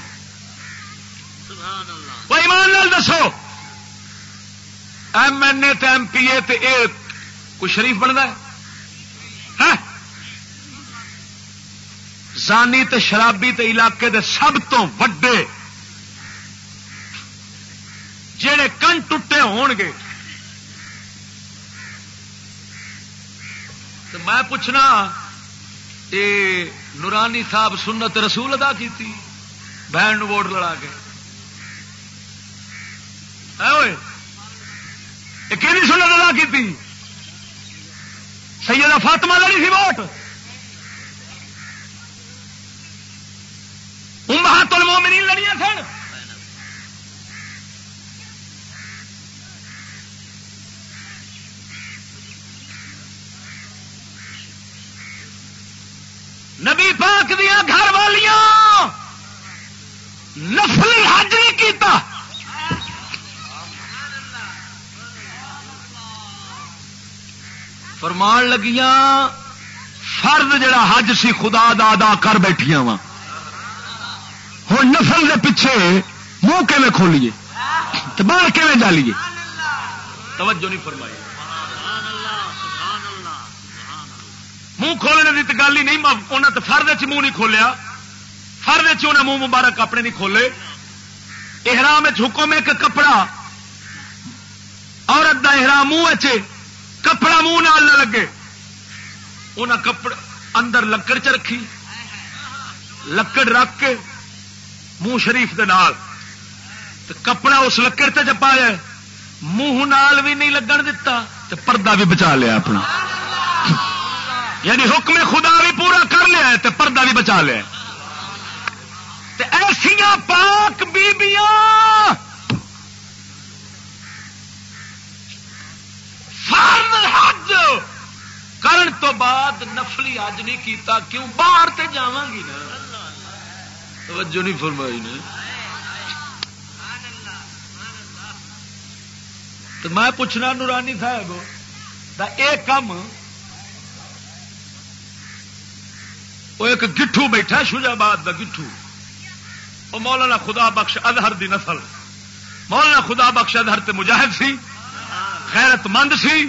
ایمان لال دسو M N A M P A کوئی شریف بنتا ہے؟ ہاں؟ زانی تے شرابی تے علاقے دے سب تو وڈے جڑے کن ٹوٹے ہون گے۔ تو میں پوچھنا، اے نورانی صاحب سنت رسول ادا کی بہن ووٹ لڑا کے۔ کہ سنت ادا کی سیدہ فاطمہ لڑی سی ووٹ۔ امہات المومنین لڑیا سن۔ نبی پاک دیا گھر والیاں نسلی حج نہیں کیتا۔ فرمان لگیاں، فرد جڑا حج سی خدا دا ادا کر بیٹھیا وا ہوں نسل کے پیچھے منہ کھے کھولیے؟ باہر کھے جالیے؟ توجہ نہیں فرمائی۔ منہ کھولنے کی تو گل ہی نہیں انہیں تو فرد چ منہ نہیں کھولیا۔ فرد چ منہ مبارک اپنے نہیں کھولے۔ احرام حکم ایک کپڑا عورت کا احرام منہ کپڑا منہ نال نہ لگے۔ انہیں کپڑ اندر لکڑ چ رکھی۔ لکڑ رکھ کے منہ شریف دے نال۔ کپڑا اس لکڑ سے چپایا منہ نال بھی نہیں لگن دتا۔ تو پردہ بھی بچا لیا اپنا۔ یعنی حکم خدا بھی پورا کر لیا ہے پردہ بھی بچا لیا ایسیا پاک بیبیاں فرض حج مرن تو بعد نفلی اج نہیں کیتا، کیوں؟ باہر تے جاواں گی نا۔ توجہ نہیں فرمائی نے۔ تو میں پوچھنا، نورانی صاحب، دا اے کم وہ ایک گٹھو بیٹھا، شجاباد دا گٹھو۔ وہ مولانا خدا بخش ادہر دی نسل۔ مولانا خدا بخش ادہر تے مجاہد سی۔ خیرت مند سی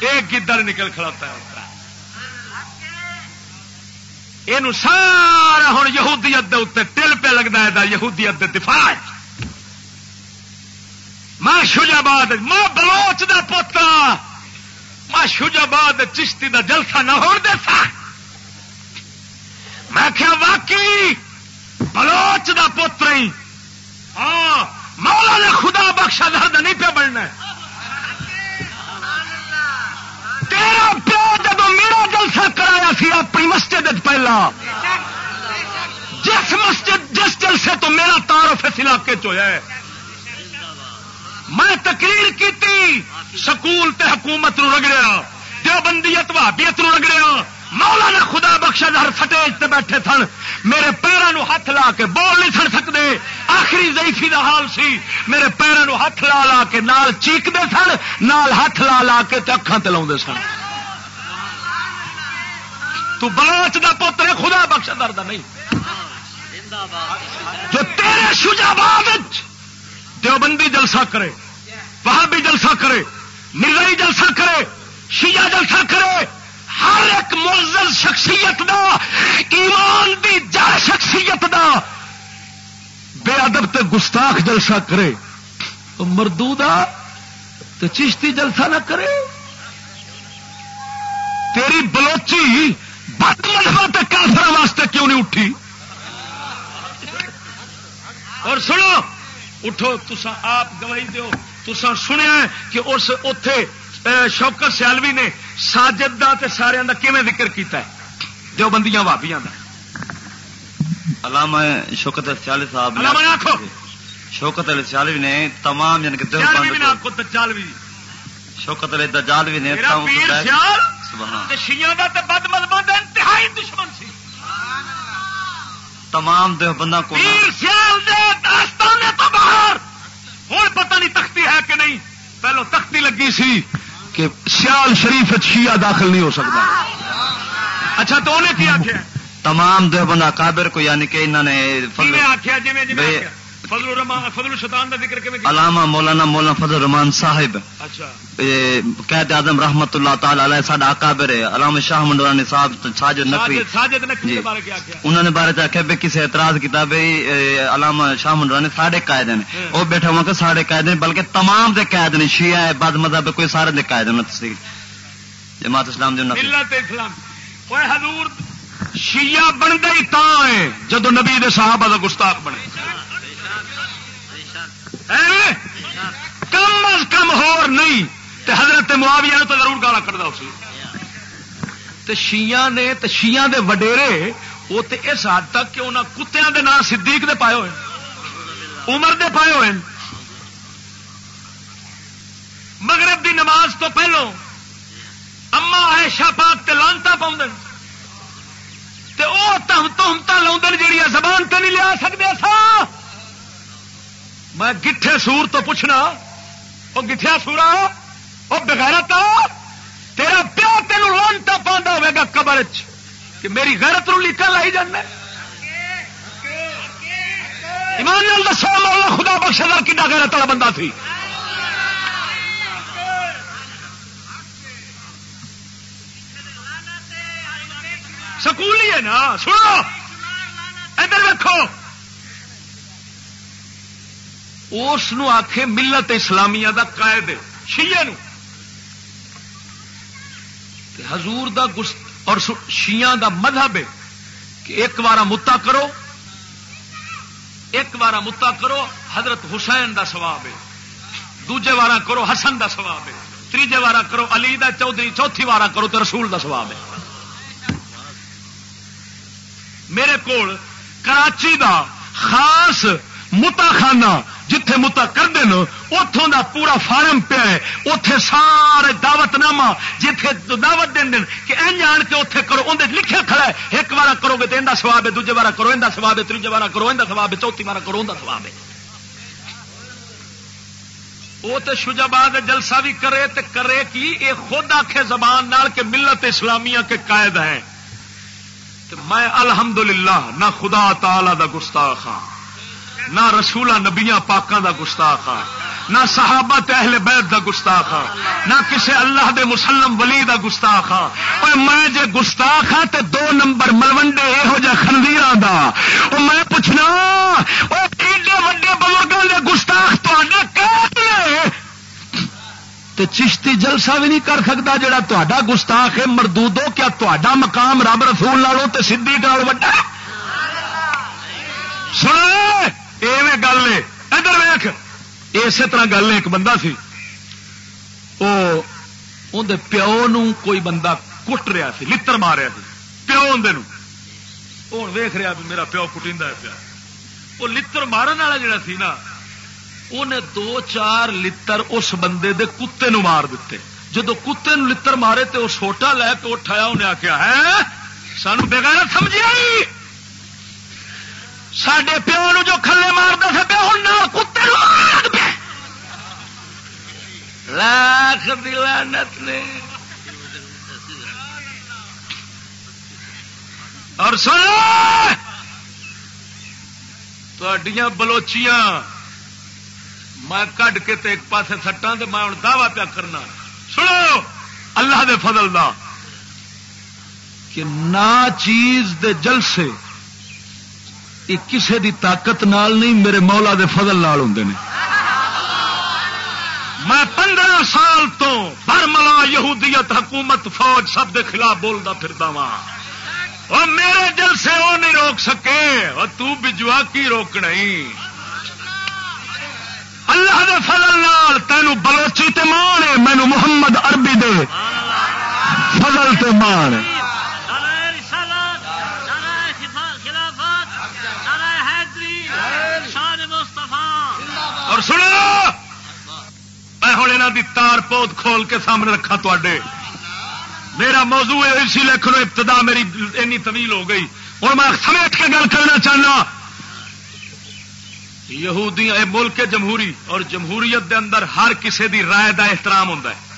ایک گدڑ نکل کھڑا ہے یہ سارا ہوں یہودیت دے اتنے ٹل پہ لگتا ہے یہودیت دے دفاع ماں شجاباد، ماں بلوچ دا پوتا ماں شجاباد چشتی دا جلسہ نہ ہو دے سا۔ میں کیا واقعی بلوچ دا پوتر ہی۔ ہاں مولا نے خدا بخشا درد نہیں پہ بننا تیرا سی اپنی مسجد پہلا، جس مسجد جس جلسے تو میرا تعارف اس علاقے چیا ہے، میں تقریر کی سکول تے حکومت نو رگڑیا دیوبندیت بھابیت نو رگڑیا مولا نے خدا بخشا ہر سٹیج تے بیٹھے سن میرے پیروں ہاتھ لا کے بول نہیں سن سکتے آخری ضعیفی دا حال سی، میرے پیروں ہاتھ لا لا کے نال چیکتے سن، نال ہاتھ لا لا کے اکھان تے سن۔ تو بلاچ دا پوتر خدا بخشا درد نہیں۔ جو تیرے شجاباد دیوبندی جلسہ کرے وہاں بھی جلسہ کرے مرزائی جلسہ کرے، شیعہ جلسہ کرے، ہر ایک ملزل شخصیت دا، ایمان دی جا شخصیت دا بے ادب تے گستاخ جلسہ کرے۔ تو مردو تو چشتی جلسہ نہ کرے۔ تیری بلوچی بد تے کافر واسطے کیوں نہیں اٹھی؟ اور سنو اٹھو تسا آپ گواہی دو تسا سنیا کہ اس اتے شوکت سیالوی نے ساجد دا تے سارے دا کیویں ذکر کیتا ہے؟ جو بندیاں وابیاں دا۔ علامہ شوکت سیالوی صاحب علامہ آنکھو۔ شوکت علی سیالوی نے تمام یعنی کہ دیوبند کو دجالوی شوکت علی دجالوی نے میرا بد انتہائی دشمن سی۔ تمام دیوبنداں کو تو باہر۔ ہن پتہ نہیں تختی ہے کہ نہیں۔ پہلو تختی لگی سی کہ سیال شریف شیعہ داخل نہیں ہو سکتا۔ اچھا تو انہیں کیا آخیا تمام دیوبند اکابر کو یعنی کہ انہوں نے آخیا جی فضل ذکر علامہ مولانا مولانا فضل الرحمان صاحب. اچھا۔ قید اعظم اللہ تعالی علیہ ساڈا اکابر ہے علامہ شاہ منڈرانی صاحب ساجد نقوی۔ ساجد نقوی جی۔ بارے کیا کیا؟ انہوں نے بارے چاہے کسی اعتراض کیتا علامہ شاہ منڈرانی ساڈے قائد ہیں وہ بیٹھا ہوا کہ ساڈے قائد ہیں بلکہ تمام دے قائد نے شیعہ ہے بعد مذہب کوئی سارے دے قائد ہیں تصدیق جماعت اسلام جو نقل ملت اسلام۔ اوے حضور شیعہ بن گئی تا ہے نبی دے صحابہ دا گستاخ بنے۔ کم از کم ہور نہیں، تے حضرت معاویہ نے تو ضرور گالا کٹتا اسی۔ تے شیعہ نے، تے شیعہ دے وڈیرے وہ تے اس حد تک کہ انہاں کتیاں دے نام صدیق دے پائے ہوئے۔ عمر دے پائے ہوئے۔ مغرب دی نماز تو پہلو اما عائشہ پاک تے لانتا پاؤں تے او تہم تہمتا لاؤں جہیا زبان تے نہیں لیا سکتے سا۔ میں گٹھے سور تو پوچھنا، وہ گٹھیا سورا، وہ بغیرت تیرا پیو تین لانتا پانا ہوئے گا قبر کہ میری غیرت نو لیکا لائی جانا ایمان نال دسو، مولا خدا بخشدار کڈا غیرت والا بندہ تھی۔ سکول ہی ہے نا، سنو۔ ادھر دیکھو اس آخ ملت اسلامیہ دا قائد، شیعہ نو۔ حضور دا گست، اور شیعہ دا مذہب ہے کہ ایک بار متا کرو، ایک بار متا کرو، حضرت حسین دا سواب ہے۔ دوجے وارا کرو، حسن دا سواب ہے۔ تیجے وارا کرو، علی دا، چودھری، چوتھی وارا کرو تو رسول دا سواب ہے۔ میرے کول کراچی دا خاص متا خانہ جتھے متا کرتے اتوں دا پورا فارم پیا ہے۔ اتے سارے دعوت نامہ جتھے دعوت دین دن کہ این جان کے اتنے کرو اندر لکھا کھڑا ہے۔ ایک بار کرو گے تو اندر سواب ہے، دوجے بار کرو اندر سواب ہے تیجے بار کرو اندر سواب ہے، چوتھی بار کرو اندر سواب ہے۔ وہ تو شجاباد جلسہ بھی کرے تو کرے کہ یہ خود آخے زبان نال کہ ملت اسلامیہ کے قائد ہیں۔ میں الحمدللہ، نہ خدا تعالی دا گستاخ ہاں۔ نہ رسولہ نبیاں پاکاں دا گستاخ ہاں نہ صحابہ اہل بیت دا گستاخ ہاں نہ کسے اللہ دے مسلم ولی دا گستاخ ہاں۔ اور میں جے گستاخ ہاں تے دو نمبر ملوڈے یہو جہ خنزیر دا۔ اور میں پوچھنا وہ ایڈے وڈے بزرگوں دے گستاخ تے تے چشتی جلسہ بھی نہیں کر سکتا جڑا تا گستاخ ہے مردودو کیا تا مقام رب رسول لالو تے سدھی ڈال وڈا سن ایویں گل ہے۔ ادھر ویخ اسی طرح گل ایک بندہ سی۔ وہ اندر پیو نو کوئی بندہ کٹ رہا سی لڑ ماریا سی۔ پیو اندر ہوں ویخ رہا بھی میرا پیو کٹی پیا۔ وہ لڑ مارن والا جڑا سی نا انہیں دو چار لڑ اس بندے دے کتے نو مار دیتے جدو کتے نو لڑ مارے تو وہ سوٹا لے کے اٹھایا انہیں آخیا ہے سانو بغیر سمجھ آئی؟ سڈے پیو نو جو کھلے مارتا سا پیا ہوں کتے لاکھ دلانت نے۔ اور سنو تڈیاں بلوچیاں، میں کڈ کے تے ایک پاسے سٹا تو میں ہوں دعوی پیا کرنا۔ سنو، اللہ دے فضل دا کہ نہ چیز دے جلسے یہ کسے دی طاقت نال نہیں، میرے مولا دے فضل نال ہوں نے۔ میں پندرہ سال تو برملا یہودیت حکومت فوج سب دے خلاف بولتا پھرتا وا اور میرے دل سے وہ نہیں روک سکے اور تو بجوا کی روکنا اللہ دے فضل نال تینوں بلوچی تے مان ہے، مینو محمد عربی دے فضل تے مان ہے۔ اور سنو! میں ہوں یہاں کی تار پود کھول کے سامنے رکھا تے میرا موضوع اسی لکھنؤ ابتدا، میری اینی طویل ہو گئی۔ اور میں سمیٹ کے گل کرنا چاہنا۔ یہودی ملک جمہوری اور جمہوریت دے اندر ہر کسی دی رائے دا احترام ہوتا ہے۔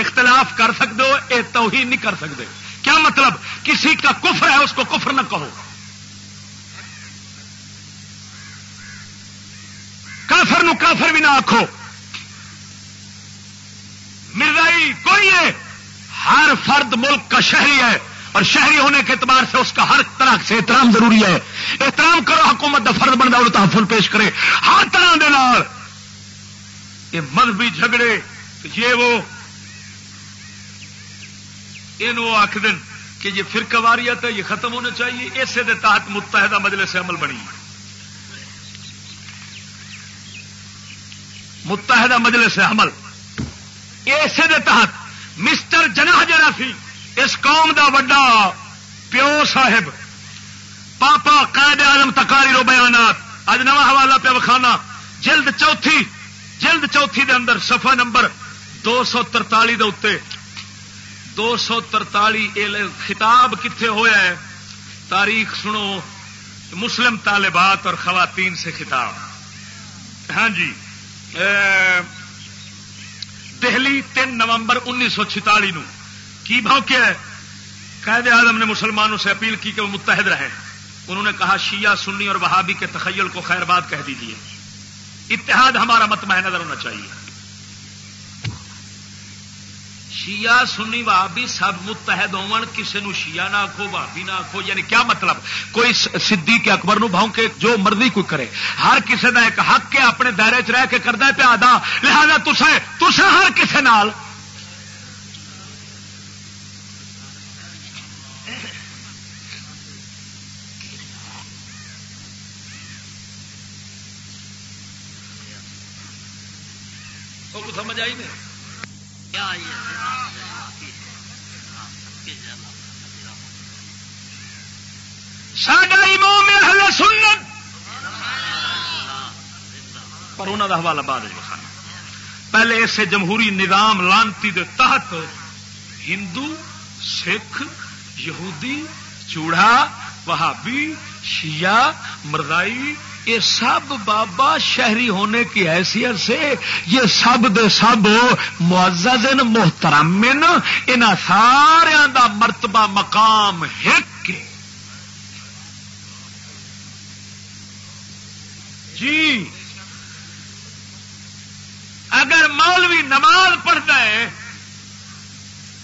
اختلاف کر سکتے ہو یہ توہین نہیں کر سکتے کیا مطلب؟ کسی کا کفر ہے، اس کو کفر نہ کہو۔ کافر نو کافر بھی نہ آخو مرزائی کوئی ہے؟ ہر فرد ملک کا شہری ہے اور شہری ہونے کے اعتبار سے اس کا ہر طرح سے احترام ضروری ہے۔ احترام کرو، حکومت کا فرد بنتا اور تحفظ پیش کرے۔ ہر طرح دے نال۔ یہ مذہبی جھگڑے، یہ وہ یہ آخ دن کہ یہ فرقہ واریت ہے، یہ ختم ہونا چاہیے۔ اسے دے تحت متحدہ مجلس سے عمل بنی۔ متحدہ مجلس عمل۔ اسے دے تحت مسٹر جناح جڑا سی، اس قوم دا وڈا پیو صاحب، پاپا قائد آلم تکاری رو بیانات۔ اج نواں حوالہ پہ وکھانا۔ جلد چوتھی جلد چوتھی دے اندر صفحہ نمبر دو سو ترتالی دے اتنے دو سو ترتالی خطاب کتنے ہوا ہے؟ تاریخ سنو، مسلم طالبات اور خواتین سے خطاب۔ ہاں جی۔ دہلی تین نومبر انیس سو چھتالی نو کی بھاؤ کیا ہے؟ قائد اعظم نے مسلمانوں سے اپیل کی کہ وہ متحد رہے انہوں نے کہا، شیعہ، سنی اور وہابی کے تخیل کو خیر باد کہہ دیجیے اتحاد ہمارا مت نظر ہونا چاہیے۔ شیعہ سنی وہابی سب متحد ہون کسی نو شیعہ نہ آخو بھابی نہ آخو یعنی کیا مطلب؟ کوئی سدھی کے اکبر نو بھاؤ کے جو مرضی کوئی کرے۔ ہر کسی کا ایک حق ہے اپنے دائرے چ رہ کے کرتا ہے پیا ادا۔ لہٰذا تسے ہر کسی نال۔ سمجھ آئی نہیں؟ ساڈا امام اہل سنت پر انہوں کا حوالہ بعد پہلے اسے جمہوری نظام لانتی دے تحت ہندو، سکھ، یہودی، چوڑا، وہابی، شیعہ، مردائی یہ سب بابا شہری ہونے کی حیثیت سے یہ سب دے سب معزز محترم ان سارا دا مرتبہ مقام ہک جی۔ اگر مولوی نماز پڑھتا ہے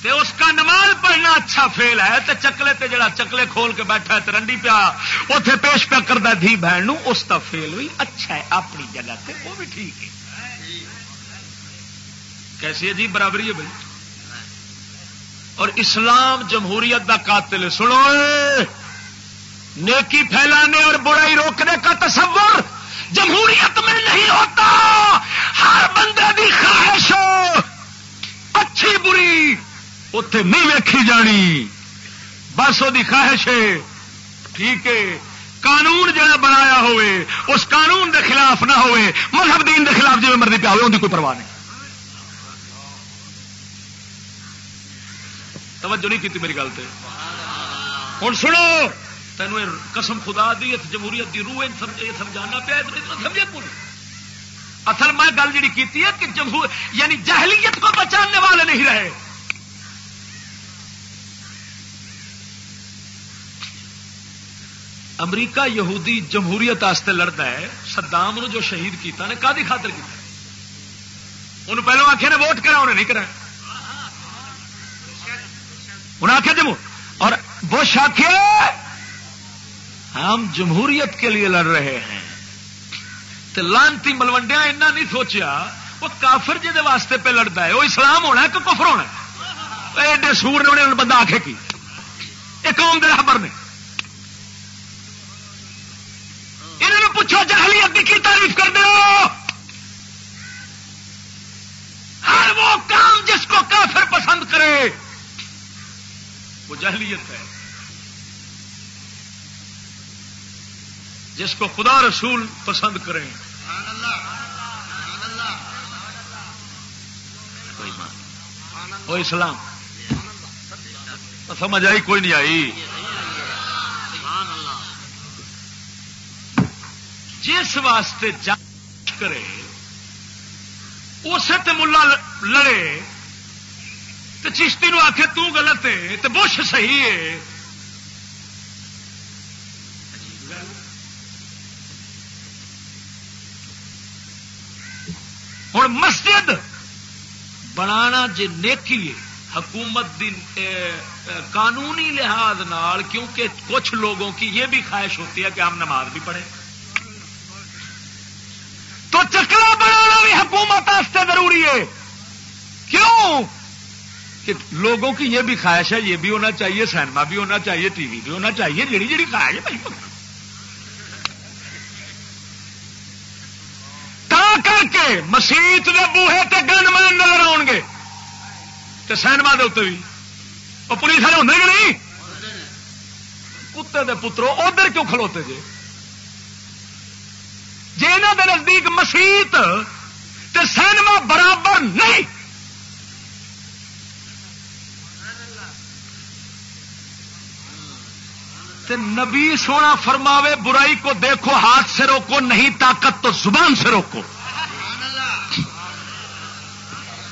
تے اس کا نماز پڑھنا اچھا فیل ہے، تے چکلے تے جڑا چکلے کھول کے بیٹھا ہے رنڈی پیا اتے پیش پیا کرتا دھی بہن اس کا فیل بھی اچھا ہے اپنی جگہ تے، وہ بھی ٹھیک ہے۔ کیسی ہے جی؟ برابری ہے بھائی۔ اور اسلام جمہوریت کا قاتل سنو نیکی پھیلانے اور برائی روکنے کا تصور جمہوریت میں نہیں ہوتا۔ ہر بندے کی خواہش ہو، اچھی بری۔ اتے نہیں ویکھی جانی۔ بس وہ خواہش ہے۔ ٹھیک ہے۔ قانون جہاں بنایا ہوئے، اس قانون دے خلاف نہ ہوئے، مذہب دین دے خلاف جی مرضی پیا ہوئے ان کی کوئی پرواہ نہیں۔ توجہ نہیں کی میری گل ہوں سنو تینوں قسم خدا دی جمہوریت دی روح سمجھانا پیا سمجھے پوری اصل میں گل جی کی ہے کہ جمہور یعنی جہلیت کو بچانے والے نہیں رہے۔ امریکہ یہودی جمہوریت آستے لڑتا ہے سدام نو جو شہید کیتا نے کا خاطر کیا انہوں پہلو آخیا نے ووٹ کرا انہیں نہیں کرا انہیں آخیا جمہور اور بش آخے ہم جمہوریت کے لیے لڑ رہے ہیں۔ تو لانتی ملوڈیا ایسا نہیں سوچیا، وہ کافر جی واسطے پہ لڑتا ہے، وہ اسلام ہونا ہے کہ کفر ہونا ہے؟ ایڈے سور نے انہیں بندہ آخے کی؟ یہ قوم دے خبر نے انہوں پوچھو جہلیت کی تعریف کر دو ہر وہ کام جس کو کافر پسند کرے۔ وہ جہلیت ہے۔ جس کو خدا رسول پسند کریں۔ وہ اسلام۔ سمجھ آئی، کوئی نہیں آئی۔ جس واسطے جانچ کرے، اسے تے ملا لڑے تو چشتی نو آخے تو غلط ہے تو بش صحیح ہے۔ ہوں مسجد بنا جی نیکی حکومت دی قانونی لحاظ نال، کیونکہ کچھ لوگوں کی یہ بھی خواہش ہوتی ہے کہ ہم نماز بھی پڑھیں۔ تو چکلا بنانا بھی حکومت ضروری ہے۔ کیوں؟ کہ لوگوں کی یہ بھی خواہش ہے، یہ بھی ہونا چاہیے، سینما بھی ہونا چاہیے، ٹی وی بھی ہونا چاہیے جڑی جڑی خواہش ہے کر کے مسیت کے بوہے تے گن مین نظر آؤ گے تو سینما دے بھی۔ وہ پولیس والے ہوں گے نہیں؟ کتے دے پترو، ادھر کیوں کھلوتے جی جی یہاں کے نزدیک مسیت تے سینما برابر نہیں۔ تے نبی سونا فرماوے، برائی کو دیکھو، ہاتھ سے روکو، نہیں طاقت تو زبان سے روکو۔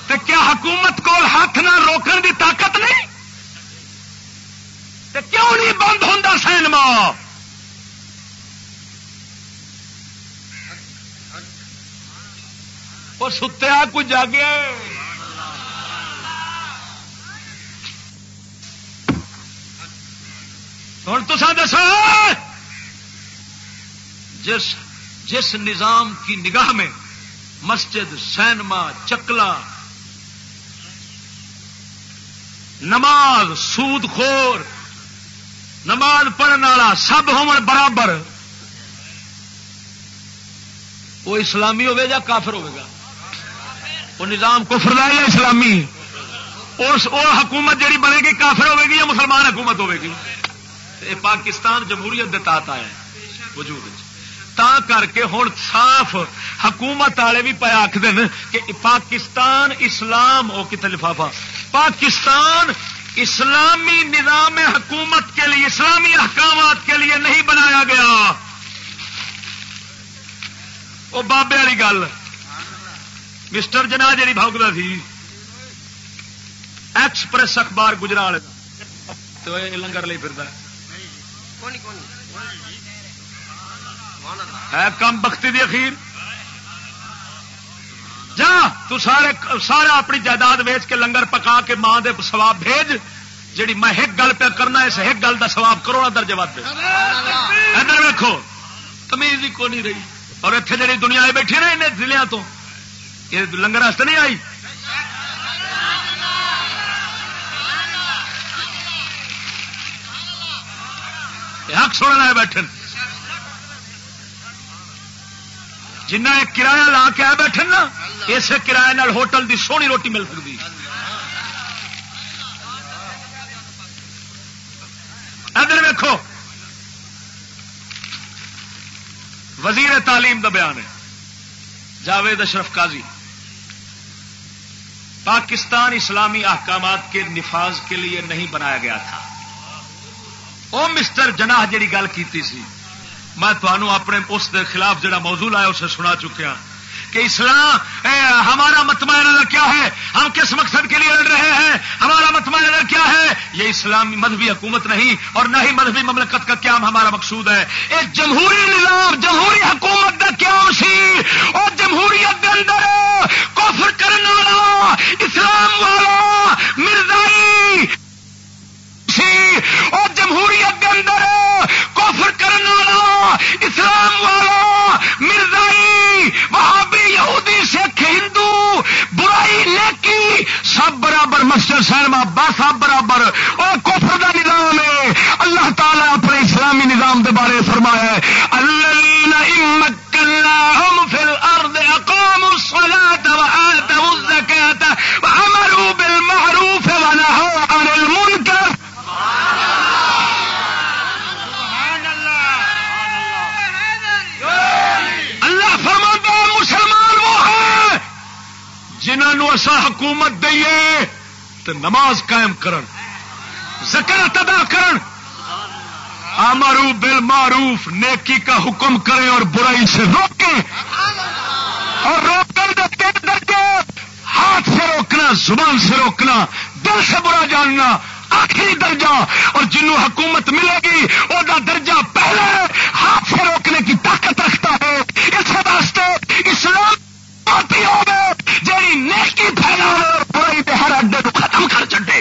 تے کیا حکومت کو ہاتھ نہ روکن دی طاقت نہیں؟ تے کیوں نہیں بند ہوں سینما؟ وہ ستیا کچھ جاگے ہوں تو دسو جس جس نظام کی نگاہ میں مسجد، سینما، چکلا، نماز، سود خور، نماز پڑھنے والا سب برابر، وہ اسلامی ہوے یا کافر ہوے گا؟ وہ نظام کفر ہے یا اسلامی؟ اس وہ حکومت جہی بنے گی کافر ہوے گی یا مسلمان حکومت ہوے گی؟ پاکستان جمہوریت دتا ہے وجود تا کر کے ہوں صاف حکومت والے بھی پایا آخد کہ پاکستان اسلام وہ کتنے لفافہ۔ پاکستان اسلامی نظام حکومت کے لیے، اسلامی احکامات کے لیے نہیں بنایا گیا۔ وہ بابے والی گل۔ مسٹر جنا جی بھوکتا سی، ایکسپریس اخبار گجرا تو لنگر لی پھر ہے کم بختی دی اخیر۔ جا، تو سارے، سارا اپنی جائیداد ویچ کے لنگر پکا کے ماں دے سواب بھیج۔ جیڑی میں ایک گل پہ کرنا، اس ایک گل کا سواب کروڑا درجے ود ادھر ویکو تمیز ہی کو نہیں رہی۔ اور اتنے جی دنیا بیٹھی نا ان ضلع تو۔ یہ لنگر واسطے نہیں آئی؟ حق سونا بیٹھے جنہ ایک کرایہ لا کے آ بیٹھے نا اسے کرایہ ہوٹل دی سونی روٹی مل سکتی۔ ادھر ویکو وزیر تعلیم کا بیان ہے، جاوید اشرف قاضی۔ پاکستان اسلامی احکامات کے نفاذ کے لیے نہیں بنایا گیا تھا۔ وہ مسٹر جناح جی گل کی میں تمہوں اپنے اس دے خلاف جڑا موضوع آیا اسے سنا چکیا ہاں۔ کہ اسلام ہمارا متمع نظر کیا ہے؟ ہم کس مقصد کے لیے لڑ رہے ہیں؟ ہمارا متمع نظر کیا ہے؟ یہ اسلامی مذہبی حکومت نہیں اور نہ ہی مذہبی مملکت کا قیام ہمارا مقصود ہے۔ ایک جمہوری نظام، جمہوری حکومت کا قیام سی اور جمہوریت کے اندر کفر کرنے والا، اسلام والا، مرزائی اور جمہوریت کے اندر کوفر کرنے والا، اسلام والا، مرزائی وہاں بھی یہودی، سکھ، ہندو، برائی، نیکی، سب برابر مسجد سینما بس سب برابر۔ اور کوفر کا نظام ہے۔ اللہ تعالیٰ اپنے اسلامی نظام کے بارے فرمایا ہے۔ اللہ فی الارض اقاموا الصلاة وآتوا الزكاة وعملوا بالمعروف ونهوا جنہوں اصا حکومت دئیے تو نماز قائم کرن زکرت ادا کرن۔ امرو بل معروف نیکی کا حکم کرے اور برائی سے روکے اور روکن دیتے درجے، ہاتھ سے روکنا، زبان سے روکنا، دل سے برا جاننا، آخری درجہ۔ اور جنہوں حکومت ملے گی، وہ درجہ پہلے ہاتھ سے روکنے کی طاقت رکھتا ہے۔ اس واسطے اسلام جی نیکی پھیلا اور برائی ہر اڈے کو ختم کر چڈے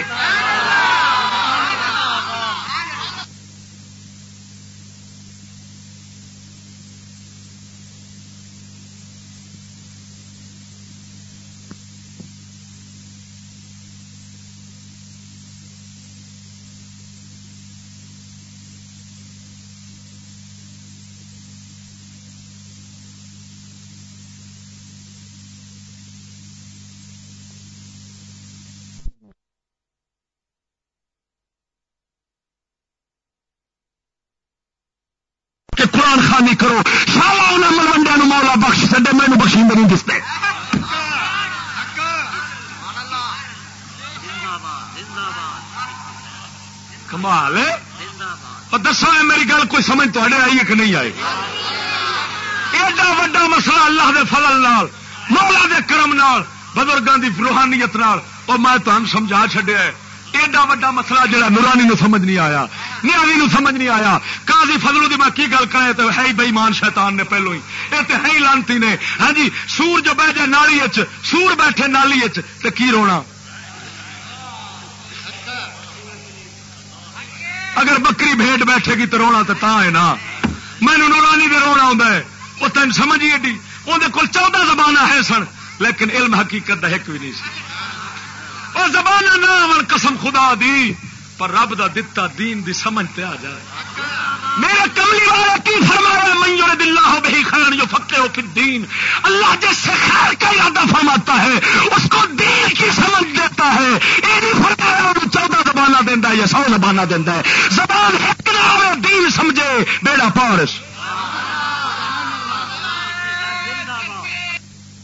قرآن خانی کرو سارا انہیں ملوڈیا مولا بخش چڈے مینو بخشی نہیں دستے کمال دسا میری گل کوئی سمجھ تے آئی ہے کہ نہیں آئی؟ ایڈا وا مسئلہ اللہ دے فضل نال، مولا دے کرم نال بزرگوں کی روحانیت نال اور میں تمہیں سمجھا چڈیا ایڈا وا مسئلہ جہاں نورانی نو سمجھ نہیں آیا، نیاوی نو سمجھ نہیں آیا۔ قاضی فضلو دی میں کی گل کرے تو ہے ہی بےمان شیطان نے پہلو ہی۔ یہ تو ہے ہی لانتی نے۔ ہاں جی سور جو بہ جائے نالی سور بیٹھے نالی تو کی رونا؟ اگر بکری بھیٹ بیٹھے گی تو رونا تو تا ہے نا۔ مینو نورانی دے رونا آتا ہے۔ وہ تین سمجھ ہی ایڈی۔ اندر کول چودہ زبان ہے سن، لیکن علم حقیقت کا ایک بھی نہیں سی۔ اور زبان نہ قسم خدا دی، پر رب دا دتا دین دی سمجھ پہ آ جائے۔ میرے کملی والا کی فرمایا منجور دلہ بہی خیر جو فکے ہو پھر دین اللہ جس سے خیر کا ارادہ فرماتا ہے، اس کو دین کی سمجھ دیتا ہے۔ یہ نہیں فرمایا چودہ زبانہ دینا ہے، یا سو زبانہ دینا ہے۔ زبان ایک نہ دین سمجھے، بیڑا پارس۔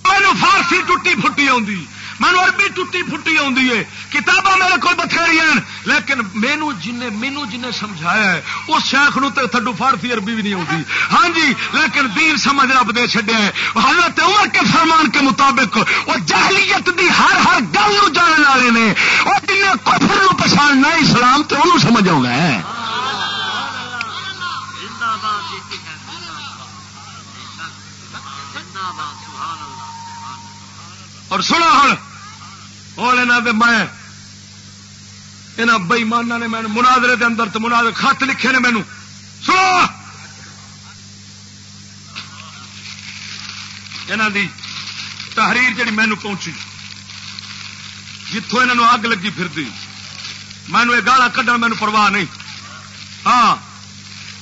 مینو فارسی ٹوٹی پھٹی آ مینو عربی ٹوٹی فٹی آئی ہے، کتاباں میرے کو بتھیری ہیں، لیکن مینو جن مینو جن سمجھایا ہے، اس شیخ نو تھڈو فارسی عربی بھی نہیں آتی ہاں جی لیکن دین سمجھ رب دے چڈیا ہے۔ حضرت عمر کے فرمان کے مطابق وہ جہلیت دی ہر ہر گل جاننے والے نے وہ جن کفر پچھاڑنا اسلام تو انہوں سمجھ آنا ہے۔ اور سنا ہوں ہوں میں یہاں بئیمانا نے مینو مناظرے کے اندر تو مناظر خط لکھے نے مینو سنو یہاں دی تحریر جی مینو پہنچی۔ جتوں یہاں اگ لگی پھرتی مینو یہ گالا کھڈن مینو پرواہ نہیں۔ ہاں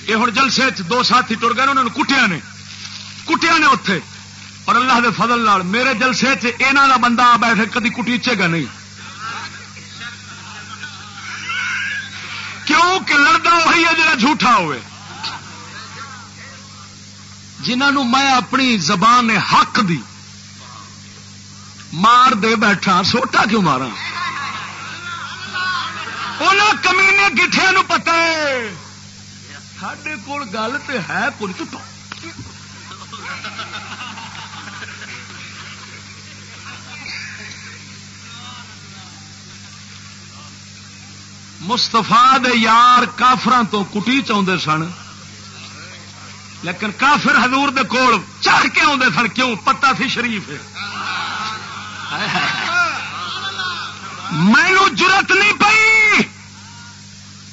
یہ ہوں جلسے دو ساتھی ٹر گئے انہوں نے کٹیا نے۔ کٹیا نے اتے اور اللہ دے فضل نال، میرے جلسے چاہ کا بندہ آ بیٹھے، کدی کٹیچے گا نہیں؟ کیوں کہ لڑتا وہی ہے جا جھوٹا ہوئے؟ جنہوں میں اپنی زبان حق دی مار دے بیٹھا، سوٹا کیوں مارا انہوں کمینے گٹھے پتا ہے۔ سڈے کول گل تو ہے پوری مستفا یار کافران تو کٹی چاہتے سن، لیکن کافر حضور دے کول چڑھ کے آدھے سن، کیوں؟ پتا سی شریف مینو جرت نہیں پئی۔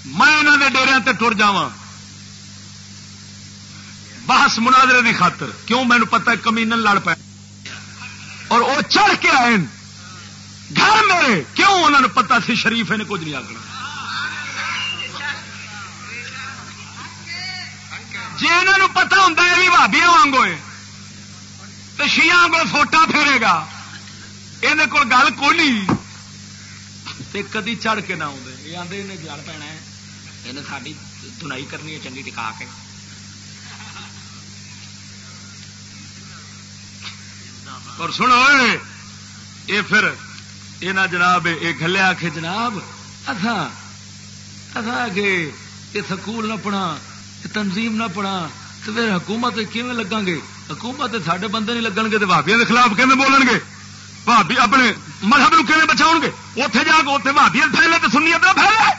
میں یہاں کے ڈیریا ٹر جا بحث مناظرے دی خاطر، کیوں؟ مینو پتا کمین لڑ پے۔ اور وہ چڑھ کے آئے۔ گھر میرے، کیوں؟ انہوں نے پتا سی شریف نے کچھ نہیں آگنا جی انہوں پتا ہوں یہ بھی بھابیا وانگو تو شیا کو فوٹا پھیرے گا۔ یہ کو گل کوئی کدی چڑھ کے نہ آدھے یہ آدھے انہیں جل پینا ہے۔ انہیں ساری دنائی کرنی ہے چنگی ٹکا کے۔ اور سنو یہ پھر یہ نہ جناب یہ گلے آ کے جناب اتھا اتھا کہ یہ سکول نہ پڑھا تنظیم نہ پڑا تو پھر حکومت کیون لگا گے؟ حکومت سارے بندے نہیں لگن گے تو بھابیا کے خلاف کھے بولن گے بھابی اپنے مذہب نو کھے بچاؤ گے اتے جا کے اتنے بھابیا پھیلے تو سنی اپنا پھیلے؟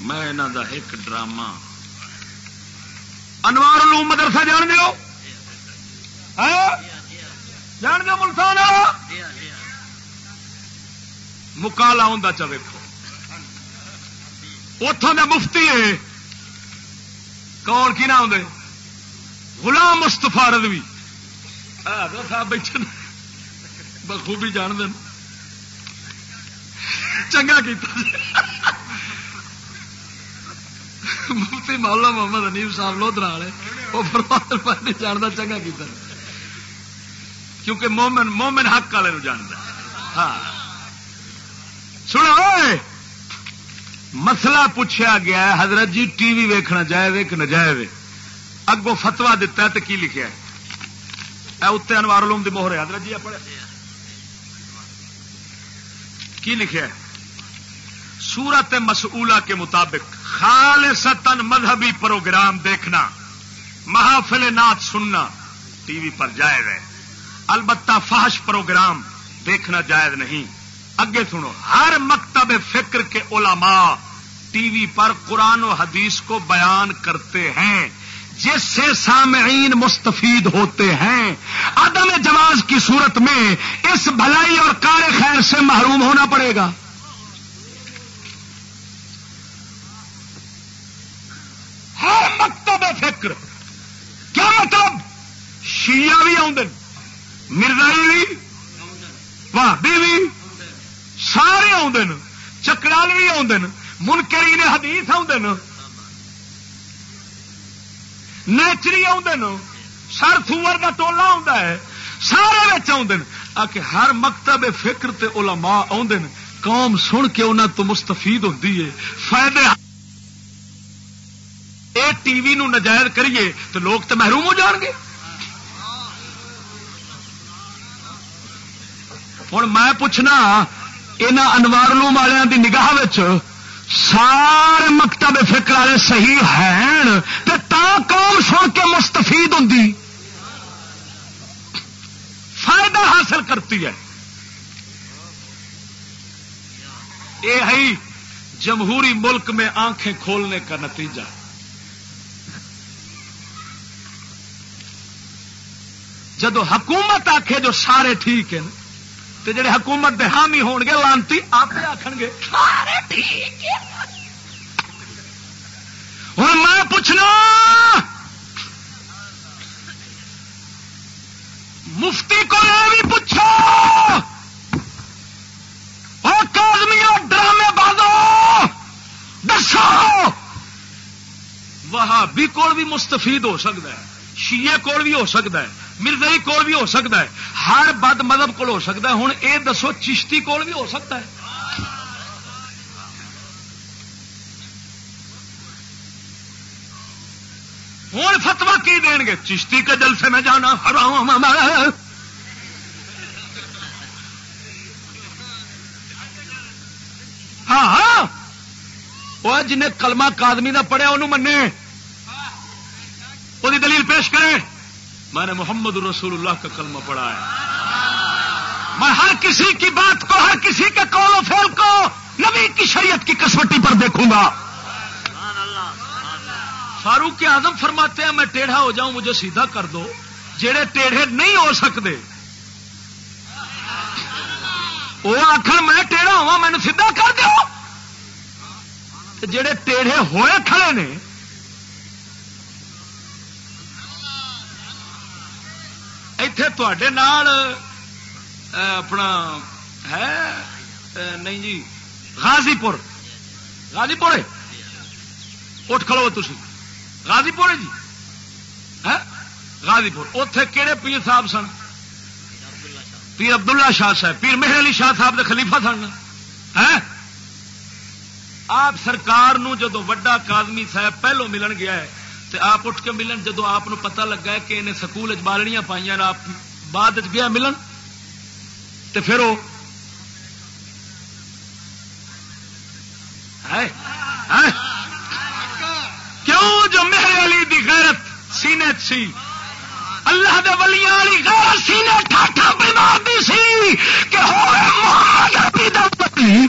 میں یہاں دا ایک ڈرامہ انوار علوم مدرسہ جان دو ہاں؟ جان دو ملتان مکالا ہوں چا ویکو اتوں کا مفتی ہے کون کی نام غلام مستفا ردوی صاحب بیٹھے بخوبی جان دین۔ چنگا کیتا۔ مفتی مولا محمد انیب صاحب لودرا والے۔ وہ فرمان جانتا چنگا کیتا۔ کیونکہ مومن مومن حق والے جانتا ہاں۔ سنو مسئلہ پوچھا گیا ہے، حضرت جی ٹی وی ویکنا جائے کہ نجائز اگو فتوا دتا ہے تو کی لکھا ہے؟ اتنے انوار علوم دی موہر ہے۔ حضرت جی پڑھے کی لکھا ہے؟ سورت مسئولہ کے مطابق خالصتاً مذہبی پروگرام دیکھنا، محافل نعت سننا ٹی وی پر جائز ہے۔ البتہ فحش پروگرام دیکھنا جائز نہیں۔ اگے سنو، ہر مکتب فکر کے علماء ٹی وی پر قرآن و حدیث کو بیان کرتے ہیں۔ جس سے سامعین مستفید ہوتے ہیں۔ عدم جواز کی صورت میں اس بھلائی اور کار خیر سے محروم ہونا پڑے گا۔ ہر مکتب فکر۔ کیا مطلب؟ شیعہ بھی آدھے مرزائی بھی بھابی بھی، سارے آدھے چکرال بھی آدھے منکری حدیث آدھے نیچری آدھے سر تھور کا ٹولا آتا ہے، سارے آدھے آ کے ہر مکتب فکر تے علماء آدھے قوم سن کے انہوں تو مستفید ہوتی ہے۔ فائدے ہاں۔ اے ٹی وی نو نجائز کریے تو لوگ تو محروم ہو جان گے۔ ہوں میں پوچھنا یہاں انوار لوم والوں کی نگاہ سارے مکتب فکر والے صحیح ہیں تا قوم سن کے مستفید ہوں فائدہ حاصل کرتی ہے۔ یہ ہے جمہوری ملک میں آنکھیں کھولنے کا نتیجہ۔ جدو حکومت آکھے جو سارے ٹھیک ہیں تو جڑے حکومت دے حامی ہون گے لانتی آپ آخ گے۔ ہوں میں پوچھنا مفتی کو یہ بھی پوچھو۔ اور کازمیوں ڈرامے بازو دسو۔ وہاں بھی کول بھی مستفید ہو سکتا ہے شیے کول بھی ہو سکتا ہے۔ مرزائی کول بھی ہو سکتا ہے ہر بد مذہب کول ہو سکتا ہے۔ ہوں یہ دسو چشتی کول بھی ہو سکتا ہے۔ ہوں فتوا کی دین گے؟ چشتی کے جلسے میں جانا حرام ہاں ہاں۔ وہ جنہیں کلمہ کادمی کا پڑھیا انہوں منے وہ دلیل پیش کرے میں نے محمد رسول اللہ کا کلمہ پڑھا ہے۔ میں ہر کسی کی بات کو، ہر کسی کے کول و فیل کو نبی کی شریعت کی کسوٹی پر دیکھوں گا۔ فاروق کے آزم فرماتے ہیں، میں ٹیڑھا ہو جاؤں، مجھے سیدھا کر دو۔ جہے ٹیڑھے نہیں ہو سکتے۔ وہ آخر میں ٹیڑھا ہوا مینو سیدھا کر دو جڑے ٹیڑھے ہوئے کھڑے نے اتے تے اپنا ہے نہیں جی غازی پور غازی پور اٹھ کھلو تھی غازی پور جی غازی پور اتے کہڑے پیر صاحب سن پیر عبداللہ شاہ صاحب پیر مہر علی شاہ صاحب کے خلیفہ سن آپ سرکار نو جدو وڈا کازمی صاحب پہلو ملن گیا ہے تے آپ اٹھ کے ملن جدو آپ پتا لگا کہ انہیں سکول بالڑیاں پائی آپ بعد گیا ملن، تے پھر وہ کیوں جو میرے علی دی غیرت سینے سی؟ اللہ دے ولیاں والی غیرت سینے ٹھاٹھا بیمار دی سی کہ ہوئے محمد عربی دا پتی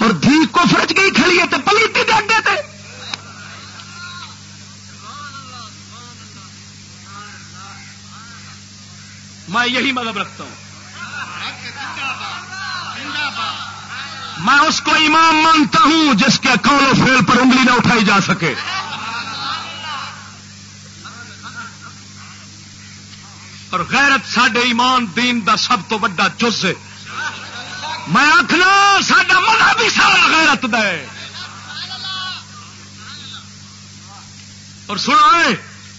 اور دھی کو فرج گئی کھڑی ہے تے پلیتی دے اڈے تے۔ میں یہی مذہب رکھتا ہوں۔ میں اس کو امام مانتا ہوں جس کے قول و فیل پر انگلی نہ اٹھائی جا سکے۔ اور غیرت سڈے ایمان دین دا سب تو بڑا جز ہے۔ میں آخنا سڈا مذہب بھی سارا غیرت دے اور سنا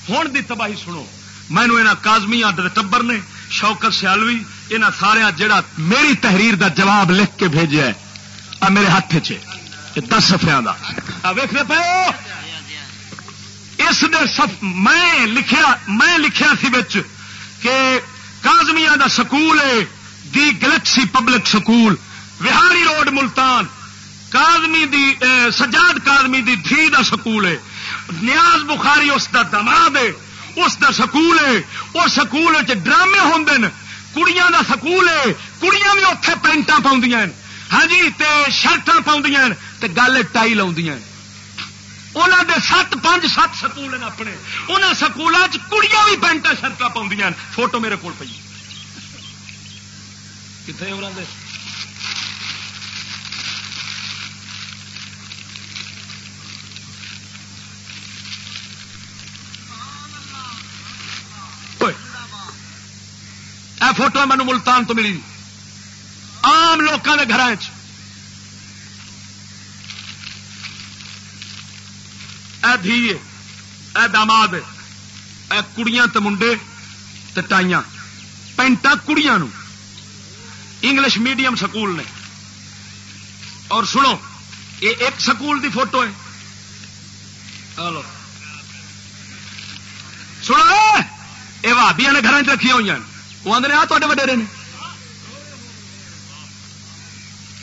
ہون دی تباہی سنو۔ مینو یہاں کازمی ٹبر نے۔ شوکت سیالوی یہاں سارا جڑا میری تحریر دا جواب لکھ کے بھیجا ہے میرے ہاتھ چ دس سفیا ویخ پہ اس میں لکھیا میں لکھیا سی بچ کہ کازمیا دا سکول ہے، the Galaxy Public School, Vehari road Multan Kazmi دی سجاد کازمی دی دھی دا سکول ہے۔ نیاز بخاری اس دا دماد ہے۔ اس دا سکول ہے۔ وہ سکول ڈرامے ہوں کڑیاں دا سکول ہے۔ کڑیاں بھی اتے پینٹا پاؤں ہاں جی شرٹ پاؤں گل ٹائی لاؤ انہوں دے سات، پانچ، سات سکول ہیں اپنے۔ انہوں سکولوں کڑیاں بھی پینٹا شرٹ پاؤں فوٹو میرے کو پی کتنے انہوں نے اے فوٹو مینو ملتان تو ملی۔ آم لوگوں کے گھر دھی اے داماد اے کڑیاں تے منڈے تے ٹائیاں۔ پینٹا کڑیاں نو انگلش میڈیم سکول نے۔ اور سنو یہ ایک سکول دی فوٹو ہے۔ ہلو۔ سنو یہ بھابیا نے گھر رکھی ہوئی ہیں۔ وہ آدھے آ تے وڈیرے نے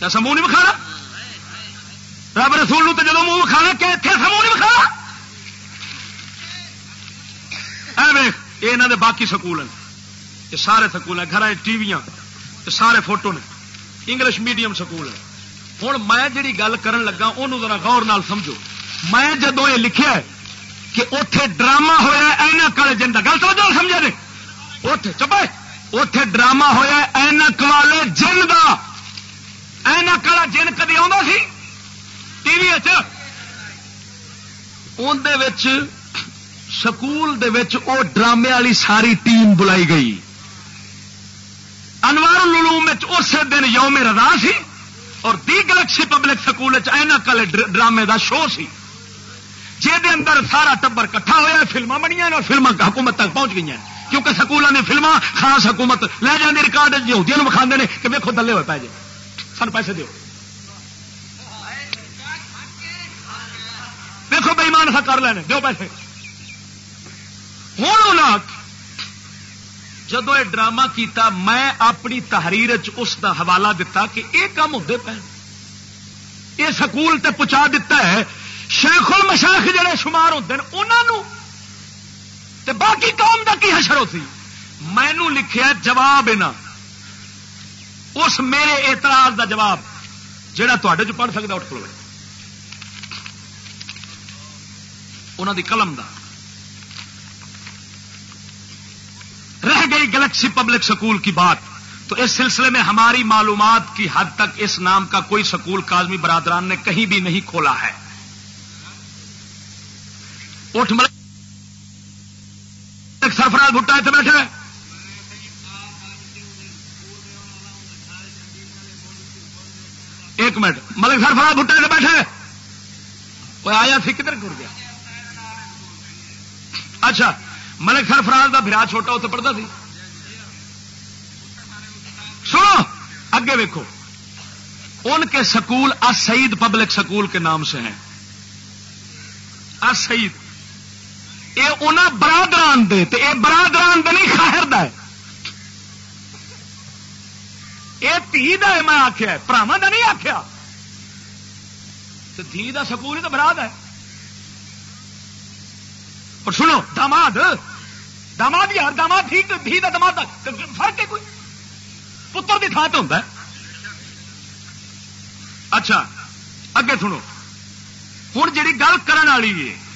ایسا منہ نہیں بکھانا رب رسول تو جب منہ بکھانا کہ اتنے منہ نہیں بکھانا یہاں دے باقی سکول ہیں۔ یہ سارے سکول ہیں گھر ٹی وی سارے فوٹو نے۔ انگلش میڈیم سکول ہے ہوں میں جی گل کر لگا انہوں ذرا غور نال سمجھو۔ میں جدو یہ لکھا کہ اتے ڈرامہ ہوا اینک والے کا گل تو سمجھا جی اتے چپے اتے ڈرامہ ہوا اینک والے جن کا اینک والا جن کدی آ ٹی وی سکول ڈرامے والی ساری ٹیم بلائی گئی۔ انوار العلوم اس دن یوم رضا سی اور دی گلیکسی پبلک سکول اینک والے ڈرامے دا شو سی۔ جہد اندر سارا ٹبر کٹھا ہوا فلما بنیا اور فلما حکومت تک پہنچ گئی ہیں۔ کیونکہ سکولوں نے فلما خاص حکومت، لے جانے ریکارڈ جی جہودیاں وکھا ہیں کہ ویکو دلے ہوئے پی جائے سن پیسے دیو۔ دیکھو بےمان سا کر لینے دو پیسے۔ ہوں جدو یہ ڈرامہ کیتا، میں اپنی تحریر اس دا حوالہ دتا کہ یہ کام ہوتے پے۔ یہ سکول تے پہنچا دیتا ہے، شیخ المشاخ جڑے شمار ہوتے ہیں انہوں تے باقی قوم دا کی حشر ہوتی؟ مینو لکھیا جواب یہاں اس میرے اعتراض دا جواب جہا تے چ پڑھ سکتا اٹھ کھلو انہوں دی قلم دا۔ رہ گئی گلیکسی پبلک سکول کی بات۔ تو اس سلسلے میں ہماری معلومات کی حد تک اس نام کا کوئی سکول کازمی برادران نے کہیں بھی نہیں کھولا ہے۔ اٹھ مل سرفراز بھٹا اتنے بیٹھے ایک منٹ۔ ملک سرفراز بھٹا اتنے بیٹھے وہ آیا سی کدھر گر گیا؟ اچھا ملک سرفراز کا برا چھوٹا اتنے پڑھتا سی۔ سنو، اگے ویکو ان کے سکول سعید پبلک سکول کے نام سے ہیں۔ سعید۔ یہ انہوں برادران دے تے اے برادران دے نہیں خاہر دا ہے۔ یہ تھی دا ہے، میں آخیا براوا دا نہیں آخیا دھی دا سکول ہی تو براد ہے۔ اور سنو، داماد داماد یار، داماد ٹھیک دھی دا دماد فرق ہے کوئی؟ پتر کی تھان تو ہوتا ہے۔ اچھا اگے سنو۔ ہوں جی گل کرنے والی ہے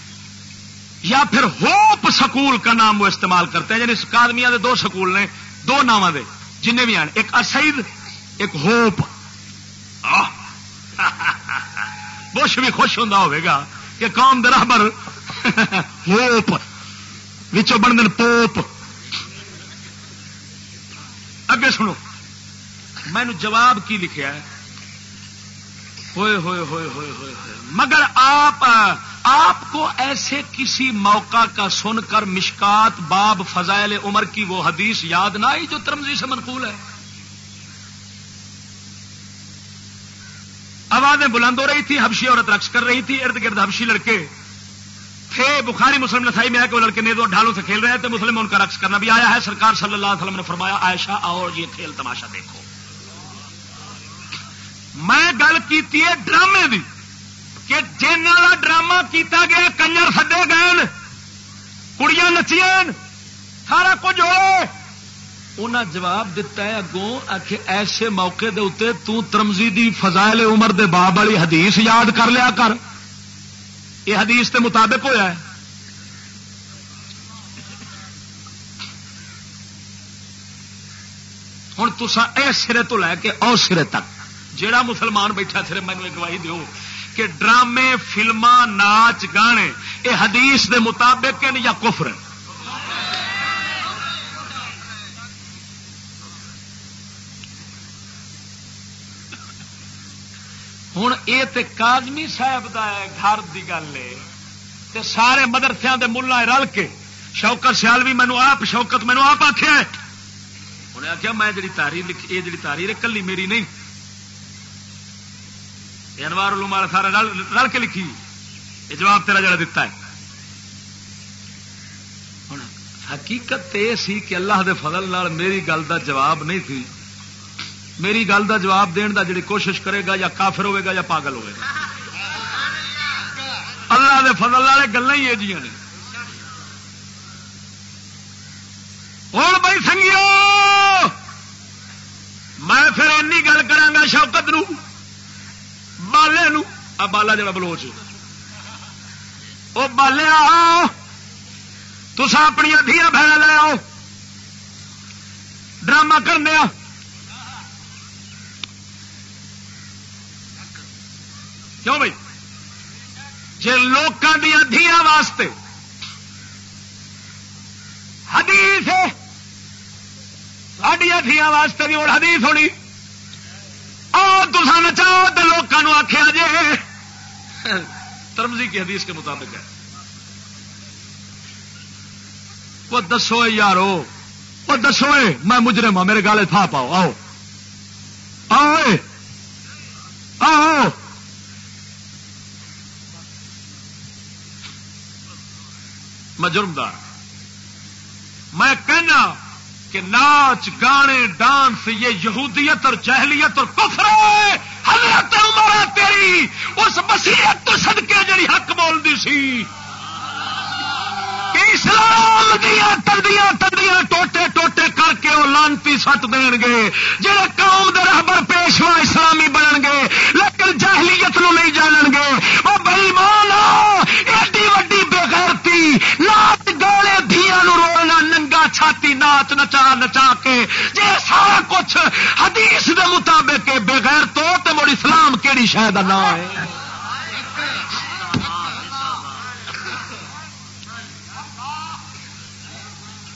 یا پھر ہوپ سکول کا نام وہ استعمال کرتے ہیں یعنی اکادمیا کے دو سکول نے، دو نام دے جن بھی آنے ایک اسعید ایک ہوپ بش بھی خوش ہوں ہوگا کہ قوم درابر ہوپ بچوں بن دن پوپ۔ اگے سنو، میں جواب کی لکھا ہے۔ ہوئے ہوئے ہوئے ہوئے ہوئے۔ مگر آپ آپ کو ایسے کسی موقع کا سن کر مشکات باب فضائل عمر کی وہ حدیث یاد نہ آئی جو ترمزی سے منقول ہے؟ آوازیں بلند ہو رہی تھی، حبشی عورت رقص کر رہی تھی، ارد گرد حبشی لڑکے۔ تھے، بخاری مسلم نسائی میں ہے کہ وہ لڑکے نیز اور ڈھالوں سے کھیل رہے تھے، مسلم ان کا رقص کرنا بھی آیا ہے۔ سرکار صلی اللہ علیہ وسلم نے فرمایا، عائشہ اور یہ کھیل تماشا دیکھو۔ میں گل کی ڈرامے دی۔ کہ جن والا ڈرامہ کیتا گیا، کنجر سدے گئے کڑیاں نچیاں سارا کچھ ہو جواب دیتا ہے اگوں آخ ایسے موقع دے اتنے تو ترمزی دی فضائل عمر دے باب والی حدیث یاد کر لیا کر۔ یہ حدیث کے مطابق ہوا ہے۔ ہوں تسا اے سرے تو لے کے او سرے تک۔ جیڑا مسلمان بیٹھا سر مینو گواہی دیو۔ کہ ڈرامے فلما ناچ، گانے یہ حدیث دے مطابق یا کفر ہوں یہ تو کازمی صاحب کا گھر کی گل ہے۔ سارے مدرسے کے ملا رل کے شوکت سیال بھی مینو آپ، شوکت مینو آپ آخیا انہیں آخیا میں جی تاری لکھی یہ جی تاری کلی میری نہیں۔ انوار علوم والا سارا رل کے لکھی یہ جواب تیرا جڑا دتا ہے۔ حقیقت یہ سی کہ اللہ دے فضل نال میری گل دا جواب نہیں تھی۔ میری گل کا جواب دن کا جی کوشش کرے گا یا کافر ہوئے گا یا پاگل ہوئے گا۔ اللہ۔ دے فضل والے گلا ہی یہ نے۔ ہوں بھائی سنگیو میں پھر اینی گل کرا شوکت نو۔ بالے نو۔ آ، بالا جڑا بلوچ۔ وہ بالے آ تسا اپنی دیا بہن لے آؤ۔ ڈرامہ کرنے کیوں بھائی؟ جی لوگوں دیا دیا واسطے حدیث سڈیا دیا واسطے بھی اور حدیث ہونی۔ اور تسا نچاؤ تو لوگوں آخیا جی ترمزی کی حدیث کے مطابق ہے۔ وہ دسو یارو، وہ دسو میں مجرم ہوں میرے گالے تھا پاؤ، آؤ۔ آؤ آؤ میں جرمدار ہاں۔ میں کہنا کہ ناچ، گانے، ڈانس، یہ یہودیت اور جہلیت اور کفر ہے۔ حضرت عمر تیری، اس بصیرت تو صدقے جڑی حق بولتی سی۔ اسلام دیا تندیاں تندیاں ٹوٹے ٹوٹے کر کے وہ لانتی سٹ دین گے جہے قوم دے رہبر پیشوا اسلامی بنن گے، لیکن جہلیت نو نہیں جانن گے۔ وہ بئی مان ایڈی وڈی بےغیرتی ناچ گانے دیا رونا، ننگا چھاتی ناچ نچا نچا کے۔ جی سارا کچھ حدیث دے مطابق بغیر تو مڑ اسلام کہڑی شاید نہ ہے؟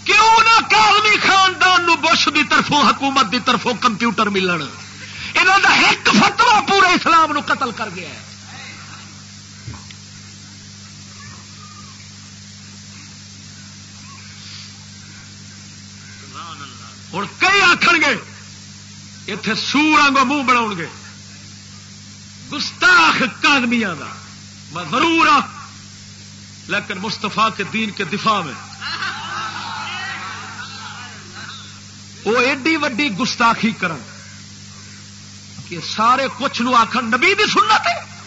کیوں نہ کالمی خاندان نو بش دی طرفوں، حکومت دی طرفوں کمپیوٹر ملن؟ انہوں دا ایک فتوا پورے اسلام نو قتل کر گیا ہے۔ ہوں کئی آخ گے اتے سور منہ بنا گے۔ گستاخ کادمیا کا میں ضرور آ لیکن مستفا کے دین کے دفاع میں وہ ایڈی وڈی گستاخی کرن کہ سارے کچھ نو آخر نبی دی سنت ہے۔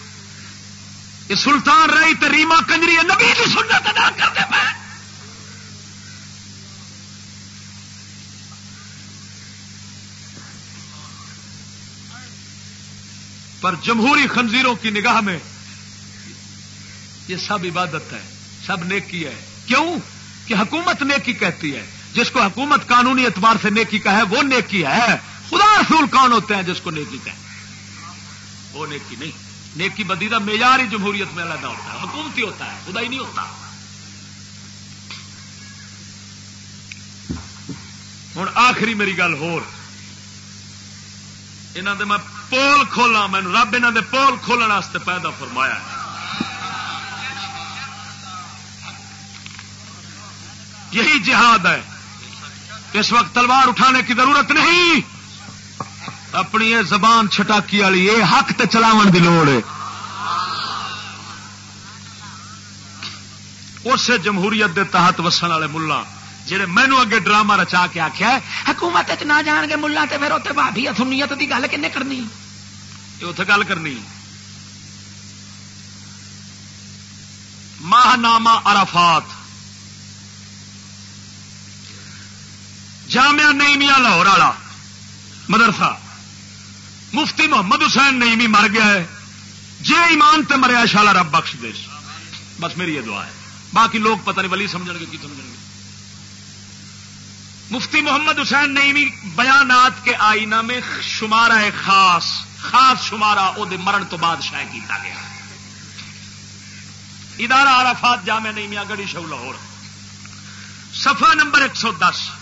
یہ سلطان رہی تو ریما کنجری ہے، نبی دی سنت ادا کرتے پہ پر جمہوری خنزیروں کی نگاہ میں یہ سب عبادت ہے، سب نیکی ہے۔ کیوں؟ کہ حکومت نیکی کہتی ہے۔ جس کو حکومت قانونی اعتبار سے نیکی کا ہے، وہ نیکی ہے۔ خدا رسول کون ہوتے ہیں جس کو نیکی کہ وہ نیکی نہیں۔ نیکی بدی کا معیار ہی جمہوریت میں علیحدہ ہوتا ہے۔ حکومتی ہوتا ہے خدا ہی نہیں ہوتا۔ ہوں آخری میری گل ہو میں پول کھولا مینو رب یہاں دے پول کھولنے پیدا فرمایا یہی جہاد ہے۔ اس وقت تلوار اٹھانے کی ضرورت نہیں۔ اپنی یہ زبان چھٹاکی والی، یہ حق تے چلاو کی لوڑ ہے۔ اس جمہوریت دے تحت وسن والے ملا جہے مینو اگے ڈرامہ رچا کے آخیا حکومت نہ جان گے ملا تو پھر اتنے بھابی سنیت کی گل کن کرنی؟ یہ گل کرنی۔ ماہ نامہ ارافات جامعہ نئیمیا لاہور والا، مدرسہ۔ مفتی محمد حسین نئیمی مر گیا ہے۔ جی ایمان تے مریا شالا رب بخش دے۔ بس میری یہ دعا ہے۔ باقی لوگ پتہ نہیں، ولی سمجھ گے، کی سمجھ گے۔ مفتی محمد حسین نئیمی بیانات کے آئینہ میں شمارہ خاص خاص شمارہ وہ مرن تو بعد شائع کیتا گیا۔ ادارہ عرفات جامع نئیمیا گڑی شو لاہور۔ صفحہ نمبر ایک سو دس۔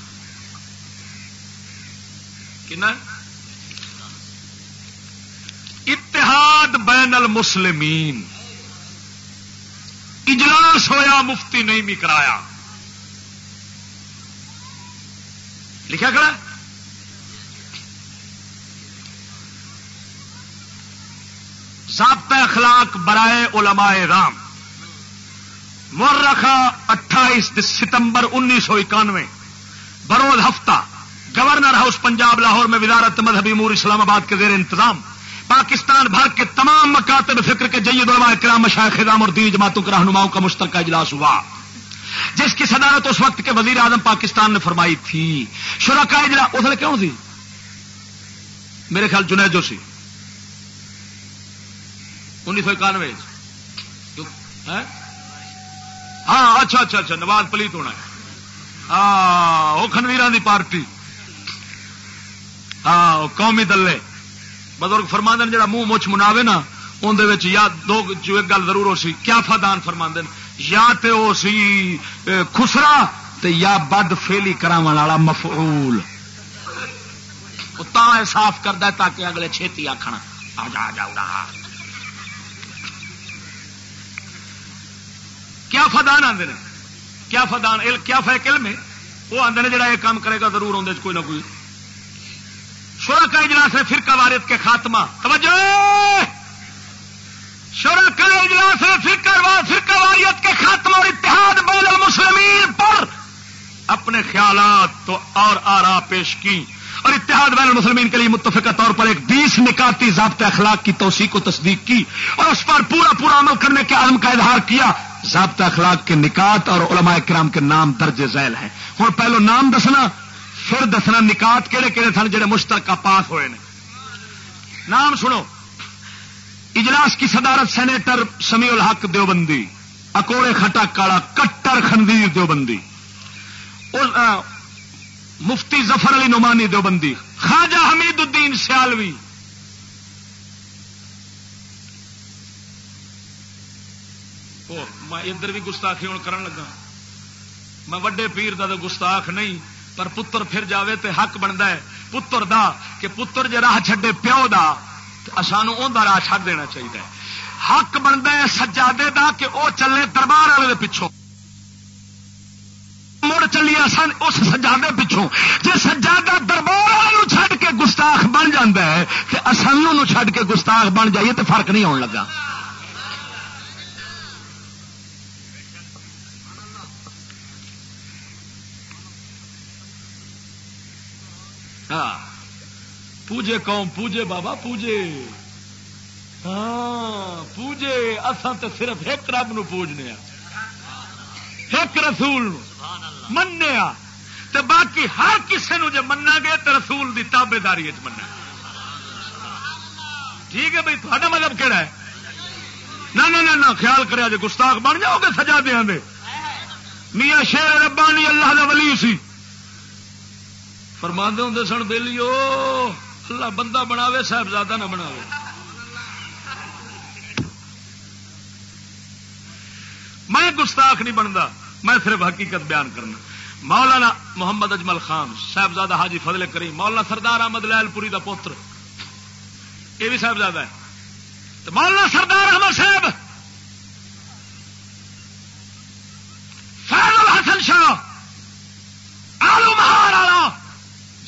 اتحاد بین المسلمین۔ اجلاس ہویا، مفتی نہیں بھی کرایا۔ لکھا کرا ضابطہ اخلاق برائے علماء رام۔ مرخا اٹھائیس ستمبر انیس سو اکانوے، بروز ہفتہ۔ گورنر ہاؤس پنجاب لاہور میں وزارت مذہبی امور اسلام آباد کے زیر انتظام، پاکستان بھر کے تمام مکاتب فکر کے جید علماء کرام مشاہ خدام اور دینی جماعتوں کے رہنماؤں کا مشترکہ اجلاس ہوا۔ جس کی صدارت اس وقت کے وزیر اعظم پاکستان نے فرمائی تھی۔ شرکا اجلاس، اس لیے کیوں سی میرے خیال جنید جو سی انیس سو اکانوے ہاں اچھا اچھا اچھا نواز پلیت ہونا ہے۔ ہاں وہ خنویر دی پارٹی۔ ہاں قومی دلے۔ بزرگ فرماند جڑا منہ مچھ مناوے نا اندر یا دو جو ایک گل ضرور ہو سی، کیا فادان فرماند یا تے او سی خسرا تے یا بد فیلی کرا والا مفعول۔ صاف کرتا تاکہ اگلے چھتی آخنا آ جا، آ جاؤ کیا فدان آتے ہیں کیا فدان کیا فیک علم ہے؟ وہ آتے ہیں جڑا یہ کام کرے گا، ضرور آدھے کوئی نہ کوئی شورا کا اجلاس ہے، فرقہ وارت کے خاتمہ۔ توجہ! شورا کا اجلاس ہے، فرقہ فرقہ واریت کے خاتمہ اور اتحاد بین المسلمین پر۔ اپنے خیالات تو اور آرا پیش کی۔ اور اتحاد بین المسلمین کے لیے متفقہ طور پر ایک بیس نکاتی ضابطہ اخلاق کی توسیع کو تصدیق کی۔ اور اس پر پورا پورا عمل کرنے کے عزم کا اظہار کیا۔ ضابطہ اخلاق کے نکات اور علماء کرام کے نام درج ذیل ہیں۔ ہوں، پہلو نام دسنا۔ پھر دسنا نکات کہڑے کہڑے سن جڑے مشترکہ پاس ہوئے نام سنو۔ اجلاس کی صدارت سینیٹر سمیع الحق دیوبندی، اکوڑے کھٹا کالا کٹر خنویر دیوبندی۔ مفتی ظفر علی نعمانی دیوبندی، خواجہ حمید الدین سیالوی۔ میں ادھر بھی گستاخی ہوں کرن لگا۔ میں وڈے پیر دا گستاخ نہیں۔ پر پتر پھر جاوے تے حق بنتا ہے۔ پتر دا، کہ پتر جے راہ چھڈے پیو دا سانو دا راہ چھڈ دینا چاہیے حق بنتا ہے سجادے دا، کہ وہ چلے دربار والے پچھوں۔ مڑ چلیے سن، اس سجادے پچھوں۔ جی سجادہ دربار والے چھڈ کے گستاخ بن جا ہے تو اصل چھڈ کے گستاخ بن جائیے تو فرق نہیں آن لگا۔ ہاں۔ پوجے قوم، پوجے بابا، پوجے۔ ہاں پوجے۔ اصل تو صرف ایک رب نو پوجنے ایک رسول منیا تو باقی ہر کسی نو جب منا گے تو رسول کی تابے داری منا ٹھیک ہے بھائی تھوڑا مطلب کہڑا ہے؟ نہ نہ خیال کرے جی گستاخ بن جاؤ گے سجا دیا میاں شیر ربانی اللہ کا ولی سی۔ فرما ہوں سن بہلی اللہ بندہ بناوے، صاحبزادہ نہ بناوے۔ میں گستاخ نہیں بنتا، میں صرف حقیقت بیان کرنا۔ مولانا محمد اجمل خان، صاحبزادہ حاجی فضل کریم، مولانا سردار احمد لال پوری کا پوتر۔ یہ بھی صاحبزادہ ہے تو مولانا سردار احمد صاحب فیض الحسن شاہ۔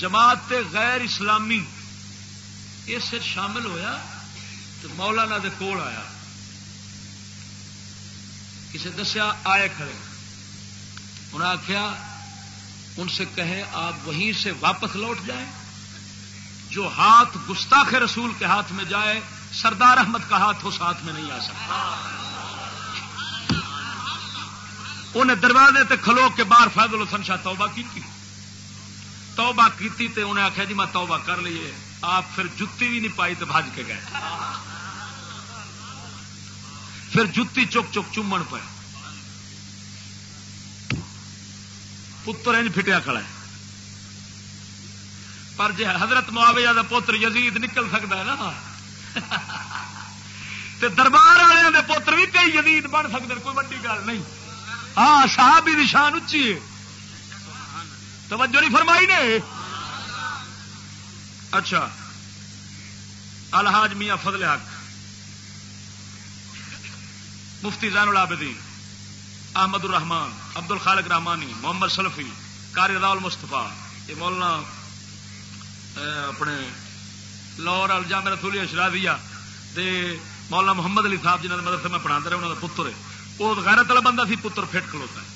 جماعت غیر اسلامی اس شامل ہویا تو مولانا دے کول آیا۔ کسی دسیا آئے کھڑے۔ انہیں آخیا ان سے کہیں آپ وہیں سے واپس لوٹ جائیں۔ جو ہاتھ گستاخ رسول کے ہاتھ میں جائے، سردار احمد کا ہاتھ اس ہاتھ میں نہیں آ سکتا۔ انہیں دروازے تے کھلو کے باہر فیض الحسن شاہ توبہ کی تھی۔ توبہ کی تے انہیں آخیا جی میں توبہ کر لیے آپ پھر جتی بھی نہیں پائی تو بھج کے گئے۔ پھر جتی چک چک چومن پہ پتر انج فٹیا کھڑا ہے۔ پر جی حضرت معاویہ دا پوتر یزید نکل سکتا ہے نا۔ تے دربار والے دے پوتر بھی کئی یزید بن سکتے کوئی وڈی گل نہیں۔ ہاں صحابی دی شان اچھی ہے۔ توجہ نہیں فرمائی نے؟ اچھا الحاج میاں فضل حق، مفتی زین العابدین، احمد الرحمان عبد الخالق رحمانی، محمد سلفی کاری رضا المستفا یہ مولانا اپنے لاہور الجام رسولی اشرافیہ دے مولانا محمد علی صاحب جنہوں نے مدرسے میں پڑھا رہے انہوں کا پتر ہے۔ وہ غیرت والا بندہ سی، پتر فٹ کھلوتا ہے۔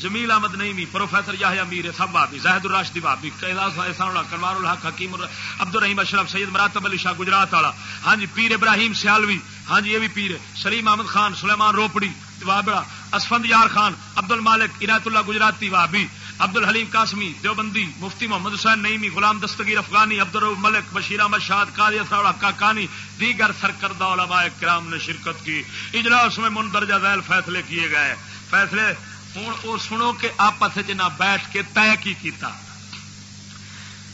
جمیل احمد نئی پروفیسر یاہیا میر سب بھابی زاہد الراشدی بھابی کرمار الحق، حکیم عبد الرحیم اشرف، سید مراتب علی شاہ گجرات والا۔ ہاں جی پیر ابراہیم سیالوی ہاں جی یہ بھی پیر سلیم احمد خان، سلیمان روپڑی، وابڑا، اسفند یار خان عبد المالک عنایت اللہ گجراتی وابی عبد الحلیم قاسمی، دیوبندی، مفتی محمد حسین نئیمی غلام دستگیر افغانی عبد الرف ملک، بشیر احمد شاد قاری کاکانی، دیگر سرکردہ علماء کرام نے شرکت کی۔ اجلاس میں مندرجہ ذیل فیصلے کیے گئے۔ فیصلے ہوں وہ سنو کہ آپس نہ بیٹھ کے طے کی کیتا۔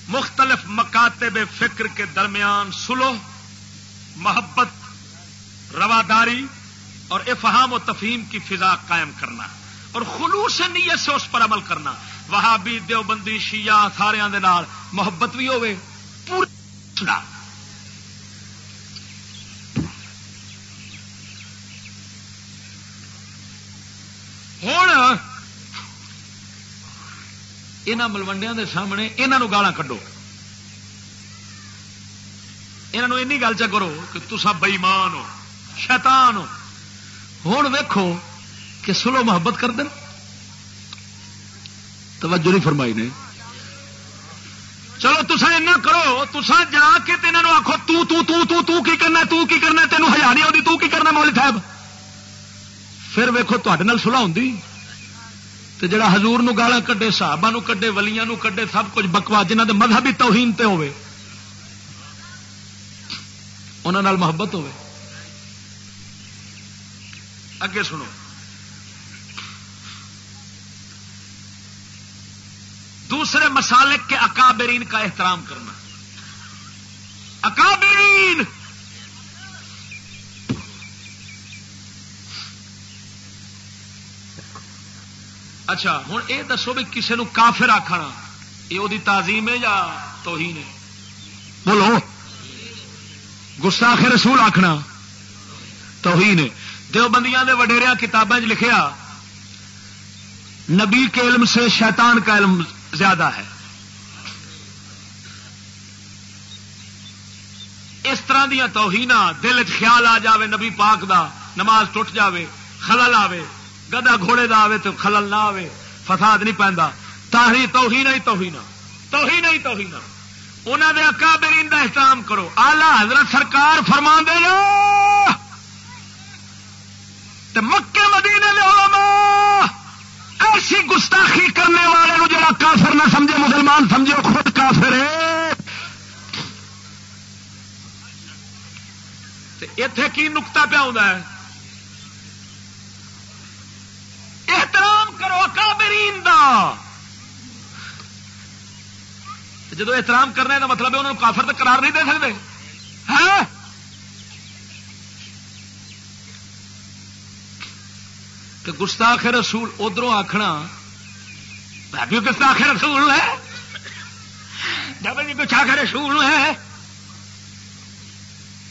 مختلف مکاتب فکر کے درمیان سلو، محبت، رواداری اور افہام و تفہیم کی فضا قائم کرنا اور خلوص نیت سے اس پر عمل کرنا۔ وہاں بھی دیوبندی، شیعہ سارے محبت بھی ہوئے پورا ہوں یہاں ملوڈیا کے سامنے یہاں گالا کڈو یہ گل چ کرو کہ تسا بئیمان ہو شیطان ہو ہوں ویکو کہ سلو محبت کر دیں توجہ نہیں فرمائی نے چلو تسا ایسا کرو تسا جا کے آخو تو تو تو تو تو کی کرنا تو کی کرنا تینوں ہزار نہیں آتی تو کی کرنا مولی صاحب پھر ویکو تے سلاح ہوں تو جڑا حضور نو گالا کڈے، صحابہ نو کڈے، ولیاں نو کڈے، سب کچھ بکوا جنہ دے مذہبی توہین تے ہوئے انہوں محبت ہوئے اگے سنو۔ دوسرے مسالک کے اکابرین کا احترام کرنا۔ اکابرین! اچھا ہوں یہ دسو بھی کسی نو کافر آخنا یہ وہ تعظیم ہے یا توہین ہے؟ بولو۔ گستاخ رسول آخنا توہین ہے۔ دیوبندیاں دے وڈیریا کتابیں لکھیا، نبی کے علم سے شیطان کا علم زیادہ ہے۔ اس طرح دیا توہین دل خیال آ جاوے نبی پاک دا، نماز ٹوٹ جاوے، خلل آوے۔ گدا گھوڑے دا آوے تو خلل نہ آوے، فساد نہیں پہنتا تاہی توہین ہی توہین توہین ہی توہین انہوں نے اکابرین دا احترام کرو۔ آلہ حضرت سرکار فرما دے مکے مدینے لے علماء، ایسی گستاخی کرنے والے جڑا کافر نہ سمجھے، مسلمان سمجھے خود کافر ہے۔ اتے کی نکتا پیا ہے؟ احترام کرو، اکابرین دا۔ جدو احترام کرنے کا مطلب ہے انہوں کافر تو قرار نہیں دے سکتے ہاں؟ کہ گستاخ رسول ادھر آخنا بھی گستاخ رسول ہے؟ جب جی گستاخ رسول ہے؟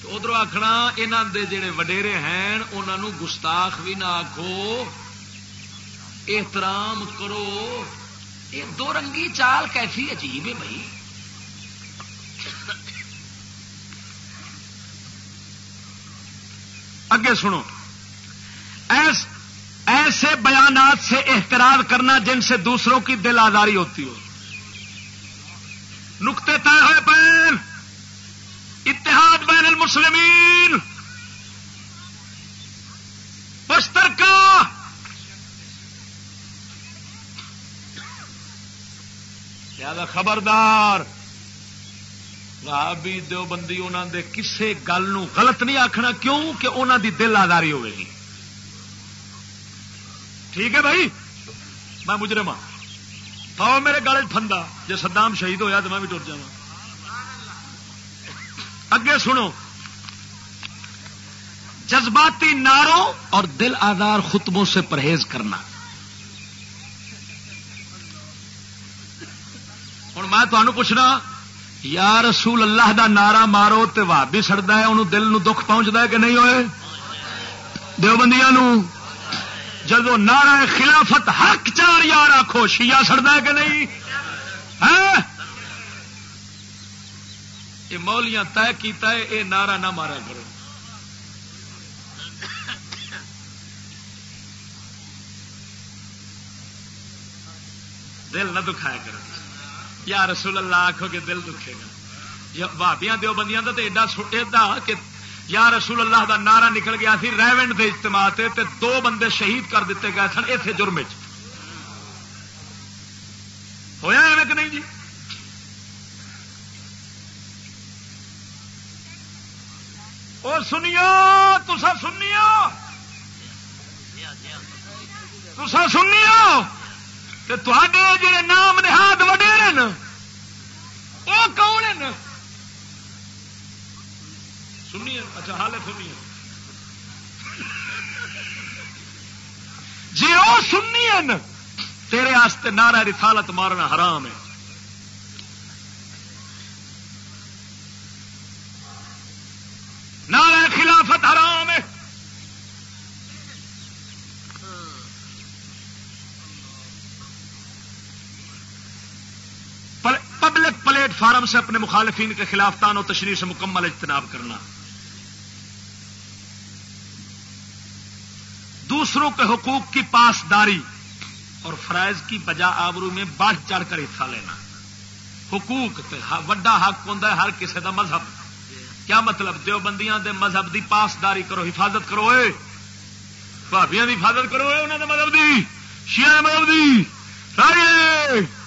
ادھر آخنا یہاں دے جڑے وڈیرے ہیں انہوں گستاخ بھی نہ آخو احترام کرو۔ یہ دو رنگی چال کیسی عجیب ہے بھائی۔ اگے سنو۔ ایس ایسے بیانات سے احتراج کرنا جن سے دوسروں کی دل آزاری ہوتی ہو۔ نقطے طے ہوئے پین اتحاد بین المسلمین۔ پشتر کا خبردار۔ رابی دیوبندی انہوں دے کسے گل غلط نہیں آخنا کیوں؟ کہ انہوں دی دل آزاری ہوئے گی۔ ٹھیک ہے بھائی؟ میں مجرم ہاں۔ پاؤ میرے گل فندا جی سدام شہید ہویا تو میں بھی ٹر جا اگے سنو۔ جذباتی ناروں اور دل آدار خطبوں سے پرہیز کرنا۔ میں تمہیں پوچھنا، یا رسول اللہ دا نعرہ مارو تو بھی سڑتا ہے، انہوں دل نو دکھ پہنچتا ہے کہ نہیں ہوئے؟ دیوبندیاں جب نعرہ خلافت حق چار یار آخو شیا سڑتا کہ نہیں؟ ہاں؟ یہ مولیاں طے کیتا ہے یہ نعرہ نہ مارا کرو۔ دل نہ دکھایا کرو۔ یا رسول اللہ آخو کہ دل دکھے گا۔ بھابیاں دو بندیاں کا تو ایڈا ایڈا کہ یا رسول اللہ دا نعرہ نکل گیا سی ریونڈ کے اجتماع تے تے دو بندے شہید کر دیتے گئے سن اتنے جرم ہوا ایویں کہ نہیں جی؟ اور سنیو تسا سنیو۔ تسا سنیو۔ تے جڑے نام نہاد وڈیر وہ کون ہیں؟ سنیے اچھا حال سنیے جی وہ سنی تیرے آستے نعرہ رسالت مارنا حرام ہے۔ نعرہ خلافت حرام ہے پبلک پلیٹ فارم سے اپنے مخالفین کے خلاف تان و تشریح سے مکمل اجتناب کرنا۔ دوسروں کے حقوق کی پاسداری اور فرائض کی بجا آبرو میں بڑھ چڑھ کر حصہ لینا۔ حقوق وڈا حق ہوں ہر کسی کا مذہب۔ کیا مطلب دیوبندیاں دے مذہب دی پاسداری کرو، حفاظت کرو بھابیاں دی حفاظت کرو انہوں نے مذہب دی۔ شیعہ مذہب دی۔ ساری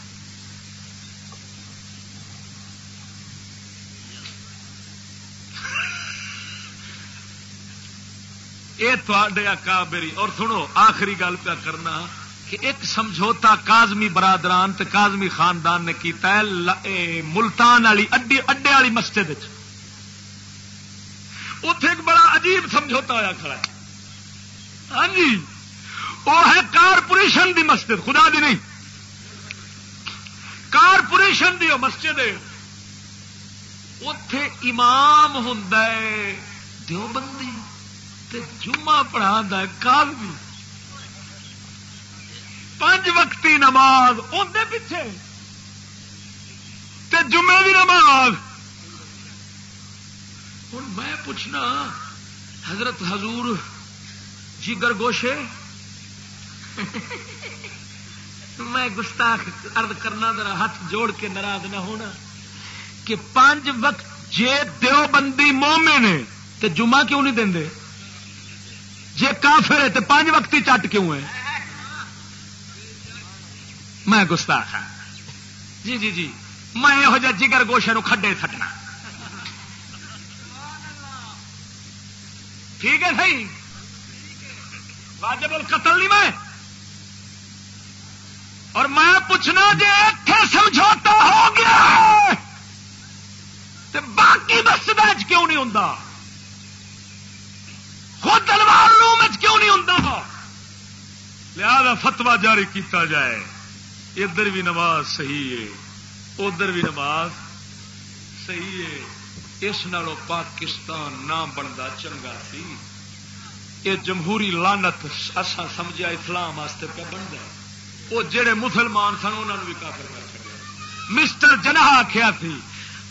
یہ تھوڑے اکابری اور سنو، آخری گل پہ کرنا کہ ایک سمجھوتا کازمی برادران تے کازمی خاندان نے کیتا ہے ملتان والی اڈے اڈے والی مسجد اتے ایک بڑا عجیب سمجھوتا ہوا کھڑا ہے۔ ہاں جی وہ ہے کارپوریشن دی مسجد، خدا دی نہیں۔ کارپوریشن دی مسجد اتے امام ہوں دیوبندی۔ جمعہ پڑھا کال بھی۔ پانچ وقتی نماز اندر پیچھے۔ تے جمعے کی نماز۔ ہوں میں پوچھنا، حضرت حضور جگر گوشے؟ میں گستاخ ارد کرنا، ذرا ہاتھ جوڑ کے ناراض نہ ہونا کہ پانچ وقت جے دیو بندی مومے نے تو جمعہ کیوں نہیں دے؟ جی کافر ہے تو پانچ وقتی چٹ کیوں ہے؟ میں گستاخ ہاں۔ جی جی جی۔ میں یہو جہ جگر گوشے نو کھڈے تھٹنا ٹھیک ہے سی واجب القتل نہیں میں۔ اور میں پوچھنا جی اتنے سمجھوتا ہو گیا تو باقی مسجد کیوں نہیں ہوں خود تلوار روم کیوں نہیں ہوں لہذا فتوا جاری کیتا جائے۔ ادھر بھی نماز صحیح ہے، ادھر بھی نماز صحیح ہے۔ اس نالوں پاکستان نہ بنتا چنگا سی۔ یہ جمہوری لانت اصا سمجھا اسلام واسطے پہ بنتا وہ جڑے مسلمان سن انہوں بھی کافر کر سکے مسٹر جناح آخیا تھی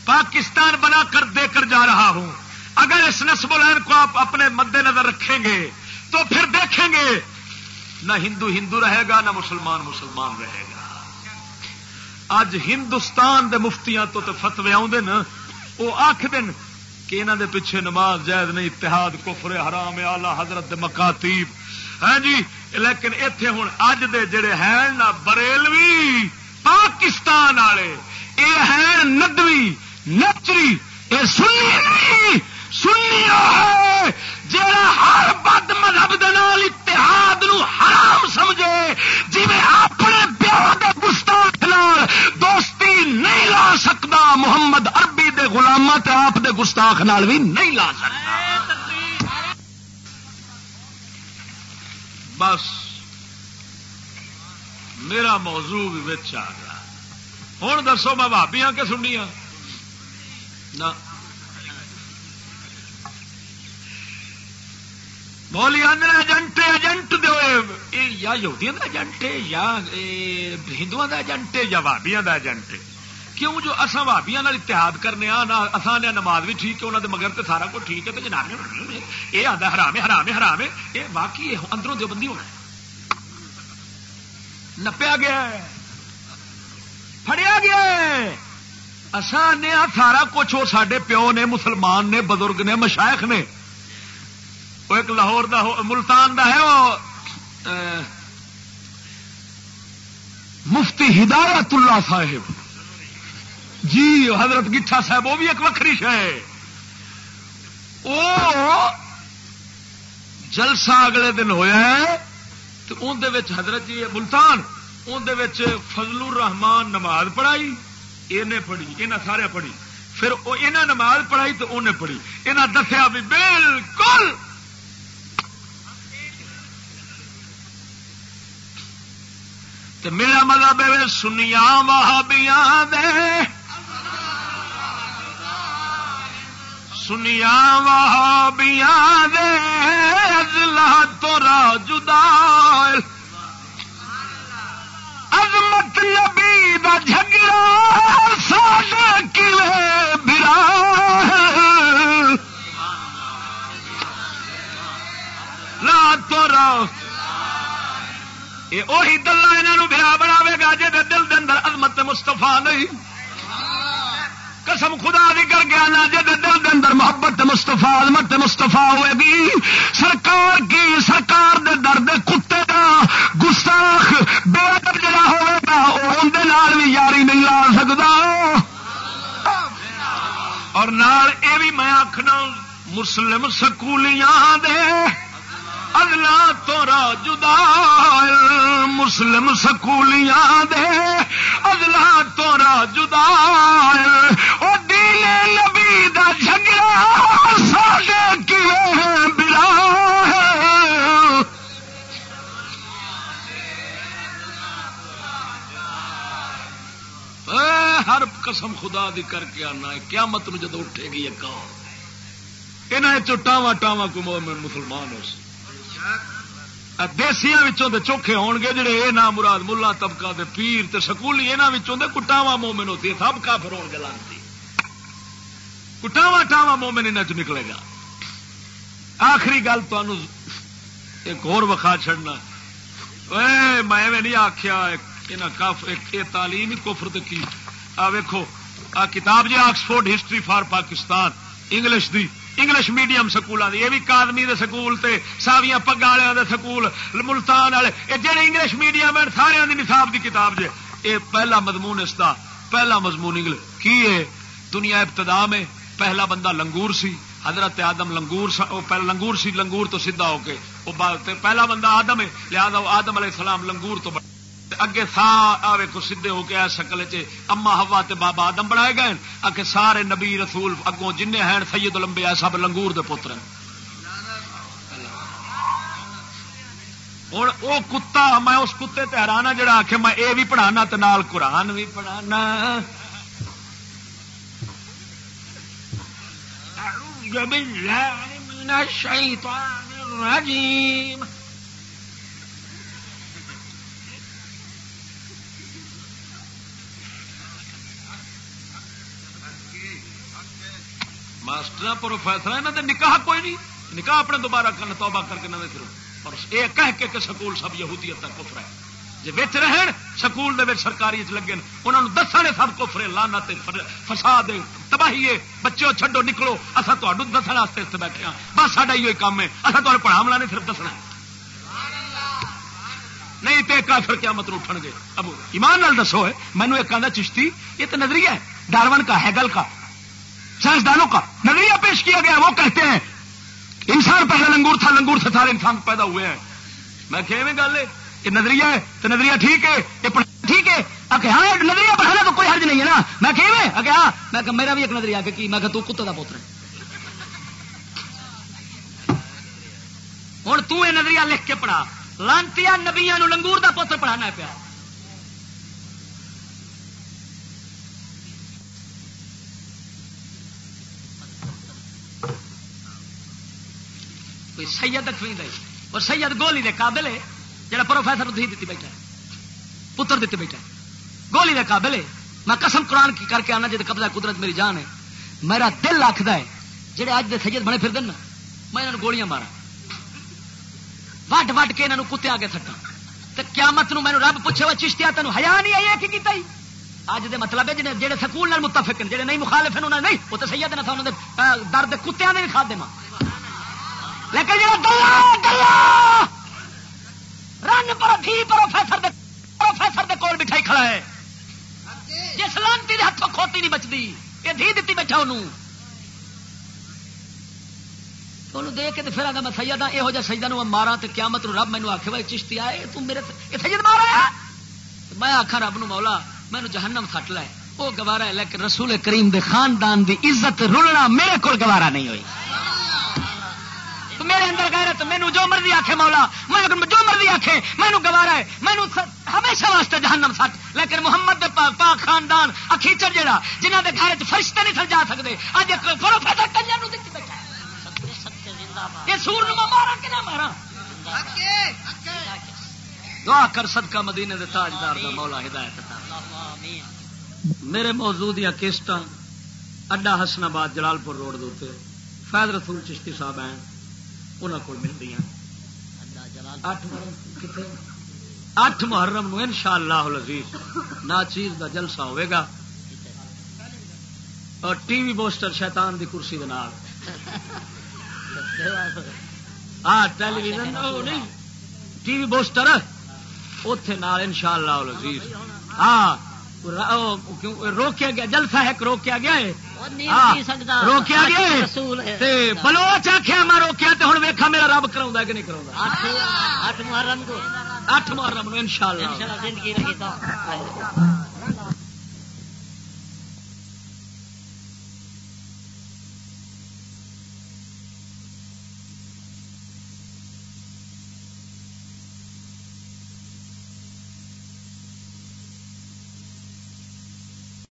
پاکستان بنا کر دے کر جا رہا ہوں۔ اگر اس نسب العین کو آپ اپنے مد نظر رکھیں گے تو پھر دیکھیں گے، نہ ہندو ہندو رہے گا، نہ مسلمان مسلمان رہے گا۔ اج ہندوستان دے مفتیاں تو فتوے آدھے وہ آخ کہ انہوں دے پیچھے نماز جائز نہیں، اتحاد، کفر، حرام آلہ حضرت مکاتیب۔ ہاں جی لیکن اتے ہوں اج دے جڑے ہیں نہ بریلوی، پاکستان والے یہ ہیں ندوی، نچری یہ سنی سنی ہے جڑا ہر بد مذہب دال اتحاد نو حرام سمجھے جی اپنے پیو کے گستاخ دوستی نہیں لا سکتا محمد اربی دے گلاما آپ دے گستاخ نال بھی نہیں لا سکتا بس، میرا موضوع بھی آ گیا۔ ہوں دسو میں بھابیاں کے سنیا نہ۔ مولی آدھے ایجنٹ ایجنٹ دو یا یہودیاں کا ایجنٹ یا ہندو کا ایجنٹ یا بھابیا کا ایجنٹ کیوں جو اصا بھابیا اتحاد کرنے اصا نے نماز بھی ٹھیک ہے انہوں نے مگر تو سارا کچھ ٹھیک ہے تو جناب یہ آتا حرام ہے حرام ہے حرام ہے۔ یہ باقی اندروں دو بندی ہونا نپیا گیا فڑیا گیا آسان سارا کچھ وہ سڈے پیو نے، مسلمان نے، بزرگ نے مشائق نے وہ ایک لاہور دا ملتان دا ہے، وہ مفتی ہدایت اللہ صاحب۔ جی حضرت گٹھا صاحب، وہ بھی ایک وکری ہے وہ جلسہ اگلے دن ہویا ہے، تو اندر حضرت جی ملتان اندر فضل الرحمان نماز پڑھائی۔ یہ پڑھی یہ سارے پڑھی۔ پھر انہیں نماز پڑھائی تو انہیں پڑھی۔ انہیں دسیا بھی بالکل تو میرا مطلب ہے سنیا وہابیاں دے۔ سنیا وہابیاں دے۔ ازلا تو را جدا عظمت نبی دا جھگڑا ساڈا کیویں برا لا تو را وہی دلہ یہاں برا بناوے گا جی دل دے اندر عظمت مستفا نہیں۔ قسم خدا بھی کر گیا نا جی دل دے اندر محبت مستفا عظمت مستفا ہوئے گی۔ سرکار کی، سرکار دے درد کتے کا گستاخ بے ادب جڑا ہوئے گا وہ اندر بھی یاری نہیں لا سکتا اور نال اے بھی میں آخنا مسلم سکولیاں دے۔ اگلا تو جدا مسلم سکولیاں دے۔ اگلا تو جدا او دین نبی دا جھگڑا ساڈے کیویں بلا ہر قسم خدا دی کر کے آنا ہے۔ قیامت نو جدو اٹھے گی ایک یہاں چاوا ٹاوا کو مومن مسلمان ہو سی دیسیا چوکھے ہون گے جڑے یہ نام مراد ملا، طبقہ دے پیر تے سکولی یہاں دے کٹاوا مومن ہوتی ہے، سب کافر ہون گے لانتی۔ کٹاوا ٹاوا مومن ان نکلے گا۔ آخری گل تمہوں ایک اور وکھا چڑنا میں نہیں آخیا تعلیم ہی کفر کی۔ آ ویکو آ کتاب جی Oxford history for Pakistan, English the. English medium سکولوں کی یہ بھی کادمی دے سکول تے ساویاں پگا والے دے سکول ملتان والے یہ جہے انگلش میڈیم ہیں سارے دی نصاب دی کتاب جے یہ پہلا مضمون اس کا پہلا مضمون انگلش کی ہے دنیا ابتدا میں پہلا بندہ لنگور سی حضرت آدم لنگور پہلا لنگور سی لنگور تو سیدھا ہو کے وہ پہلا بندہ آدم ہے لہذا آدم علیہ السلام لنگور تو بڑا اگے سا آوے کو سیدے ہو کے شکل چ اما ہوا تے بابا آدم بنائے گئے اگے سارے نبی رسول اگوں جن ہیں سید لمبے آ سب لنگور دے پتر ہیں۔ ہوں وہ کتا میں اس کتے تے تہرانا ہاں جڑا آخ میں یہ بھی پڑھانا تو نال قرآن بھی پڑھانا۔ الشیطان الرجیم۔ ماسٹر پروفیسر یہاں کے نکاح کوئی نہیں۔ نکاح اپنے دوبارہ کرنا توبہ کر کے نہ پھرو پر یہ کہہ کے کہ سکول سب یہودیت تک کفر ہے۔ جی بچ رہن، سکول دے سرکاری لگے انہوں نے دسنے سب کفرے لانا فساد تباہی ہے بچے چھڈو، نکلو۔ اصا تمہیں دسنے اتنے بیٹھے ہاں۔ بس ساڈا یہ کام ہے۔ اصا تمہیں پڑھاونا نہیں، صرف دسنا نہیں تو کافر کیا مطلب اٹھن گے۔ اب ایمان نال دسو مینو ایک آدھا چشتی، یہ تو نظریہ ہے۔ ڈارون کا، ہیگل کا۔ سائنسدانوں کا نظریہ پیش کیا گیا، وہ کہتے ہیں، انسان پہلے لنگور تھا، لنگور سے سارے انسان پیدا ہوئے ہیں۔ میں کہ گل ہے، یہ نظریہ ہے، تو نظریہ ٹھیک ہے، یہ ٹھیک ہے۔ کہ ہاں نظریہ پڑھانا تو کوئی حرج نہیں ہے نا۔ میں کہ ہاں میں میرا بھی ایک نظریہ کہ میں تو کتے کا پوتر ہوں، تو یہ نظریہ لکھ کے پڑھا۔ لانتی نبیا لنگور کا پوتر پڑھانا پیا۔ کوئی سید اکویں دے۔ اور سید گولی دے قابل ہے، جڑا پروفیسر دھی دیتی بیٹھا ہے، پتر دیتے بیٹھا ہے۔ گولی دے قابل ہے۔ میں قسم قرآن کی کر کے آنا جی قبضہ قدرت میری جان ہے۔ میرا دل آخد ہے جہے اج دے سید بنے پھر دن میں انہوں گولیاں مارا۔ وڈ وڈ کے انہوں کتے آگے تھٹا تو قیامت نو مینو رب پوچھے وہ چشتیا تینوں ہیا نہیں آئی کہ اج دے مطلب ہے جنہیں جہے سکول متفق ہیں جہے نہیں مخالف ہیں انہوں نے نہیں۔ وہ تو سید نے تھا انہوں نے درد کتیاں نے بھی کھا دے ہاں۔ لیکن جہاں گلا گلا رن پر تھی پروفیسر دے پروفیسر دے کول بٹھائی کھڑا ہے۔ جس لانتی دے ہاتھوں کھوتی نہیں بچتی، یہ دھی دیتی بیٹھا انہوں۔ انہوں دے کے پھر آگا میں سیدا یہو جہ سجدہ نو مارا تو قیامت رب مینو آخے بھائی چشتی آئے تم میرے یہ سجد مارا میں آخا رب نو مولا مینو جہنم سٹ لے۔ وہ گوارا ہے، لیکن رسول کریم دے خاندان دی عزت رلنا میرے کو گوارا نہیں ہوئی۔ میرے اندر غیرت مینو جو مرضی آخے مولا میں جو مرضی آخے مینو گوارا ہے مینو ہمیشہ واسطے جہنم سٹ۔ لیکن محمد دے پاک, خاندان اکیچر جہاں جنہ دے گھر فرشتے نہیں سجا سکتے اج پروفیسر کنجر دیکھ بیٹھا یہ سور مارا کہ نہ مارا دعا کر صدقہ مدینے دے تاجدار دا مولا ہدایت میرے موضوع دیا کیسٹ اڈا حسن آباد جلال پور روڈ دے فیض رسول چشتی صاحب ہیں۔ انہوں کو ملتی ہیں اٹھ محرم نو ان شاء اللہ لذیذ نا چیز کا جلسہ ہوئے گا۔ اور ٹی وی بوسٹر شیطان دی کرسی دے نال۔ ہاں television T V booster اتے نال ان شاء اللہ ہاں روکیا گیا جلسہ ہے روکیا گیا ہے؟ روکیا گیا بلوچ آخیا میں روکیا تو ہوں ویکا میرا رب کرا کہ نہیں کرا اٹھ محرم ان شاء اللہ